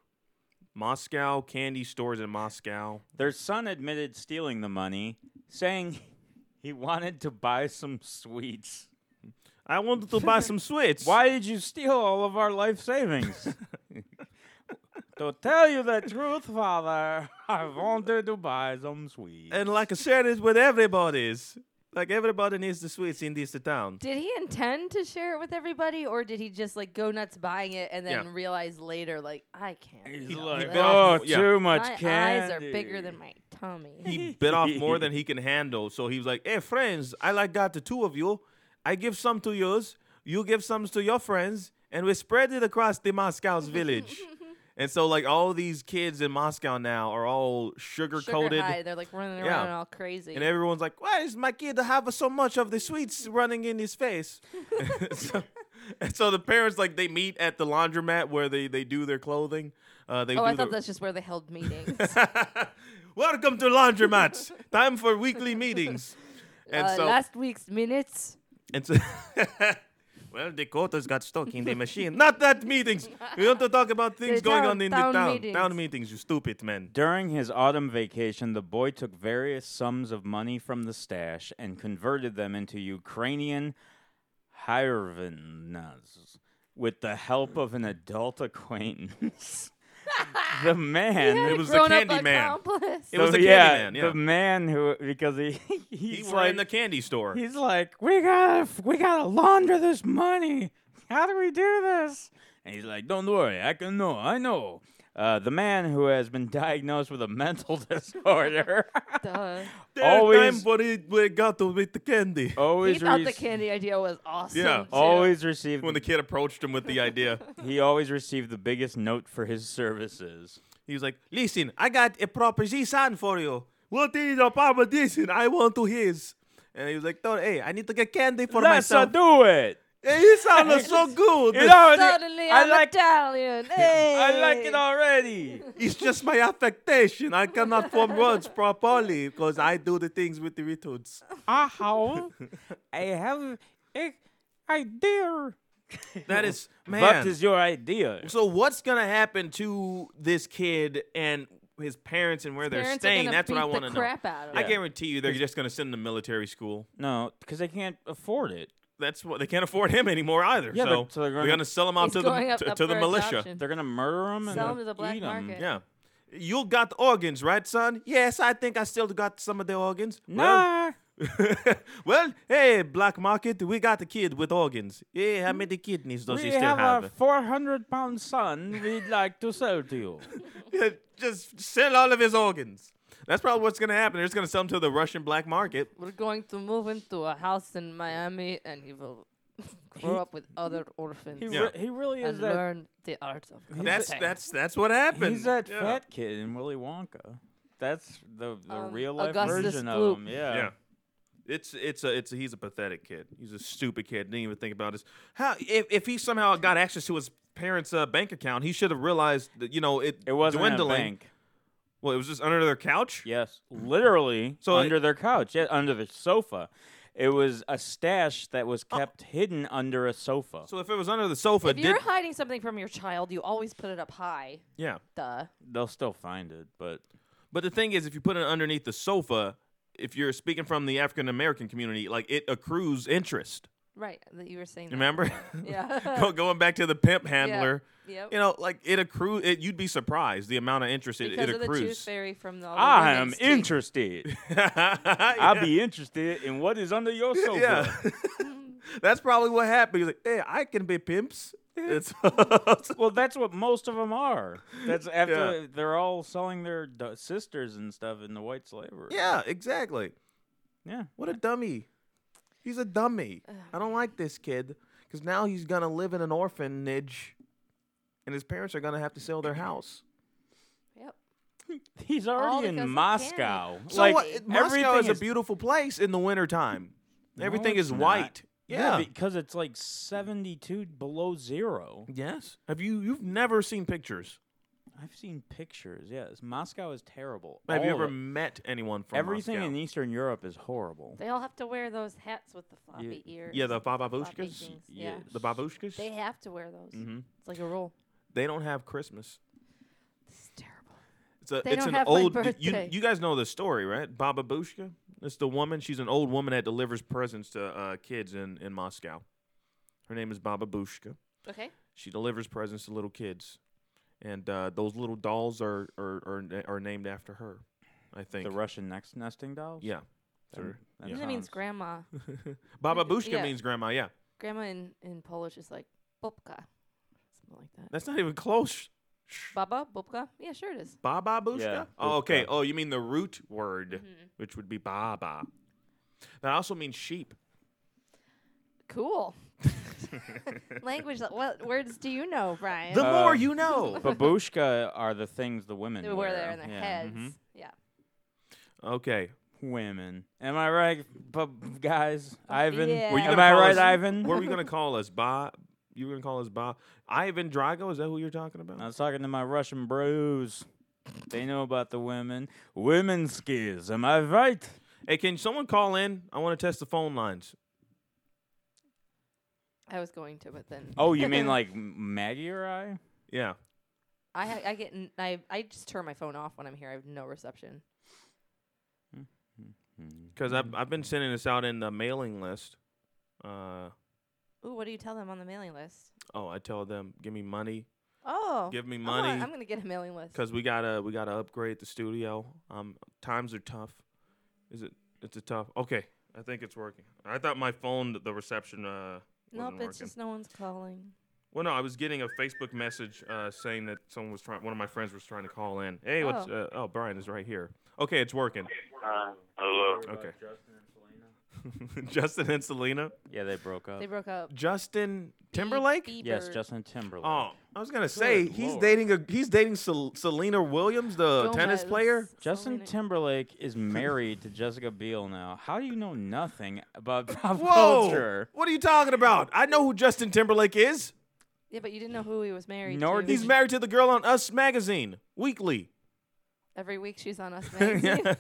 Moscow candy stores in Moscow. Their son admitted stealing the money, saying *laughs* he wanted to buy some sweets. I wanted to buy some *laughs* sweets. Why did you steal all of our life savings? *laughs* to tell you the truth, father, I wanted to buy some sweets. And like I shared it with everybody's. Like everybody needs the sweets in this town. Did he intend to share it with everybody, or did he just like go nuts buying it and then Yeah. realize later, like I can't? He's eat all like, this. Oh, oh, yeah. too much my candy. eyes are bigger than my tummy. He bit off more than he *laughs* can handle. So he was like, "Hey, friends, I like got the two of you. I give some to yours. You give some to your friends, and we spread it across the Moscow's village. *laughs* And so like all these kids in Moscow now are all sugar coated. They're like running Yeah. around all crazy. And everyone's like, why is my kid have so much of the sweets running in his face? *laughs* *laughs* so, and so the parents like they meet at the laundromat where they, they do their clothing. Uh, they oh, I the- thought that's just where they held *laughs* meetings. Welcome to laundromats. Time for weekly meetings. And uh, so last week's minutes. and so Well, the quotas got stuck in the machine. Not that meetings. We want to talk about things The going town- on in town the town. meetings. Town meetings, you stupid man. During his autumn vacation, the boy took various sums of money from the stash and converted them into Ukrainian hryvnias with the help of an adult acquaintance. The man, He had It was the grown-up candy man. accomplice. It was So, the yeah, candy man, yeah. the man who because he *laughs* He he's were like in the candy store. he's like we gotta we gotta launder this money. How do we do this? And he's like, don't worry, I can know, I know. Uh, the man who has been *laughs* diagnosed with a mental *laughs* disorder *laughs* Duh. Always time for it we got to with the candy. He always thought the rec- candy idea was awesome. Yeah. too. always received When the kid approached him with the idea, he always received the biggest note for his services. he was like, "Listen, I got a proposition for you. What is a proposition? I want to his." And he was like, "Don't- "Hey, I need to get candy for Let's myself." do it. Hey, you sound *laughs* so good. You know, Suddenly I I'm like Italian. *laughs* I like it already. It's just my affectation. I cannot form *laughs* words properly because I do the things with the retoots. Aha, I have a idea. That is, man. What is your idea? So what's gonna happen to this kid and his parents and where they're Parents are staying? gonna That's what I beat want to know. crap out of I him. guarantee you, they're just gonna send him to military school. No, because they can't afford it. That's what they can't afford him anymore either. Yeah, so, but- so they're they're gonna- gonna sell him out to the up- to, up to the militia. adoption. They're gonna murder him and Sell him to the black eat 'em. market. Yeah. You got the organs, right, son? Yes, I think I still got some of the organs. Nah. Well, *laughs* well, hey, black market, we got a kid with organs. Yeah, how many kidneys does we he still have, We have? a 400 pound son we'd like to sell to you. *laughs* Just sell all of his organs. That's probably what's gonna happen. They're just gonna sell him to the Russian black market. We're going to move into a house in Miami, and he will *laughs* grow He- up with other orphans. He, Yeah. re- he really is and that. learn the art of That's cooking. that's that's what happened. He's that Yeah. fat kid in Willy Wonka. That's the, the Um, real life Augustus version Gloop. of him. Yeah. Yeah. It's it's a it's a, he's a pathetic kid. He's a stupid kid. Didn't even think about this. How if, if he somehow got access to his parents' uh, bank account, he should have realized that you know it It wasn't in a dwindling. bank. Well, it was just under their couch. Yes, literally So it- under their couch, yeah, under the sofa. It was a stash that was Oh. kept hidden under a sofa. So if it was under the sofa, If you're hiding something from your child, you always put it up high. yeah. Duh. They'll still find it, but But the thing is, if you put it underneath the sofa, if you're speaking from the African American community, like it accrues interest. Right. That you were saying. that Remember? before. Yeah. *laughs* Going back to the pimp handler. Yep. You know, like it accrues. It, you'd be surprised the amount of interest it, because it of the tooth accrues. fairy from the. I am women's teeth. interested. *laughs* I'll be interested in what is under your sofa. Yeah. *laughs* That's probably what happened. He's like, hey, I can be pimps. It's well, that's what most of them are. That's after Yeah. they're all selling their d- sisters and stuff in the white slavery. yeah, exactly. Yeah. What a dummy. He's a dummy. I don't like this kid because now he's gonna live in an orphanage, and his parents are gonna have to sell their *clears throat* house. Yep. *laughs* He's All already in Moscow. So like what? Moscow everything is a beautiful place in the wintertime. No, Everything it's is not. white. Yeah. because it's like 72 below zero. yes. Have you? You've never seen pictures? I've seen pictures. Yes, Moscow is terrible. Have you ever it. met anyone from Everything Moscow? in Eastern Europe is horrible. They all have to wear those hats with the floppy ears. Yeah, the floppy babushkas. things. Yeah. The babushkas. They have to wear those. Mhm. It's like a rule. They don't have Christmas. This is terrible. It's a They it's don't an have my old you, birthday. you guys know the story, right? Baba Bushka. It's the woman. She's an old woman that delivers presents to uh, kids in, in Moscow. Her name is Baba Bushka. Okay. She delivers presents to little kids, and uh, those little dolls are are, are are named after her. I think. The Russian next nesting dolls. yeah. That- Sure. that Usually means grandma. *laughs* Baba Bushka Yeah. means grandma. Yeah. Grandma in, in Polish is like popka. Something like that. That's not even close. Baba? Bobka? Yeah, sure it is. Baba Bushka? Yeah, oh, okay. Oh, you mean the root word, Mhm. which would be Baba. That also means sheep. Cool. Language. What words do you know, Brian? The more you know. *laughs* Babushka are the things the women They wear wear. there in their yeah. heads. mhm. Yeah. Okay. Women. Am I right, bu- guys? Ivan? Yeah. Were you Am gonna I call right, us- Ivan? What were you gonna *laughs* call us? Ba? You were gonna call us Ba? Ivan Drago? Is that who you're talking about? I was talking to my Russian bros. They know about the women. Women's skis. Am I right? Hey, can someone call in? I want to test the phone lines. I was going to, but then. *laughs* Oh, you mean *laughs* like Maggie or I? Yeah. I ha- I get n- I I just turn my phone off when I'm here. I have no reception. Because I've, I've been sending this out in the mailing list. Uh, Ooh, what do you tell them on the mailing list? oh, I tell them, give me money. Oh, Give me I'm gonna- money. I'm gonna get a mailing list. Because we gotta we gotta upgrade the studio. Um, times are tough. Is it? It's a tough. Okay, I think it's working. I thought my phone, the reception, uh, Nope, it's working. just no one's calling. Well, no, I was getting a Facebook message uh, saying that someone was trying. One of my friends was trying to call in. Hey, what's? Oh. Uh, oh, Brian is right here. Okay, it's working. Uh, hello. Okay. Justin *laughs* and Selena. Yeah, they broke up. They broke up. Justin Timberlake. Yes, Justin Timberlake. Oh, I was gonna say Good he's lord. dating a he's dating Sel- Selena Williams, the tennis player. Justin Timberlake is married to Jessica Biel now. How do you know nothing about pop Whoa! culture? What are you talking about? I know who Justin Timberlake is. Yeah, but you didn't know who he was married Nor to. He's married to the girl on Us magazine weekly. Every week she's on Us *laughs* magazine. *laughs*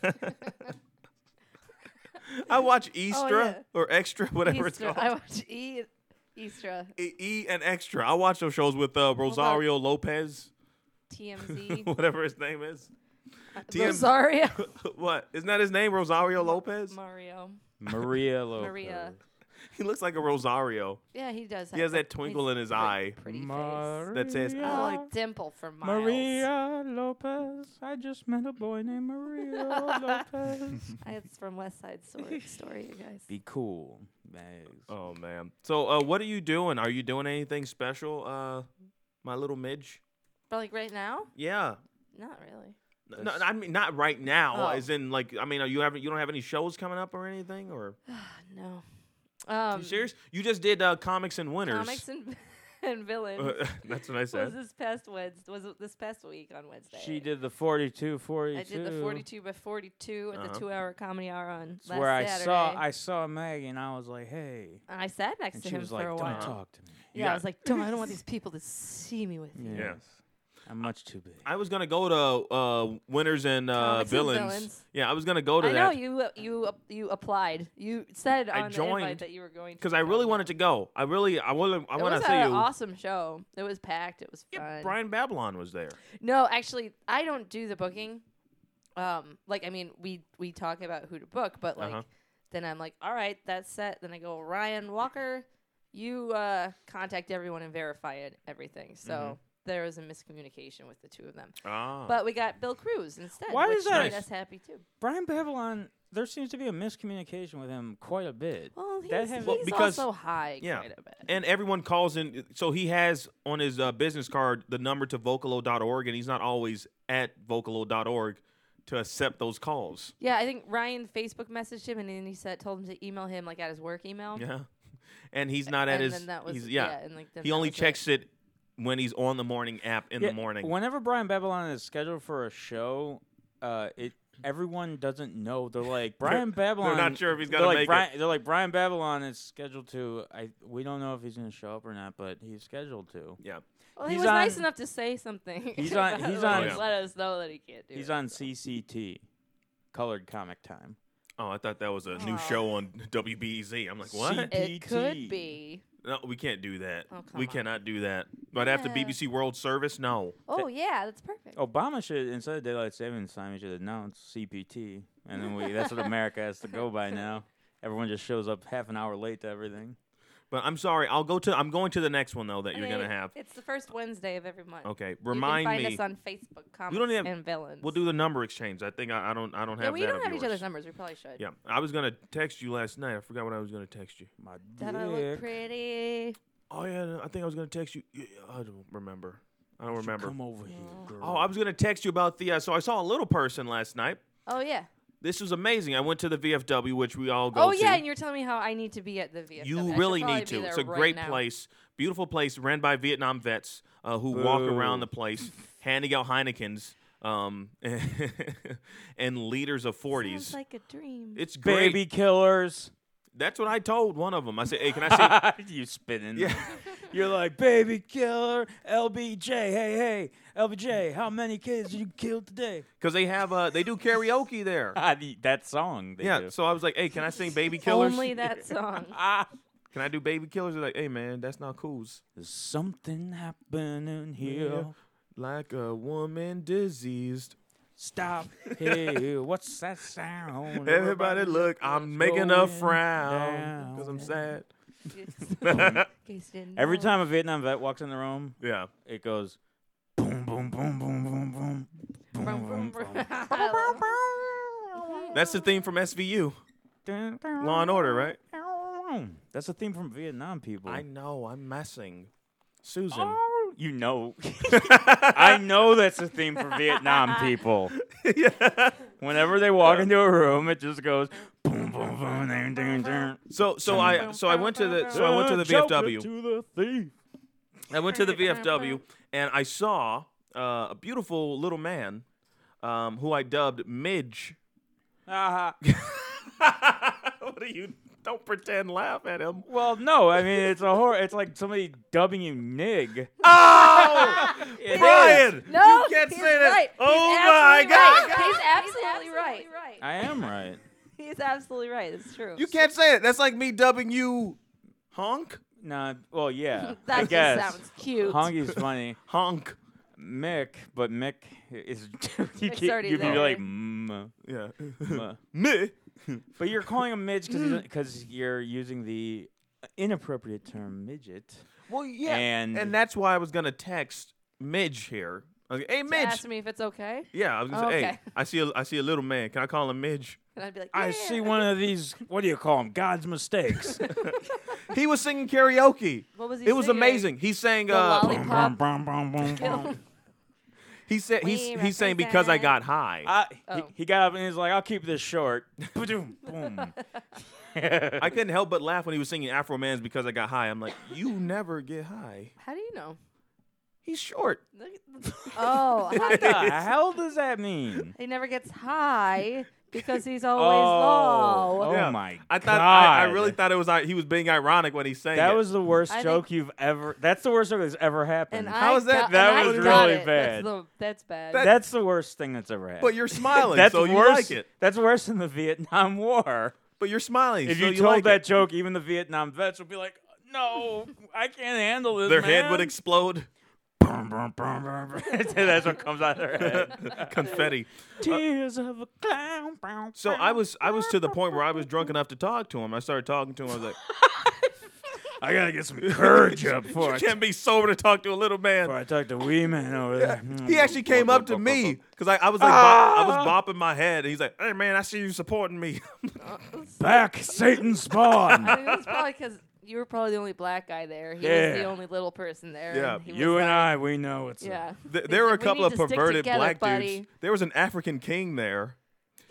*laughs* I watch Extra Oh, yeah. or Extra, *laughs* whatever it's called. I watch E. Eastra. E, e and Extra. I watch those shows with uh, Rosario Lopez, TMZ. *laughs* whatever his name is. TM Rosario. what? Isn't that his name, Rosario Lopez? Mario. Maria Lopez. Maria. *laughs* He looks like a Rosario. Yeah, he does. He have has that twinkle in his pretty- eye Pretty face. that says, I "I like Dimple from Miles. Maria Lopez. I just met a boy named Maria *laughs* Lopez. *laughs* It's from West Side Story, story you guys. Be cool, Bags. Oh man. So, uh, what are you doing? Are you doing anything special, uh, my little Midge? But like right now? Yeah. Not really. No, I mean not right now. Oh. As in, like, I mean, are you having you don't have any shows coming up or anything, or *sighs* No. Um, you serious? You just did uh, comics and winners. Comics and, *laughs* and villains. Uh, *laughs* that's what I said. Was this past Wednesday? Was this past week on Wednesday? She did the 42 42. I did the 42 by 42 at Uh-huh. the two-hour comedy hour on It's last where I Saturday. saw I saw Maggie and I was like, hey. And I sat next And to she him was for like, a don't talk to me. You yeah, I was like, don't. I don't want these people to see me with you. Yeah. I'm much too big. I was gonna go to uh, winners and uh, Comics and villains. Villains. Yeah, I was gonna go to I that. know you uh, you you applied. You said I on the joined invite that you were going to. because I really wanted to go. I really, I want to, I it want was to tell an you. awesome show. It was packed. It was fun. Brian Babylon was there. No, actually, I don't do the booking. Um, like I mean, we we talk about who to book, but like Uh-huh. then I'm like, all right, that's set. Then I go, Ryan Walker, you uh, contact everyone and verify it, everything. So Mhm. There was a miscommunication with the two of them. Ah. But we got Bill Cruz instead, Why which is that? made us happy too. Brian Babylon, there seems to be a miscommunication with him quite a bit. Well, That he's, has- Well, he's because- also high yeah. quite a bit. And everyone calls in. So he has on his uh, business card the number to Vocalo.org, and he's not always at Vocalo.org to accept those calls. Yeah, I think Ryan Facebook messaged him and then he said told him to email him like at his work email. Yeah. *laughs* And he's not at And his. then that was- he's, yeah. yeah, and, like, then he that only was it. checks it when he's on the morning app in Yeah, the morning. Whenever Brian Babylon is scheduled for a show, uh, it everyone doesn't know. They're like *laughs* Brian Babylon. They're Babylon. not sure if he's they're gonna like make it. They're like Brian Babylon is scheduled to. I we don't know if he's going to show up or not, but he's scheduled to. Yeah. Well, he He's was nice enough to say something. *laughs* *laughs* He's on- he's it, on- like, Let us know that he can't do it. He's it. on CCT, Colored Comic Time. Oh, I thought that was a new Oh. show on WBEZ. I'm like, what? It could be. No, we can't do that. Oh, we on. cannot do that. But after Yeah. BBC World Service, no. Oh yeah, that's perfect. Obama should instead of daylight savings time, he should announce CPT, and then we. that's what America has to go by *laughs* now. Everyone just shows up half an hour late to everything. But I'm sorry. I'll go to. I'm going to the next one though that I you're mean, gonna have. It's the first Wednesday of every month. Okay, You remind can find me. us on Facebook, Comics we don't have. and Villains. We'll do the number exchange. I think I, I don't. I don't yeah, have we that. don't of have each other's numbers. We probably should. Yeah, I was gonna text you last night. I forgot what I was gonna text you. My That I look pretty. Oh yeah, I think I was gonna text you. Yeah, I don't remember. I don't remember. Come over here, girl. Oh, I was gonna text you about the. Uh, so I saw a little person last night. Oh yeah. This was amazing. I went to the VFW, which we all go Oh to. yeah, and you're telling me how I need to be at the VFW. You should really need to. It's a right great now. place, beautiful place, ran by Vietnam vets uh, who walk around the *laughs* place, handing out Heinekens, um, *laughs* and liters of forties. Sounds like a dream. It's great. Baby killers. That's what I told one of them. I said, "Hey, can I *laughs* see?" you spinning. Yeah. You're like, baby killer, LBJ. Hey, hey, LBJ, how many kids did you killed today? Because they have uh, they do karaoke there. *laughs* Ah, the- that song. They yeah. do. So I was like, "Hey, can I sing Baby *laughs* Killers?" Only that song. *laughs* Ah, Can I do Baby Killers? They're like, "Hey, man, that's not cool." there's something happening here. Like a woman diseased. Stop. Hey, what's that sound? Everybody, look, I'm making a frown because I'm sad. *laughs* Every time a Vietnam vet walks in the room, yeah, it goes boom, boom, boom, boom, boom, boom. boom, boom, boom. *laughs* That's the theme from SVU. Law and Order, right? That's the theme from Vietnam people. I know. I'm messing. Susan. Oh, You know. *laughs* I know that's the theme for Vietnam people. yeah. *laughs* Whenever they walk into a room, it just goes boom, boom, boom, ding, ding, ding. So so I so I went to the so I went to the VFW. To the thief. I went to the VFW and I saw uh, a beautiful little man um, who I dubbed Midge. Uh-huh. *laughs* what are you? Don't pretend. Laugh at him. Well, no, I mean it's a horror. It's like somebody dubbing you nig. Oh, *laughs* It Brian! is. No, you can't he's say that. right. Oh He's my absolutely God! right. He's absolutely right. I am right. *laughs* He's absolutely right. It's true. You can't say it. That's like me dubbing you, honk. Nah, well, yeah. *laughs* That I just guess. sounds cute. Honky's funny. Honk. Mick, but Mick is you Mick's can't, already you can be there. like mm, Yeah. mm. Me. But you're calling him Midge because you're using the inappropriate term midget. Well, yeah. And, And that's why I was gonna text Midge here. I was like, hey, To Midge. ask me if it's okay. Yeah, I was gonna Oh, say, okay. hey, I see a, I see a little man. Can I call him Midge? And I'd be like, I see one of these. What do you call them? God's mistakes. *laughs* He was singing karaoke. What was he It was singing? amazing. He sang. The Uh, lollipop. Bum, bum, bum, Kill. bum. He said he's We he's saying because I got high. I, Oh. he, he got up and he's like, "I'll keep this short." *laughs* Boom, boom. *laughs* I couldn't help but laugh when he was singing Afroman's because I got high. I'm like, you never get high. How do you know? He's short. *laughs* Oh, What how- the hell does that mean? he never gets high because he's *laughs* always Oh, low. oh Yeah. my I thought I, I God. really thought it was uh, he was being ironic when he sang That it. was the worst I joke you've ever. That's the worst joke that's ever happened. And How I is that- got- that and I was got really it. bad. That's, the, that's bad. That- That's the worst thing that's ever happened. But you're smiling, *laughs* that's so you worse, like it. That's worse than the Vietnam War. But you're smiling. If so you, you told like that it. joke, even the Vietnam vets would be like, "No, I can't handle this." their head would explode. *laughs* That's what comes out of their head. *laughs* Confetti. Tears of a clown. So I was I was to the point where I was drunk enough to talk to him. I started talking to him. I was like, *laughs* I gotta get some courage up you for it. can't be sober to talk to a little man. Before I talked to wee man over there. He actually hmm. came up to me because I, I was like bop, I was ah! bopping my head. And he's like, "Hey man, I see you supporting me." Back, Satan I spawn. it was probably because you were probably the only black guy there. He was the only little person there. Yeah. and you and like, I, we know it's. Yeah. Th- *laughs* there were a like, "We couple of perverted together, black buddy." dudes. There was an African king there.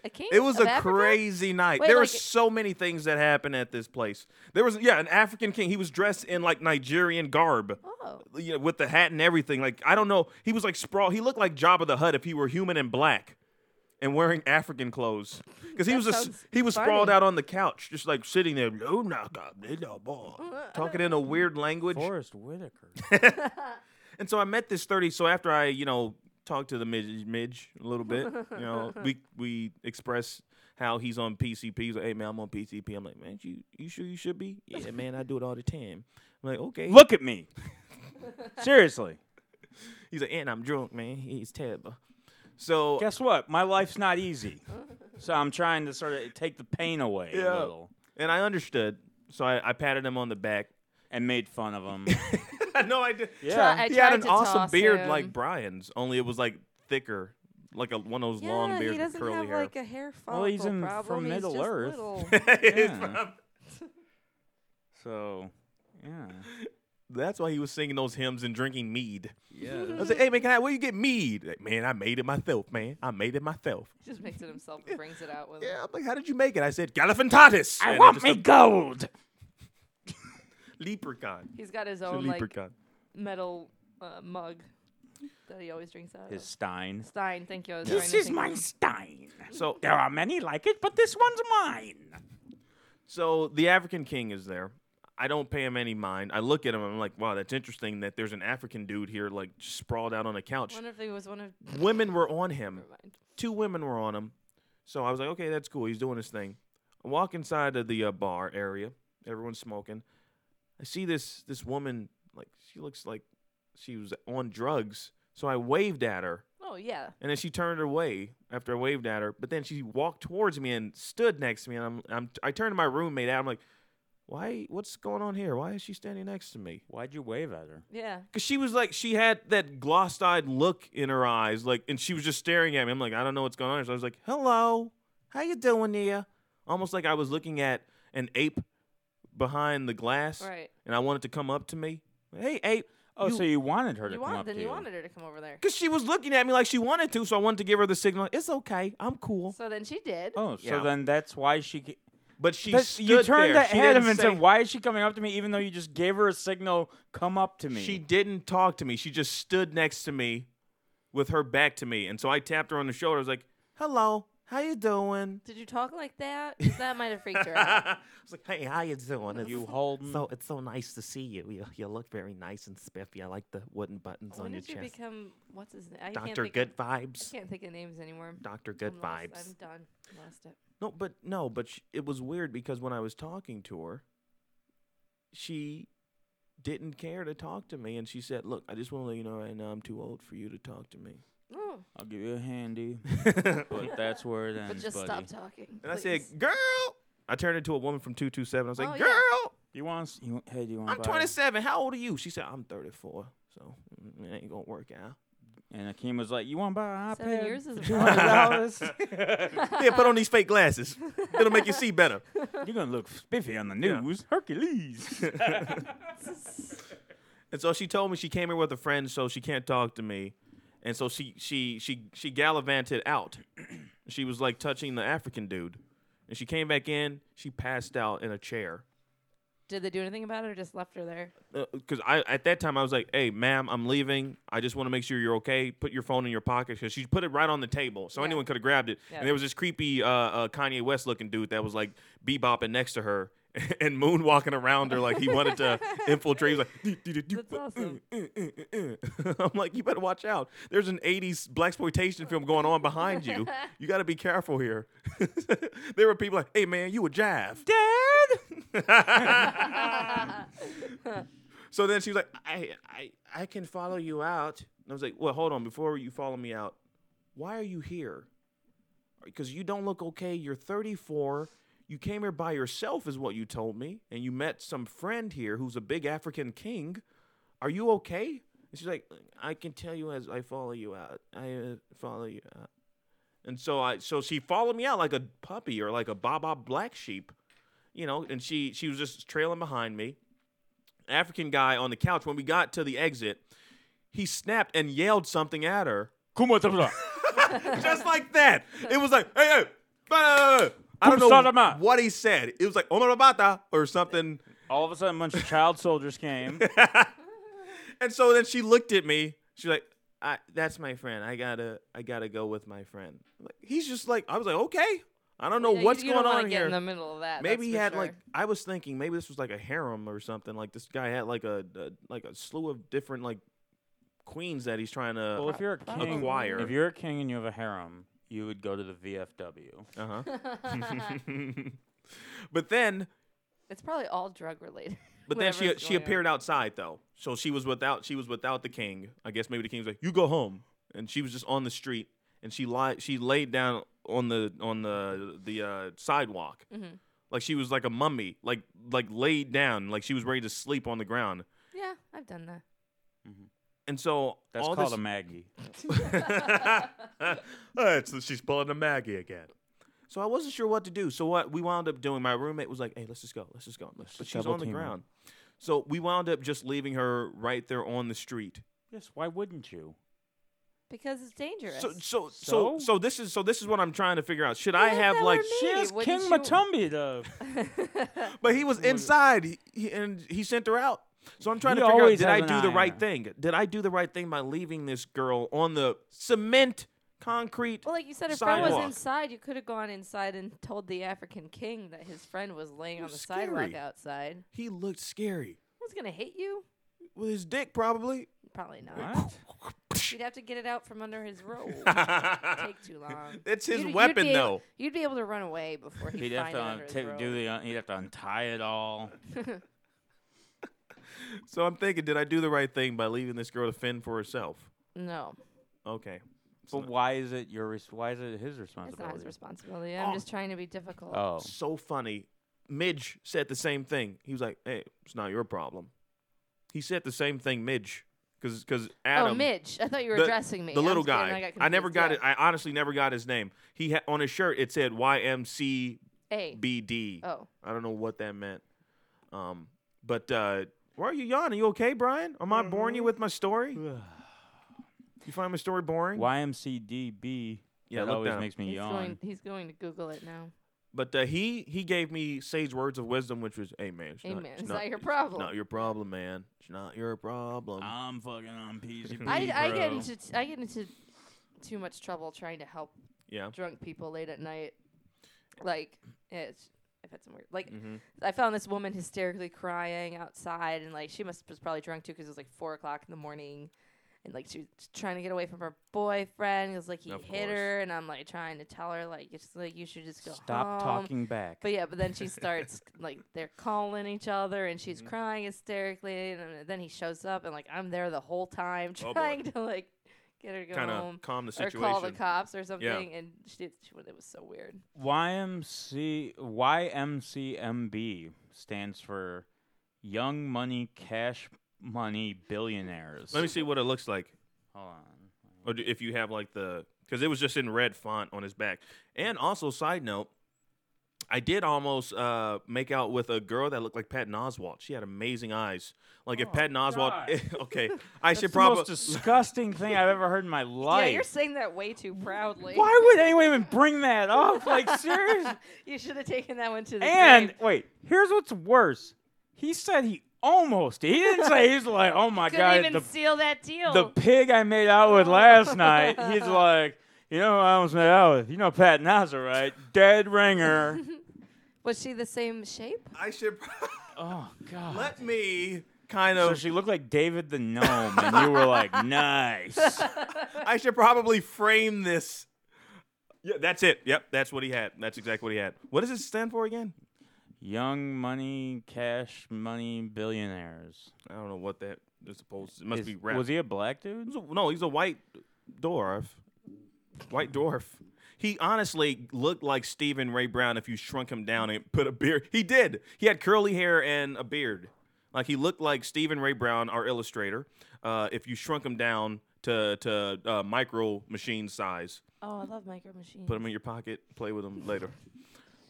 A king It was of a Africa? crazy night. Wait, there were so many things that happened at this place. There was yeah, an African king. He was dressed in like Nigerian garb. Oh. You know, with the hat and everything. Like I don't know. He was like sprawl. He looked like Jabba the Hutt if he were human and black, and wearing African clothes. Because he That was just, sounds he was funny. sprawled out on the couch, just like sitting there, "No, no, no, no, boy," talking in a weird language. Forest Whitaker. *laughs* *laughs* And so I met this 30. So after I, you know, talked to the midge, midge a little bit, you know, *laughs* we we express how he's on PCP. He's like, hey man, I'm on PCP. I'm like, man, you you sure you should be? Yeah, man, I do it all the time. I'm like, okay. Look at me. Seriously. He's like, and I'm drunk, man. He's terrible. So Guess what? My life's not easy. So I'm trying to sort of take the pain away a Yeah. little and I understood. So I, I patted him on the back. and made fun of him. *laughs* no, I did. Yeah. Try- I he had tried an to awesome toss beard him. like Brian's, only it was like thicker, like a one of those Yeah, long beards he with doesn't curly have hair. like a hair follicle Well, he's in problem. from he's Middle just Earth. little. *laughs* He's Yeah. from- *laughs* so, yeah. That's why he was singing those hymns and drinking mead. Yeah. I was like, hey man, can I, where you get mead? Like, man, I made it myself, man. I made it myself. He just makes it himself and brings it out with him. Yeah, I'm like, how did you make it? I said, Galifantatis. I And want just me a gold. *laughs* leprechaun. He's got his It's a own like leprechaun. metal uh, mug that he always drinks out His of. Stein. Stein, thank you. I was This to is think my of- Stein. So There are many like it, but this one's mine. So the African king is there. I don't pay him any mind. I look at him. I'm like, wow, that's interesting that there's an African dude here, like just sprawled out on a couch. wonder if he was one of. Women were on him. Two women were on him. So I was like, okay, that's cool. He's doing his thing. I walk inside of the uh, bar area. Everyone's smoking. I see this this woman. Like she looks like she was on drugs. So I waved at her. Oh yeah. And then she turned away after I waved at her. But then she walked towards me and stood next to me. And I'm, I'm I turned to my roommate. I'm like, why? What's going on here? Why is she standing next to me? Why'd you wave at her? Yeah. Cause she was like, she had that glossed-eyed look in her eyes, like, and she was just staring at me. I'm like, I don't know what's going on. So I was like, hello, how you doing, Nia? Almost like I was looking at an ape behind the glass, Right. and I wanted to come up to me. Hey, ape. Oh, so you wanted her to You come want, up then to you you. wanted her to come over there. Cause she was looking at me like she wanted to, so I wanted to give her the signal. It's okay, I'm cool. So then she did. Oh, so Yeah. then that's why she. ca- But she But stood you turned there. to She Adam and say- said, "Why is she coming up to me?" Even though you just gave her a signal, "Come up to me." She didn't talk to me. She just stood next to me with her back to me. And so I tapped her on the shoulder. I was like, hello, how you doing? Did you talk like that? 'Cause *laughs* that might have freaked her out. *laughs* I was like, hey, how you doing? It's You holding? So it's so nice to see you. You, you look very nice and spiffy. I like the wooden buttons when on your did you chest. become what's his name? I can't Dr. think Good of, Vibes. I can't think of names anymore. Dr. Good I'm lost. Vibes. I'm done. Lost it. No, but no, but sh- it was weird because when I was talking to her, she didn't care to talk to me, and she said, "Look, I just want to let you know right now, I'm too old for you to talk to me." I'll give you a handy, *laughs* but that's where it ends, but just buddy. stop talking. And I please. said, "Girl," I turned into a woman from two two seven. I was like, Oh, yeah. "Girl, You want? You, hey, do you want? I'm 27. How old are you?" She said, "I'm 34." So mm, it ain't gonna work out. And Akeem was like, "You want to buy an Seven iPad years is a for two hundred dollars? yeah, put on these fake glasses. It'll make you see better. *laughs* You're gonna look spiffy on the Yeah. news, Hercules." *laughs* And so she told me she came here with a friend, so she can't talk to me. And so she she she she gallivanted out. *clears throat* she was like touching the African dude. And she came back in, she passed out in a chair. Did they do anything about it or just left her there? Because I at that time I was like, "Hey, ma'am, I'm leaving. I just want to make sure you're okay. Put your phone in your pocket." Because she put it right on the table, so Yeah. anyone could have grabbed it. Yeah. And there was this creepy uh, uh, Kanye West looking dude that was like bebopping next to her *laughs* and moonwalking around her like he wanted to infiltrate. Like, That's awesome. I'm like, you better watch out. There's an 80s black exploitation film going on behind you. *laughs* You got to be careful here. *laughs* there were people like, hey man, you a jive, Dad. so then she was like, I, I, I can follow you out. And I was like, well, hold on. Before you follow me out, why are you here? Because you don't look okay. You're 34. You came here by yourself, is what you told me, and you met some friend here who's a big African king. Are you okay? And she's like, I can tell you as I follow you out. I uh, follow you out. And so I, so she followed me out like a puppy or like a Baba black sheep, you know. And she she was just trailing behind me. African guy on the couch. When we got to the exit, he snapped and yelled something at her. *laughs* just like that. It was like, hey, hey, bah." I don't know Kumsalama. what he said. It was like Omarabata or something. All of a sudden, a bunch of child soldiers came. *laughs* And so then she looked at me. She's like, I, "That's my friend. I gotta, I gotta go with my friend." Like, he's just like, I was like, "Okay." I don't know Yeah, what's you going don't wanna on get here. in the middle of that, Maybe he had sure. like, I was thinking maybe this was like a harem or something. Like this guy had like a, a like a slew of different like queens that he's trying to well, if you're a king, acquire. if you're a king and you have a harem, you would go to the VFW. Uh huh. *laughs* *laughs* but then, It's probably all drug related. but then she whatever's she going on. appeared outside though, so she was without she was without the king. I guess maybe the king was like, "You go home," and she was just on the street, and she lied. She laid down on the on the the uh, sidewalk, Mhm. like she was like a mummy, like like laid down, like she was ready to sleep on the ground. Yeah, I've done that. And so That's all called this, a Maggie. *laughs* Alright, so she's pulling a Maggie again. So I wasn't sure what to do. So what we wound up doing, my roommate was like, "Hey, let's just go. Let's just go." But just she's on the team her. ground. So we wound up just leaving her right there on the street. Yes. Why wouldn't you? Because it's dangerous. So so so So? so this is so this is what I'm trying to figure out. Should I have like? were She has King you- Matumbi though? *laughs* But he was inside, he, he, and he sent her out. So I'm trying He to figure out: did I do the on right her. thing? Did I do the right thing by leaving this girl on the cement, concrete? Well, like you said, her friend was inside. You could have gone inside and told the African king that his friend was laying on the sidewalk outside. He looked scary Who's gonna hit you? with his dick, probably. Probably not. What? *laughs* You'd have to get it out from under his robe. *laughs* Take too long. It's his You'd- you'd weapon, able- though. You'd be able to run away before he'd, He'd have to it un- under his ta- robe. do the. Un- he'd have to untie it all. *laughs* So I'm thinking, did I do the right thing by leaving this girl to fend for herself? no, Okay. But why is it your? Res- why is it his responsibility? it's not his responsibility. I'm Oh. just trying to be difficult. Oh. So funny. Midge said the same thing. He was like, "Hey, it's not your problem." He said the same thing, Midge, because because Adam. oh, Midge. I thought you were the, addressing me. The I little was kidding, guy. I, got I never confused, got it. I honestly never got his name. He had on his shirt. It said YMCBD. A. Oh. I don't know what that meant. Um, but uh, why are you yawning? Are you okay, Brian? Am I boring you with my story? *sighs* you find my story boring? YMCDB. Yeah, that look always down. makes me He's yawn. going. He's going to Google it now. But uh, he he gave me sage words of wisdom, which was, "Hey man, it's Hey, not, man, it's it's not, not your it's problem." not your problem, man. It's not your problem." I'm fucking on PCP. *laughs* I, I get into I get into too much trouble trying to help Yeah. drunk people late at night. Like it's I've had some weird like Mhm. I found this woman hysterically crying outside and like she must was probably drunk too because it was like four o'clock in the morning. And like she was trying to get away from her boyfriend. It was like he Of hit course. her, and I'm like trying to tell her like it's like you should just go Stop home. talking back. But yeah, but then she starts *laughs* like they're calling each other, and Mm-hmm. she's crying hysterically, and then- he shows up, and like I'm there the whole time Oh, trying to like get her to go Kinda home calm the situation. or call the cops or something, Yeah. and she, she it was so weird. YMC YMCMB stands for Young Money Cash Money Billionaires. Let me see what it looks like. Hold on. Or do, if you have like the because it was just in red font on his back. And also, side note, I did almost uh, make out with a girl that looked like Patton Oswalt. She had amazing eyes. Like if Patton Oswalt, *laughs* okay, *laughs* I That's should the probably most disgusting thing I've ever heard in my life. *laughs* Yeah, you're saying that way too proudly. Why would anyone even bring that up? Like seriously? you should have taken that one to the And grave. wait, here's what's worse. He said he almost. He didn't say he's like, oh my Couldn't god, even the, seal that deal. the pig I made out with last night. He's like, you know who I almost made out with? You know Pat Nazar, right? Dead ringer. *laughs* was she the same shape? I should. *laughs* oh God. Let me kind of. So she looked like David the gnome, and you were like, *laughs* nice. I should probably frame this. Yeah, that's it. Yep, that's what he had. That's exactly what he had. What does it stand for again? Young money, cash money, billionaires. I don't know what that is supposed to. It must Is- be rap. Was he a black dude? He's a- no, he's a white dwarf. White dwarf. He honestly looked like Stephen Ray Brown if you shrunk him down and put a beard. He did. He had curly hair and a beard. Like he looked like Stephen Ray Brown, our illustrator, uh, if you shrunk him down to to uh, micro machine size. Oh, I love micro machines. Put them in your pocket. Play with them later.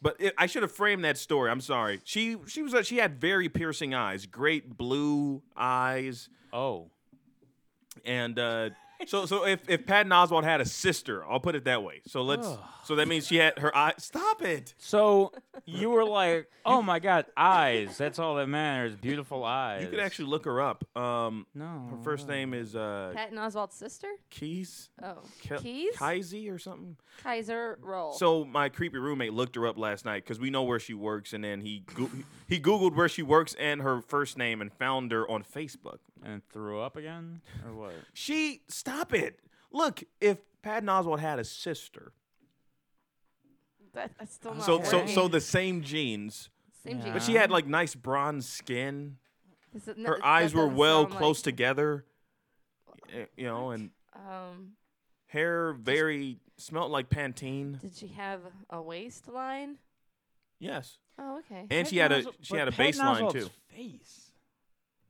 But it, I should have framed that story. I'm sorry. She she was uh, she had very piercing eyes, great blue eyes. Oh. And uh, *laughs* so so if if Patton Oswalt had a sister, I'll put it that way. So let's so that means she had her eye. Stop it. So you were like, oh my God, eyes. That's all that matters. Beautiful eyes. You could actually look her up. Um, No. her first name is uh, Patton Oswalt's sister? Keys. Oh, Ke- Keys? Keisy or something. Kaiser Roll. So my creepy roommate looked her up last night because we know where she works, and then he go- he googled where she works and her first name and found her on Facebook. And threw up again? Or what? *laughs* She stop it. Look, if Patton Oswalt had a sister, that, that's still not so so working. so the same genes, Same but she had like nice bronze skin. Is it- no, Her that eyes were doesn't well sound like- close together. You know, and Um, hair very smelled like Pantene. did she have a waistline? Yes. Oh, okay. And she had a she had a baseline Oswalt's too. Face.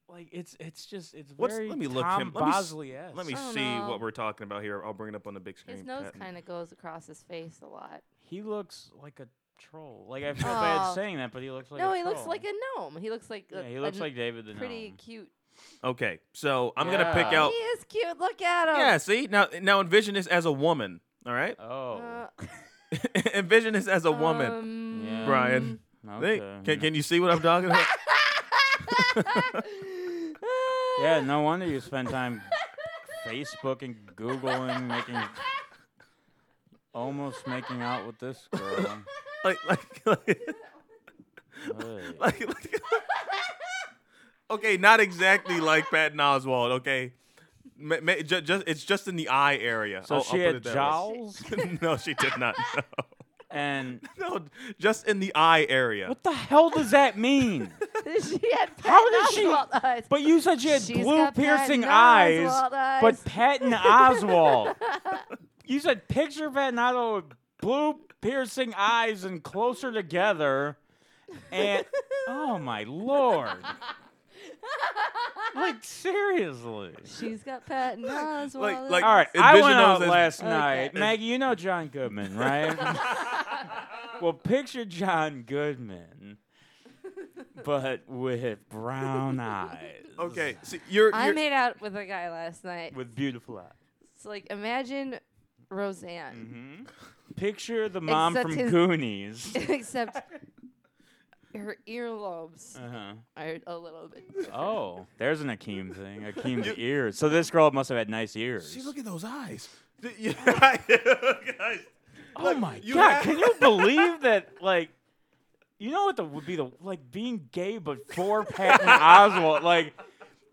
Like it's it's just it's What's, very let me look Tom him. Let me, Bosley-esque. let me I don't see know. what we're talking about here. I'll bring it up on the big screen. His nose kind of goes across his face a lot. He looks like a troll. Like I feel bad Aw. saying that, but he looks like no, a he looks troll. like a gnome. He looks like Yeah, a, he looks a like David the pretty gnome. cute. Okay, so I'm gonna pick Yeah. out. He is cute. Look at him. Yeah, see now now envision this as a woman. All right, Oh. Uh, *laughs* envision this as a woman, um, Brian. Okay. Think- Can, can you see what I'm talking about? *laughs* *laughs* Yeah, no wonder you spend time Facebooking, Googling, making almost making out with this girl. like like *laughs* like, like, like *laughs* okay, not exactly like Patton Oswalt. Okay, ma- ma- ju- just it's just in the eye area. So I'll- she I'll had put it that way. jowls *laughs* no, she did not. No. And *laughs* no, just in the eye area. what the hell does that mean? *laughs* she had How Patton did she? Eyes. But you said she had She's blue got piercing Patton eyes, Oswalt eyes. but Patton Oswalt. *laughs* you said picture Patton Oswalt with blue piercing eyes and closer together, and oh my lord! Like seriously. She's got Patton Oswalt. Like- like- All right, I Envision went out as- last Okay. night. Maggie, you know John Goodman, right? *laughs* well, picture John Goodman, but with brown eyes. Okay, see, you're, I you're made out with a guy last night. With beautiful eyes. It's like imagine Roseanne, Mm-hmm. Picture the mom Except from his- Goonies. *laughs* except her earlobes Uh-huh. are a little bit. different. Oh, there's an Akeem thing. Akeem's ears. So this girl must have had nice ears. see, look at those eyes. *laughs* Yeah, guys, oh look, my you god! have- Can you believe that? Like, you know what the would be the like being gay, but for Patton Oswalt. Like,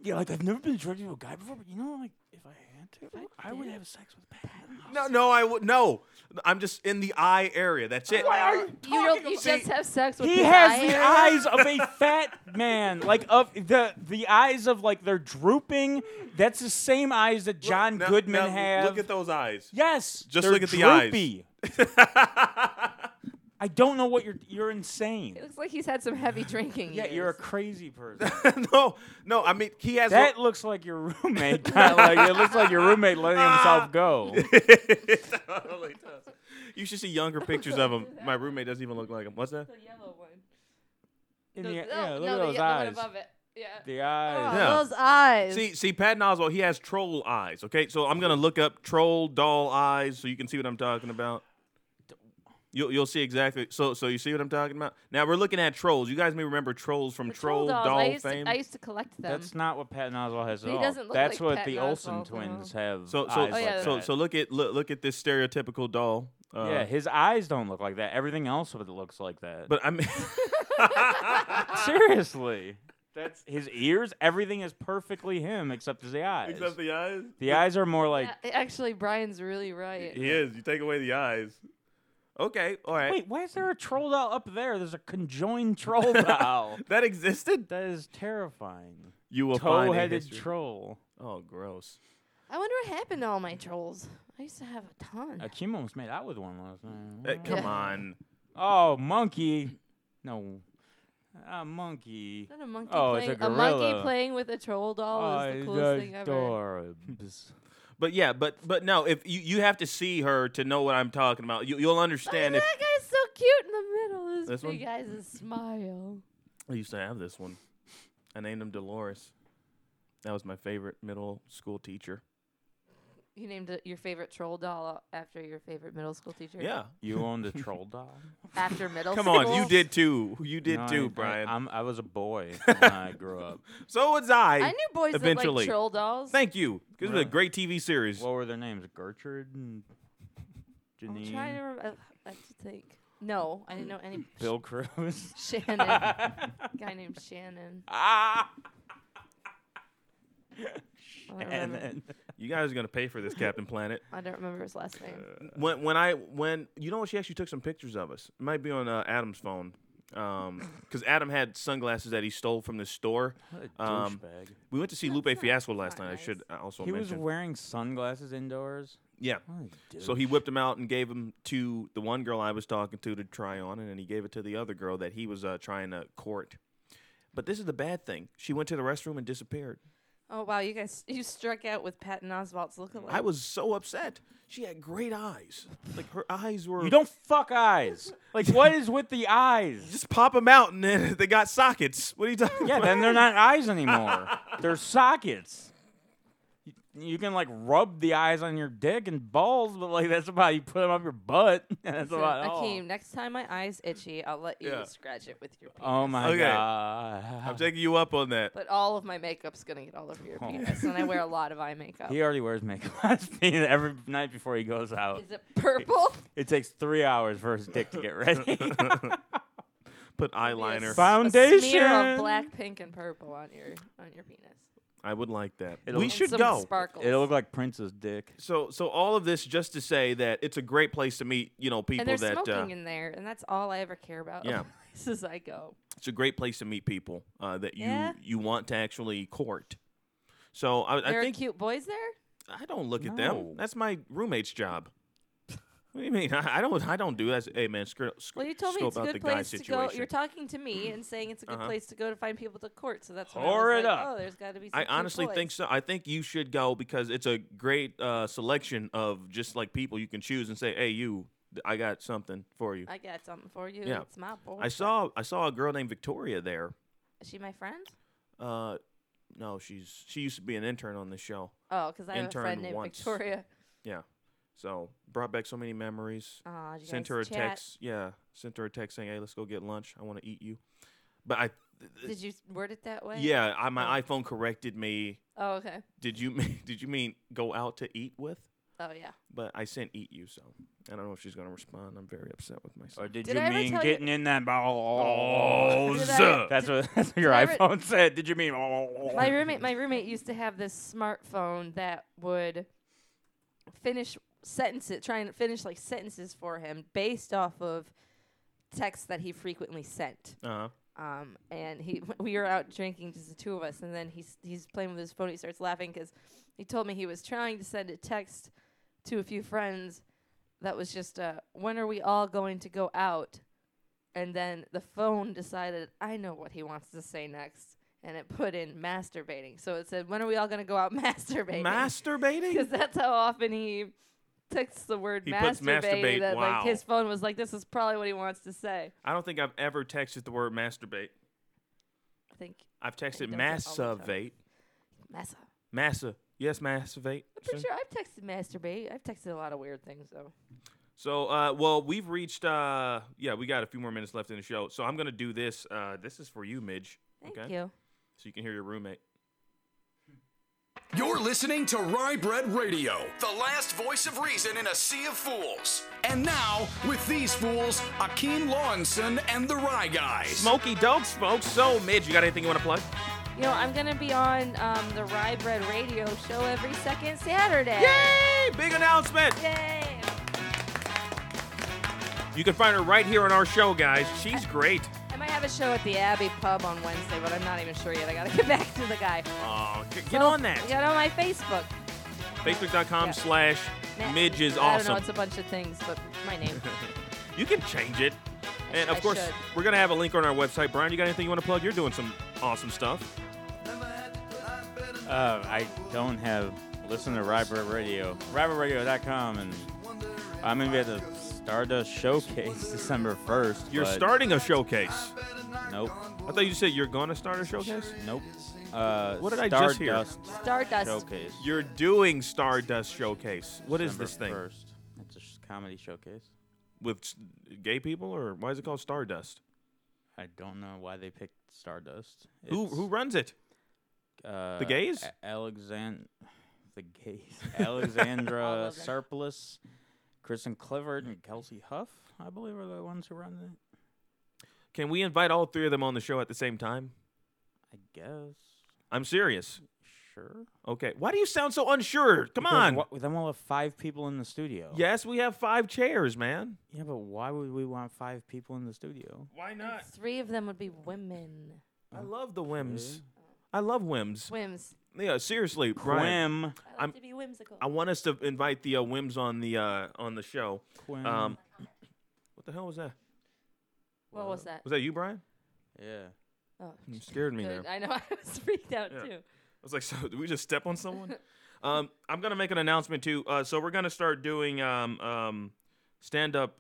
yeah, like I've never been attracted to a guy before, but you know, like if I had to, I would have sex with Patton. No, no, I would no. I'm just in the eye area. That's it. Why are you You, don't, you See, just have sex with He his has eye the area? eyes of a *laughs* fat man, like of the the eyes of like they're drooping. That's the same eyes that John Now- Goodman now has. Look at those eyes. yes, Just they're look at the eyes. *laughs* droopy. I don't know what you're. You're insane. It looks like he's had some heavy *laughs* drinking. Yeah, years. you're a crazy person. *laughs* no, no. I mean, he has. that looks like your roommate. *laughs* Kind of like it looks like your roommate letting himself go. It totally does. You should see younger pictures of him. My roommate doesn't even look like him. What's that? the yellow one. In The- the, no, yeah, look no, at the, those the one eyes. above it. Yeah. The Oh, eyes. Yeah. those eyes. See, see, Patton Oswalt, he has troll eyes. Okay, so I'm gonna look up troll doll eyes so you can see what I'm talking about. You'll you'll see exactly. So so you see what I'm talking about. Now we're looking at trolls. You guys may remember trolls from The troll, dolls. doll I used, fame. to, I used to collect them. That's not what Patton Oswalt has at He all. doesn't look That's like what Patton the Olsen Oswalt, twins no. have. so so eyes Oh, like yeah, so so look at look, look at this stereotypical doll. Uh, yeah, his eyes don't look like that. Everything else of it looks like that. But I mean, *laughs* seriously, that's his ears. Everything is perfectly him except his eyes. except the eyes. the eyes are more like. Yeah, actually, Brian's really right. He is. You take away the eyes. Okay, all right. Wait, why is there a troll doll up there? There's a conjoined troll *laughs* doll. that existed. that is terrifying. You will find a Toe-headed history. troll. Oh, gross. I wonder what happened to all my trolls. I used to have a ton. Akeem almost made out with one last night. Hey, come Yeah. on. Oh, monkey. No. A monkey. Is that a monkey Oh, playing? it's a monkey gorilla. playing with a troll doll is the Oh, coolest thing ever. *laughs* But yeah, but but no, if you, you have to see her to know what I'm talking about. You, Look at understand if that guy's so cute in the middle. His This big one? eyes a smile. I used to have this one. I named him Dolores. That was my favorite middle school teacher. You named it your favorite troll doll after your favorite middle school teacher. Yeah. You owned a troll doll? After middle school. Come school. on, you did too. You did No, I- too, I- Brian. I'm, I was a boy *laughs* when I grew up. so was I. I knew boys that eventually. like troll dolls. Thank you. This was Really? a great TV series. What were their names? Gertrude and Janine. I'm Janine? trying to remember. I have to think. No, I didn't know any. Bill Cruz? *laughs* Shannon. *laughs* guy named Shannon. ah! I don't remember. Shannon. You guys are gonna pay for this, Captain Planet. *laughs* I don't remember his last name. When when I when you know what she actually took some pictures of us. It might be on uh, Adam's phone. *laughs* because Adam had sunglasses that he stole from the store. What a Um, douchebag. we went to see Lupe Fiasco last night. I should uh, also He was mention. wearing sunglasses indoors. Yeah. So he whipped them out and gave them to the one girl I was talking to to try on, and then he gave it to the other girl that he was uh, trying to court. But this is the bad thing. She went to the restroom and disappeared. Oh wow, you guys *laughs* you struck out with Patton Oswalt's lookalike. I was so upset. She had great eyes. Like her eyes were. You don't fuck eyes. Like what is with the eyes? just pop them out and then *laughs* they got sockets. What are you talking Yeah, about? then they're not eyes *laughs* anymore. they're sockets. You- You can like rub the eyes on your dick and balls, but like that's about you put them up your butt. And *laughs* that's Listen, about all. Akeem, next time my eye's itchy, I'll let you Yeah. scratch it with your oh penis. Oh my Okay. god! I'm taking you up on that. But all of my makeup's gonna get all over your Oh. penis, and I wear a lot of eye makeup. He already wears makeup on his penis every night before he goes out. Is it purple? *laughs* It takes three hours for his dick to get ready. *laughs* Put eyeliner. A Foundation. smear of black, pink, and purple on your on your penis. I would like that. It'll- we should go. sparkles. It'll look like Prince's dick. So, so all of this just to say that it's a great place to meet, you know, people and there's that smoking uh, in there, and that's all I ever care about. Yeah. *laughs* places I go. it's a great place to meet people uh, that you Yeah? you want to actually court. So I, I think are cute boys there. I don't look at them. That's my roommate's job. What do you mean? I, I don't. I don't do that. Hey man, screw, sc- Well, you told me scope it's a out good the guy place to go. situation. You're talking to me and saying it's a good Uh-huh. place to go to find people to court. So that's why Whore I was it like, up. oh, there's got to be. Some I honestly boys. think so. I think you should go because it's a great uh, selection of just like people you can choose and say, "Hey, you, I got something for you." I got something for you. Yeah. It's my boy. I saw I saw a girl named Victoria there. Is she my friend? Uh, no, she's she used to be an intern on this show. Oh, because I have a Interned friend named once. Victoria. Yeah, so brought back so many memories. Aw, did you sent guys her a chat? text. Yeah, sent her a text saying, "Hey, let's go get lunch. I want to eat you." But I, Did you word it that way? yeah, I, my oh. iPhone corrected me. Oh, okay. Did you mean, *laughs* did you mean go out to eat with? Oh, yeah. But I sent eat you, so I don't know if she's gonna respond. I'm very upset with myself. Or did, Did you I ever mean tell you- getting in that oh. balls? Did I- *laughs* that's what *laughs* that's what your I ever- iPhone said. Did you mean? Oh. my roommate my roommate used to have this smartphone that would finish sentences trying to finish like sentences for him based off of texts that he frequently sent Uh-huh. um, and he *laughs* we were out drinking just the two of us and then he's he's playing with his phone he starts laughing because he told me he was trying to send a text to a few friends that was just uh, when are we all going to go out and then the phone decided i know what he wants to say next and it put in masturbating so it said when are we all going to go out *laughs* masturbating Masturbating? *laughs* because that's how often he texts the word He masturbate, puts masturbate, that wow. like his phone was like this is probably what he wants to say I don't think I've ever texted the word masturbate. i think I've texted does it all the time. masturbate. massa Massa. Yes, masturbate. I'm pretty sure I've texted masturbate. I've texted a lot of weird things though. So, uh, well, we've reached. Uh, yeah, we got a few more minutes left in the show. So I'm gonna do this. Uh, this is for you, Midge. Thank okay? you. So you can hear your roommate. You're listening to Rye Bread Radio, the last voice of reason in a sea of fools. And now, with these fools, Akeem Lawanson and the Rye Guys. Smoky Dogs, folks. So, Midge, you got anything you want to plug? You know, I'm gonna be on um, the Rye Bread Radio show every second Saturday. Yay! Big announcement. Yay! You can find her right here on our show, guys. She's great. I have a show at the Abbey Pub on Wednesday, but I'm not even sure yet. I gotta *laughs* get back to the guy. Oh, get, So, get on that. Get on my Facebook. Facebook.com Yeah. slash Ma- Midge is I don't know. awesome. It's a bunch of things, but my name. *laughs* You can change it. And of I course, should. we're gonna have a link on our website. Brian, you got anything you want to plug? You're doing some awesome stuff. Uh, I don't have listen to Rye Bread Radio, RyeBreadRadio.com, and I'm gonna be at the Stardust Showcase December 1st. You're but starting a showcase. Nope. I thought you said you're gonna start a showcase. Nope. Uh, What did I just hear? Stardust Stardust. Showcase. You're doing Stardust Showcase. What is December this thing? 1st. It's a sh- comedy showcase. With s- gay people, or why is it called Stardust? I don't know why they picked Stardust. Who It's, who runs it? Uh, The gays? A- Alexand- the gays. *laughs* All Alexandra of them. Surplus, Kristen Clifford, and Kelsey Huff, I believe, are the ones who run it. Can we invite all three of them on the show at the same time? I guess. I'm serious. Sure. Okay. Why do you sound so unsure? Come Because on. wha- then we'll have five people in the studio. Yes, we have five chairs, man. Yeah, but why would we want five people in the studio? Why not? Three of them would be women. I love the whims. I love whims. Whims. Yeah, seriously, Brian. Quim. I like I'm- to be whimsical. I want us to invite the uh, whims on the uh, on the show. Quim. Um, what the hell was that? what was that? Was that you, Brian? yeah. Oh, You scared me good. there. I know. *laughs* I was freaked out Yeah. too. I was like, so did we just step on someone? *laughs* um, I'm gonna make an announcement too. Uh, so we're gonna start doing um, um, stand up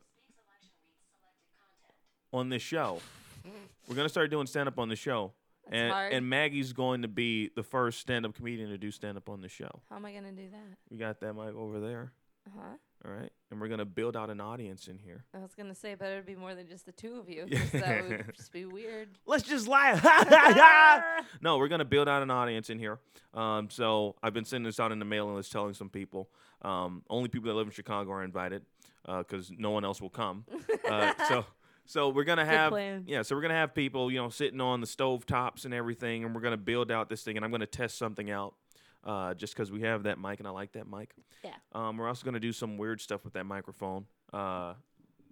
on this show. *laughs* We're gonna start doing stand up on the show. That's and hard. and Maggie's going to be the first stand up comedian to do stand up on the show. How am I gonna do that? We got that mic over there. Uh huh. All right. And we're gonna build out an audience in here. I was gonna say, but it'd be more than just the two of you. *laughs* 'cause that would just be weird. Let's just laugh. *laughs* *laughs* no, we're gonna build out an audience in here. Um, so I've been sending this out in the mailing list, telling some people. Um, only people that live in Chicago are invited, because no one else will come. Uh, so. So we're gonna Good have plan. yeah. So we're gonna have people you know sitting on the stove tops and everything, and we're gonna build out this thing, and I'm gonna test something out, uh, just because we have that mic and I like that mic. Yeah. Um, we're also gonna do some weird stuff with that microphone, uh,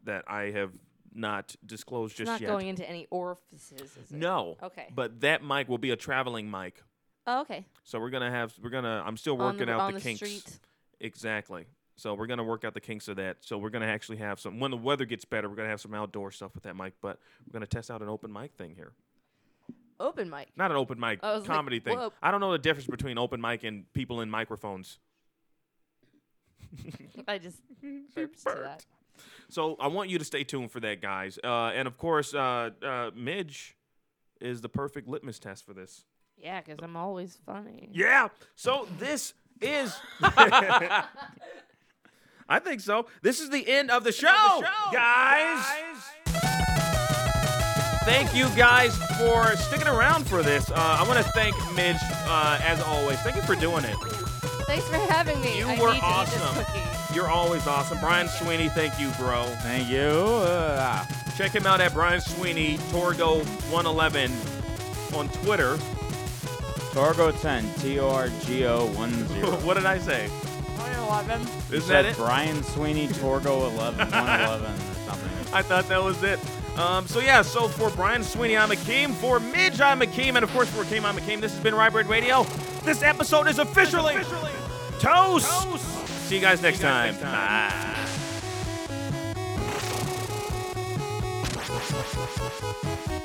that I have not disclosed It's just not yet. going into any orifices, is it? No. Okay. But that mic will be a traveling mic. Oh, okay. So we're gonna have we're gonna I'm still On the- working out on the, the kinks. street. Exactly. So we're gonna work out the kinks of that. So we're gonna actually have some when the weather gets better, we're gonna have some outdoor stuff with that mic, but we're gonna test out an open mic thing here. Open mic. Not an open mic was like, comedy thing. whoa. I don't know the difference between open mic and people in microphones. *laughs* I just burped to *laughs* that. So I want you to stay tuned for that, guys. Uh, and of course, uh, uh, Midge is the perfect litmus test for this. Yeah, because I'm always funny. Yeah. So this is. *laughs* I think so. This is the end of the show, guys. Thank you guys for sticking around for this. Uh, I want to thank Midge, uh, as always. Thank you for doing it. Thanks for having me. You I were need to eat awesome. this cookie. You're always awesome. Brian Sweeney, thank you, bro. Thank you. Uh, Check him out at Brian Sweeney, Torgo111 on Twitter. Torgo 10, T O R G O 1 0. *laughs* what did I say? 11. Is that it? Brian Sweeney, Torgo 11, *laughs* 111 or something. I thought that was it. Um, so yeah, so for Brian Sweeney, I'm Akeem. For Midge, I'm Akeem. And of course, for Akeem, I'm. This has been Rye Bread Radio. This episode is officially, toast. See you guys next time. Bye. Thank